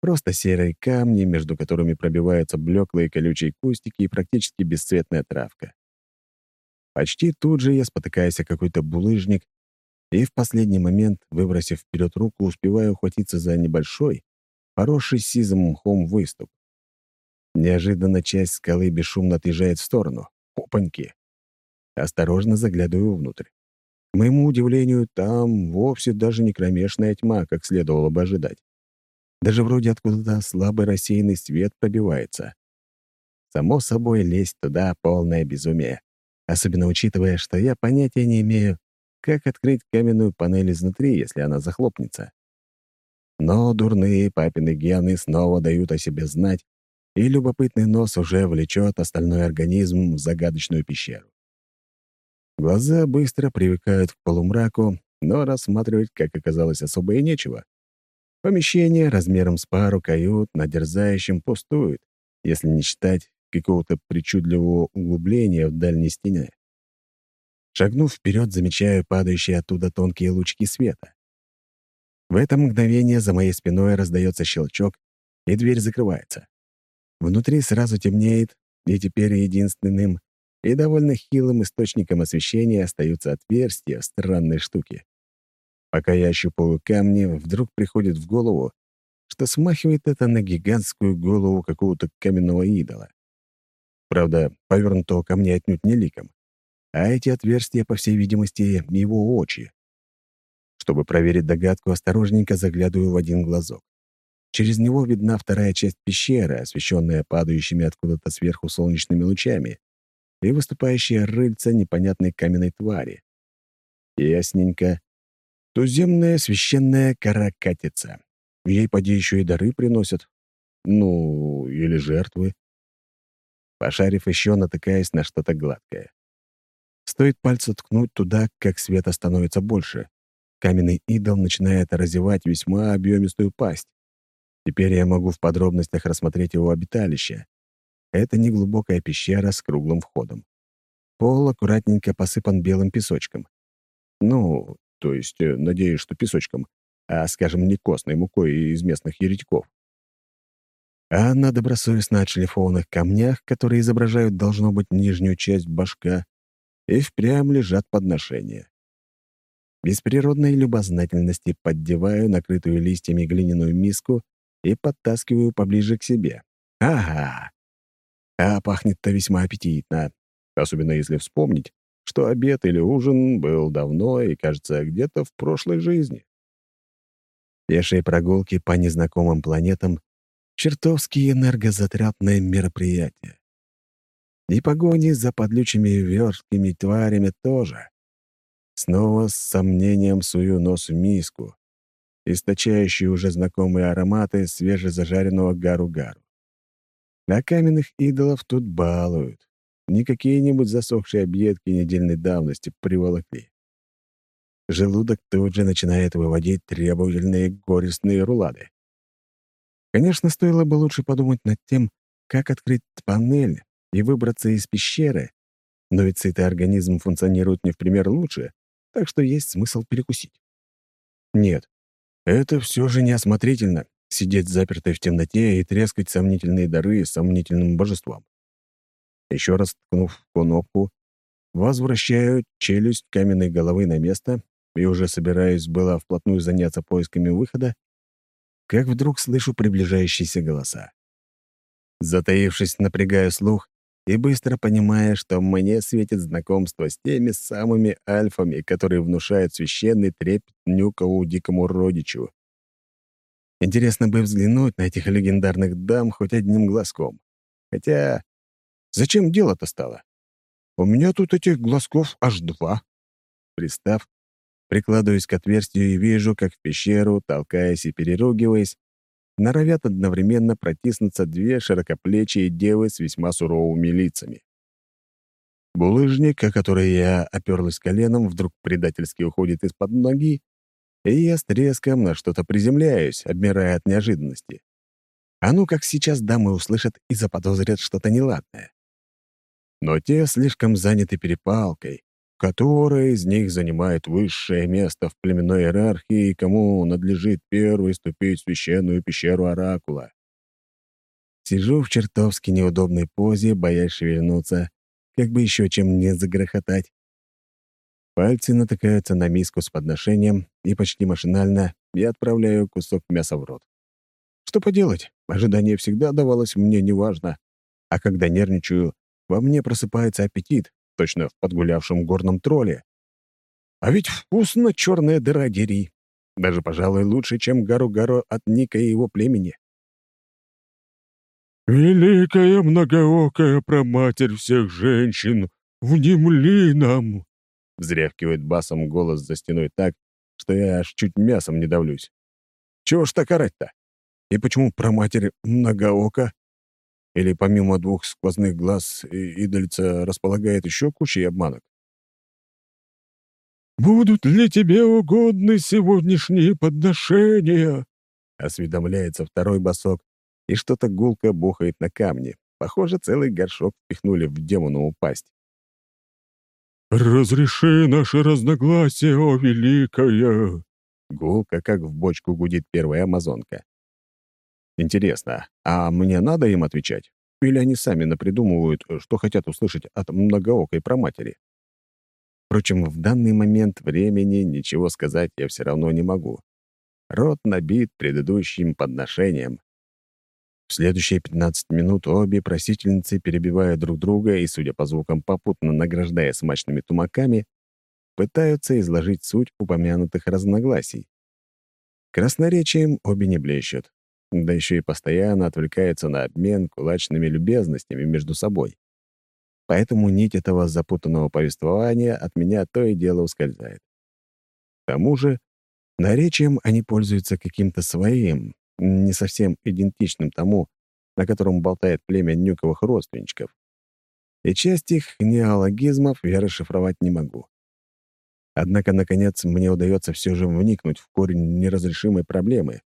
Speaker 2: Просто серые камни, между которыми пробиваются блеклые колючие кустики и практически бесцветная травка. Почти тут же я спотыкаюсь о какой-то булыжник и в последний момент, выбросив вперед руку, успеваю ухватиться за небольшой, поросший сизым мхом выступ. Неожиданно часть скалы бесшумно отъезжает в сторону. Опаньки! Осторожно заглядываю внутрь. К моему удивлению, там вовсе даже не кромешная тьма, как следовало бы ожидать. Даже вроде откуда-то слабый рассеянный свет пробивается. Само собой, лезть туда — полное безумие. Особенно учитывая, что я понятия не имею, как открыть каменную панель изнутри, если она захлопнется. Но дурные папины гены снова дают о себе знать, и любопытный нос уже влечет остальной организм в загадочную пещеру. Глаза быстро привыкают к полумраку, но рассматривать, как оказалось, особо и нечего. Помещение размером с пару кают на дерзающем пустует, если не считать какого-то причудливого углубления в дальней стене. Шагнув вперед, замечаю падающие оттуда тонкие лучки света. В это мгновение за моей спиной раздается щелчок, и дверь закрывается. Внутри сразу темнеет, и теперь единственным и довольно хилым источником освещения остаются отверстия странной штуки. Пока я ощупываю камни, вдруг приходит в голову, что смахивает это на гигантскую голову какого-то каменного идола. Правда, повернутого ко мне отнюдь не ликом. А эти отверстия, по всей видимости, его очи. Чтобы проверить догадку, осторожненько заглядываю в один глазок. Через него видна вторая часть пещеры, освещенная падающими откуда-то сверху солнечными лучами, и выступающая рыльца непонятной каменной твари. Ясненько. Туземная священная каракатица. Ей, поди, еще и дары приносят. Ну, или жертвы. Пошарив еще, натыкаясь на что-то гладкое. Стоит пальцы ткнуть туда, как света становится больше. Каменный идол начинает разевать весьма объемистую пасть. Теперь я могу в подробностях рассмотреть его обиталище. Это неглубокая пещера с круглым входом. Пол аккуратненько посыпан белым песочком. Ну, то есть, э, надеюсь, что песочком, а, скажем, не костной мукой из местных еретиков. А на добросовестно отшлифованных камнях, которые изображают, должно быть, нижнюю часть башка, и впрямь лежат подношения. Без природной любознательности поддеваю накрытую листьями глиняную миску и подтаскиваю поближе к себе. Ага! А пахнет-то весьма аппетитно, особенно если вспомнить, что обед или ужин был давно и, кажется, где-то в прошлой жизни. Пешие прогулки по незнакомым планетам — чертовски энергозатратное мероприятие. И погони за подлючими верткими тварями тоже. Снова с сомнением сую нос в миску, источающую уже знакомые ароматы свежезажаренного гару-гару. А каменных идолов тут балуют. Не какие-нибудь засохшие объедки недельной давности приволокли. Желудок тут же начинает выводить требовательные горестные рулады. Конечно, стоило бы лучше подумать над тем, как открыть панель и выбраться из пещеры, но ведь сытый организм функционирует не в пример лучше, так что есть смысл перекусить. Нет, это все же неосмотрительно — сидеть запертой в темноте и трескать сомнительные дары сомнительным божествам. Еще раз ткнув кнопку, возвращаю челюсть каменной головы на место и уже собираюсь было вплотную заняться поисками выхода, как вдруг слышу приближающиеся голоса. Затаившись, напрягаю слух и быстро понимая, что мне светит знакомство с теми самыми альфами, которые внушают священный трепет нюкову дикому родичу. Интересно бы взглянуть на этих легендарных дам хоть одним глазком. Хотя зачем дело-то стало? У меня тут этих глазков аж два. Пристав, прикладываюсь к отверстию и вижу, как в пещеру, толкаясь и переругиваясь, норовят одновременно протиснуться две широкоплечие девы с весьма суровыми лицами. Булыжник, о который я оперлась коленом, вдруг предательски уходит из-под ноги, и я с треском на что-то приземляюсь, обмирая от неожиданности. А ну как сейчас дамы услышат и заподозрят что-то неладное. Но те слишком заняты перепалкой, которая из них занимает высшее место в племенной иерархии и кому надлежит первой ступить в священную пещеру Оракула. Сижу в чертовски неудобной позе, боясь шевельнуться, как бы еще чем не загрохотать. Пальцы натыкаются на миску с подношением, и почти машинально я отправляю кусок мяса в рот. Что поделать, ожидание всегда давалось мне неважно, а когда нервничаю, во мне просыпается аппетит, точно в подгулявшем горном тролле. А ведь вкусно черная дыра дери. Даже, пожалуй, лучше, чем Гару-Гару от Ника и его племени.
Speaker 7: «Великая многоокая проматерь всех женщин, внемли нам!»
Speaker 2: Взрявкивает басом голос за стеной так, что я аж чуть мясом не давлюсь. Чего ж так орать-то? И почему проматерь многоока? Или помимо двух сквозных глаз идольца располагает еще кучей обманок?
Speaker 7: «Будут ли тебе угодны сегодняшние подношения?»
Speaker 2: Осведомляется второй босок, и что-то гулко бухает на камне. Похоже, целый горшок впихнули в демонову пасть.
Speaker 7: «Разреши наше разногласие, о великая!»
Speaker 2: Гулко, как в бочку гудит первая амазонка. Интересно, а мне надо им отвечать? Или они сами напридумывают, что хотят услышать от многоокой проматери? Впрочем, в данный момент времени ничего сказать я все равно не могу. рот набит предыдущим подношением. В следующие 15 минут обе просительницы, перебивая друг друга и, судя по звукам, попутно награждая смачными тумаками, пытаются изложить суть упомянутых разногласий. Красноречием обе не блещут, да еще и постоянно отвлекаются на обмен кулачными любезностями между собой. Поэтому нить этого запутанного повествования от меня то и дело ускользает. К тому же, наречием они пользуются каким-то своим, не совсем идентичным тому, на котором болтает племя Нюковых родственничков. И часть их неологизмов я расшифровать не могу. Однако, наконец, мне удается все же вникнуть в корень неразрешимой проблемы.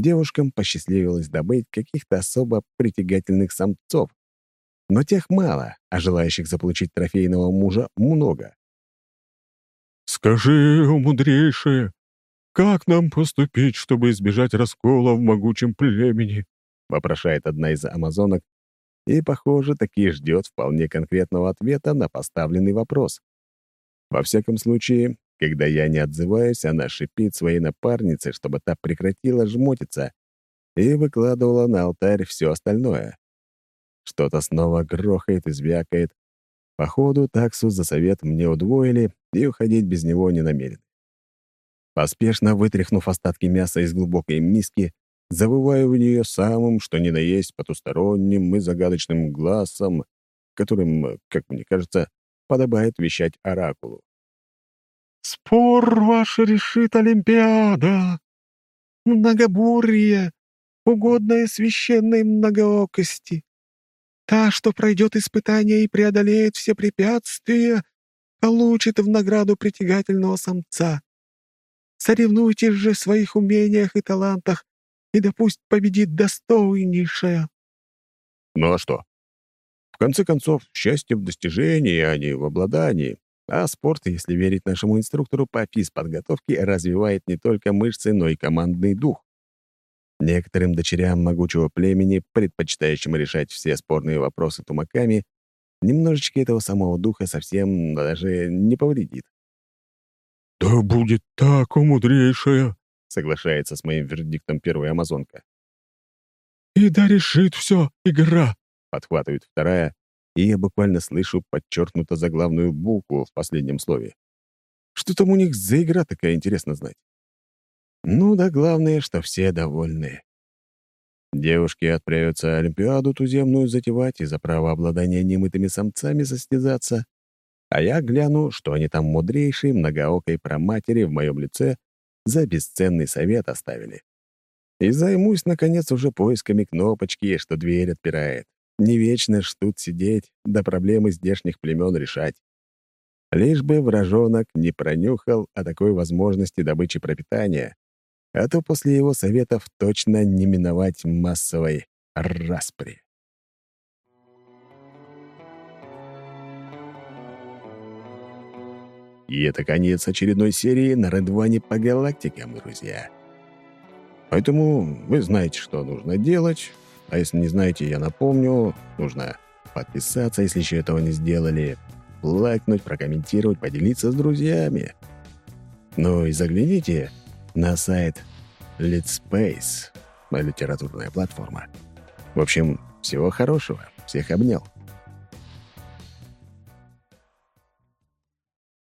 Speaker 2: Девушкам посчастливилось добыть каких-то особо притягательных самцов. Но тех мало, а желающих заполучить трофейного мужа много.
Speaker 7: «Скажи, о мудрейшее, как нам поступить, чтобы избежать раскола в могучем племени?»
Speaker 2: — вопрошает одна из амазонок, и, похоже, таки ждет вполне конкретного ответа на поставленный вопрос. Во всяком случае, когда я не отзываюсь, она шипит своей напарнице, чтобы та прекратила жмотиться и выкладывала на алтарь все остальное. Что-то снова грохает и звякает. Походу, таксу за совет мне удвоили, и уходить без него не намерен. Поспешно вытряхнув остатки мяса из глубокой миски, завываю в нее самым, что ни на есть, потусторонним и загадочным глазом, которым, как мне кажется, подобает вещать оракулу.
Speaker 7: «Спор ваш решит Олимпиада! Многобурье, угодное священной многоокости. Та, что пройдет испытание и преодолеет все препятствия, получит в награду притягательного самца. Соревнуйтесь же в своих умениях и талантах, и да пусть победит достойнейшая».
Speaker 2: Ну а что? конце концов, счастье в достижении, а не в обладании. А спорт, если верить нашему инструктору по физподготовке, развивает не только мышцы, но и командный дух. Некоторым дочерям могучего племени, предпочитающим решать все спорные вопросы тумаками, немножечко этого самого духа совсем даже не повредит.
Speaker 7: «Да будет так, о мудрейшая!»
Speaker 2: — соглашается с моим вердиктом первая амазонка.
Speaker 7: «И да решит все игра!»
Speaker 2: подхватывает вторая, и я буквально слышу подчеркнуто заглавную букву в последнем слове. Что там у них за игра такая, интересно знать? Ну да главное, что все довольны. Девушки отправятся Олимпиаду туземную затевать и за право обладания немытыми самцами состязаться, а я гляну, что они там мудрейшей многоокой проматери в моем лице за бесценный совет оставили. И займусь, наконец, уже поисками кнопочки, что дверь отпирает. Не вечно ж тут сидеть, да проблемы здешних племен решать. Лишь бы вражонок не пронюхал о такой возможности добычи пропитания, а то после его советов точно не миновать массовой распри. И это конец очередной серии на Редване по галактикам, друзья. Поэтому вы знаете, что нужно делать. А если не знаете, я напомню, нужно подписаться, если еще этого не сделали, лайкнуть, прокомментировать, поделиться с друзьями. Ну и загляните на сайт Let's Space, моя литературная платформа. В общем, всего хорошего. Всех обнял.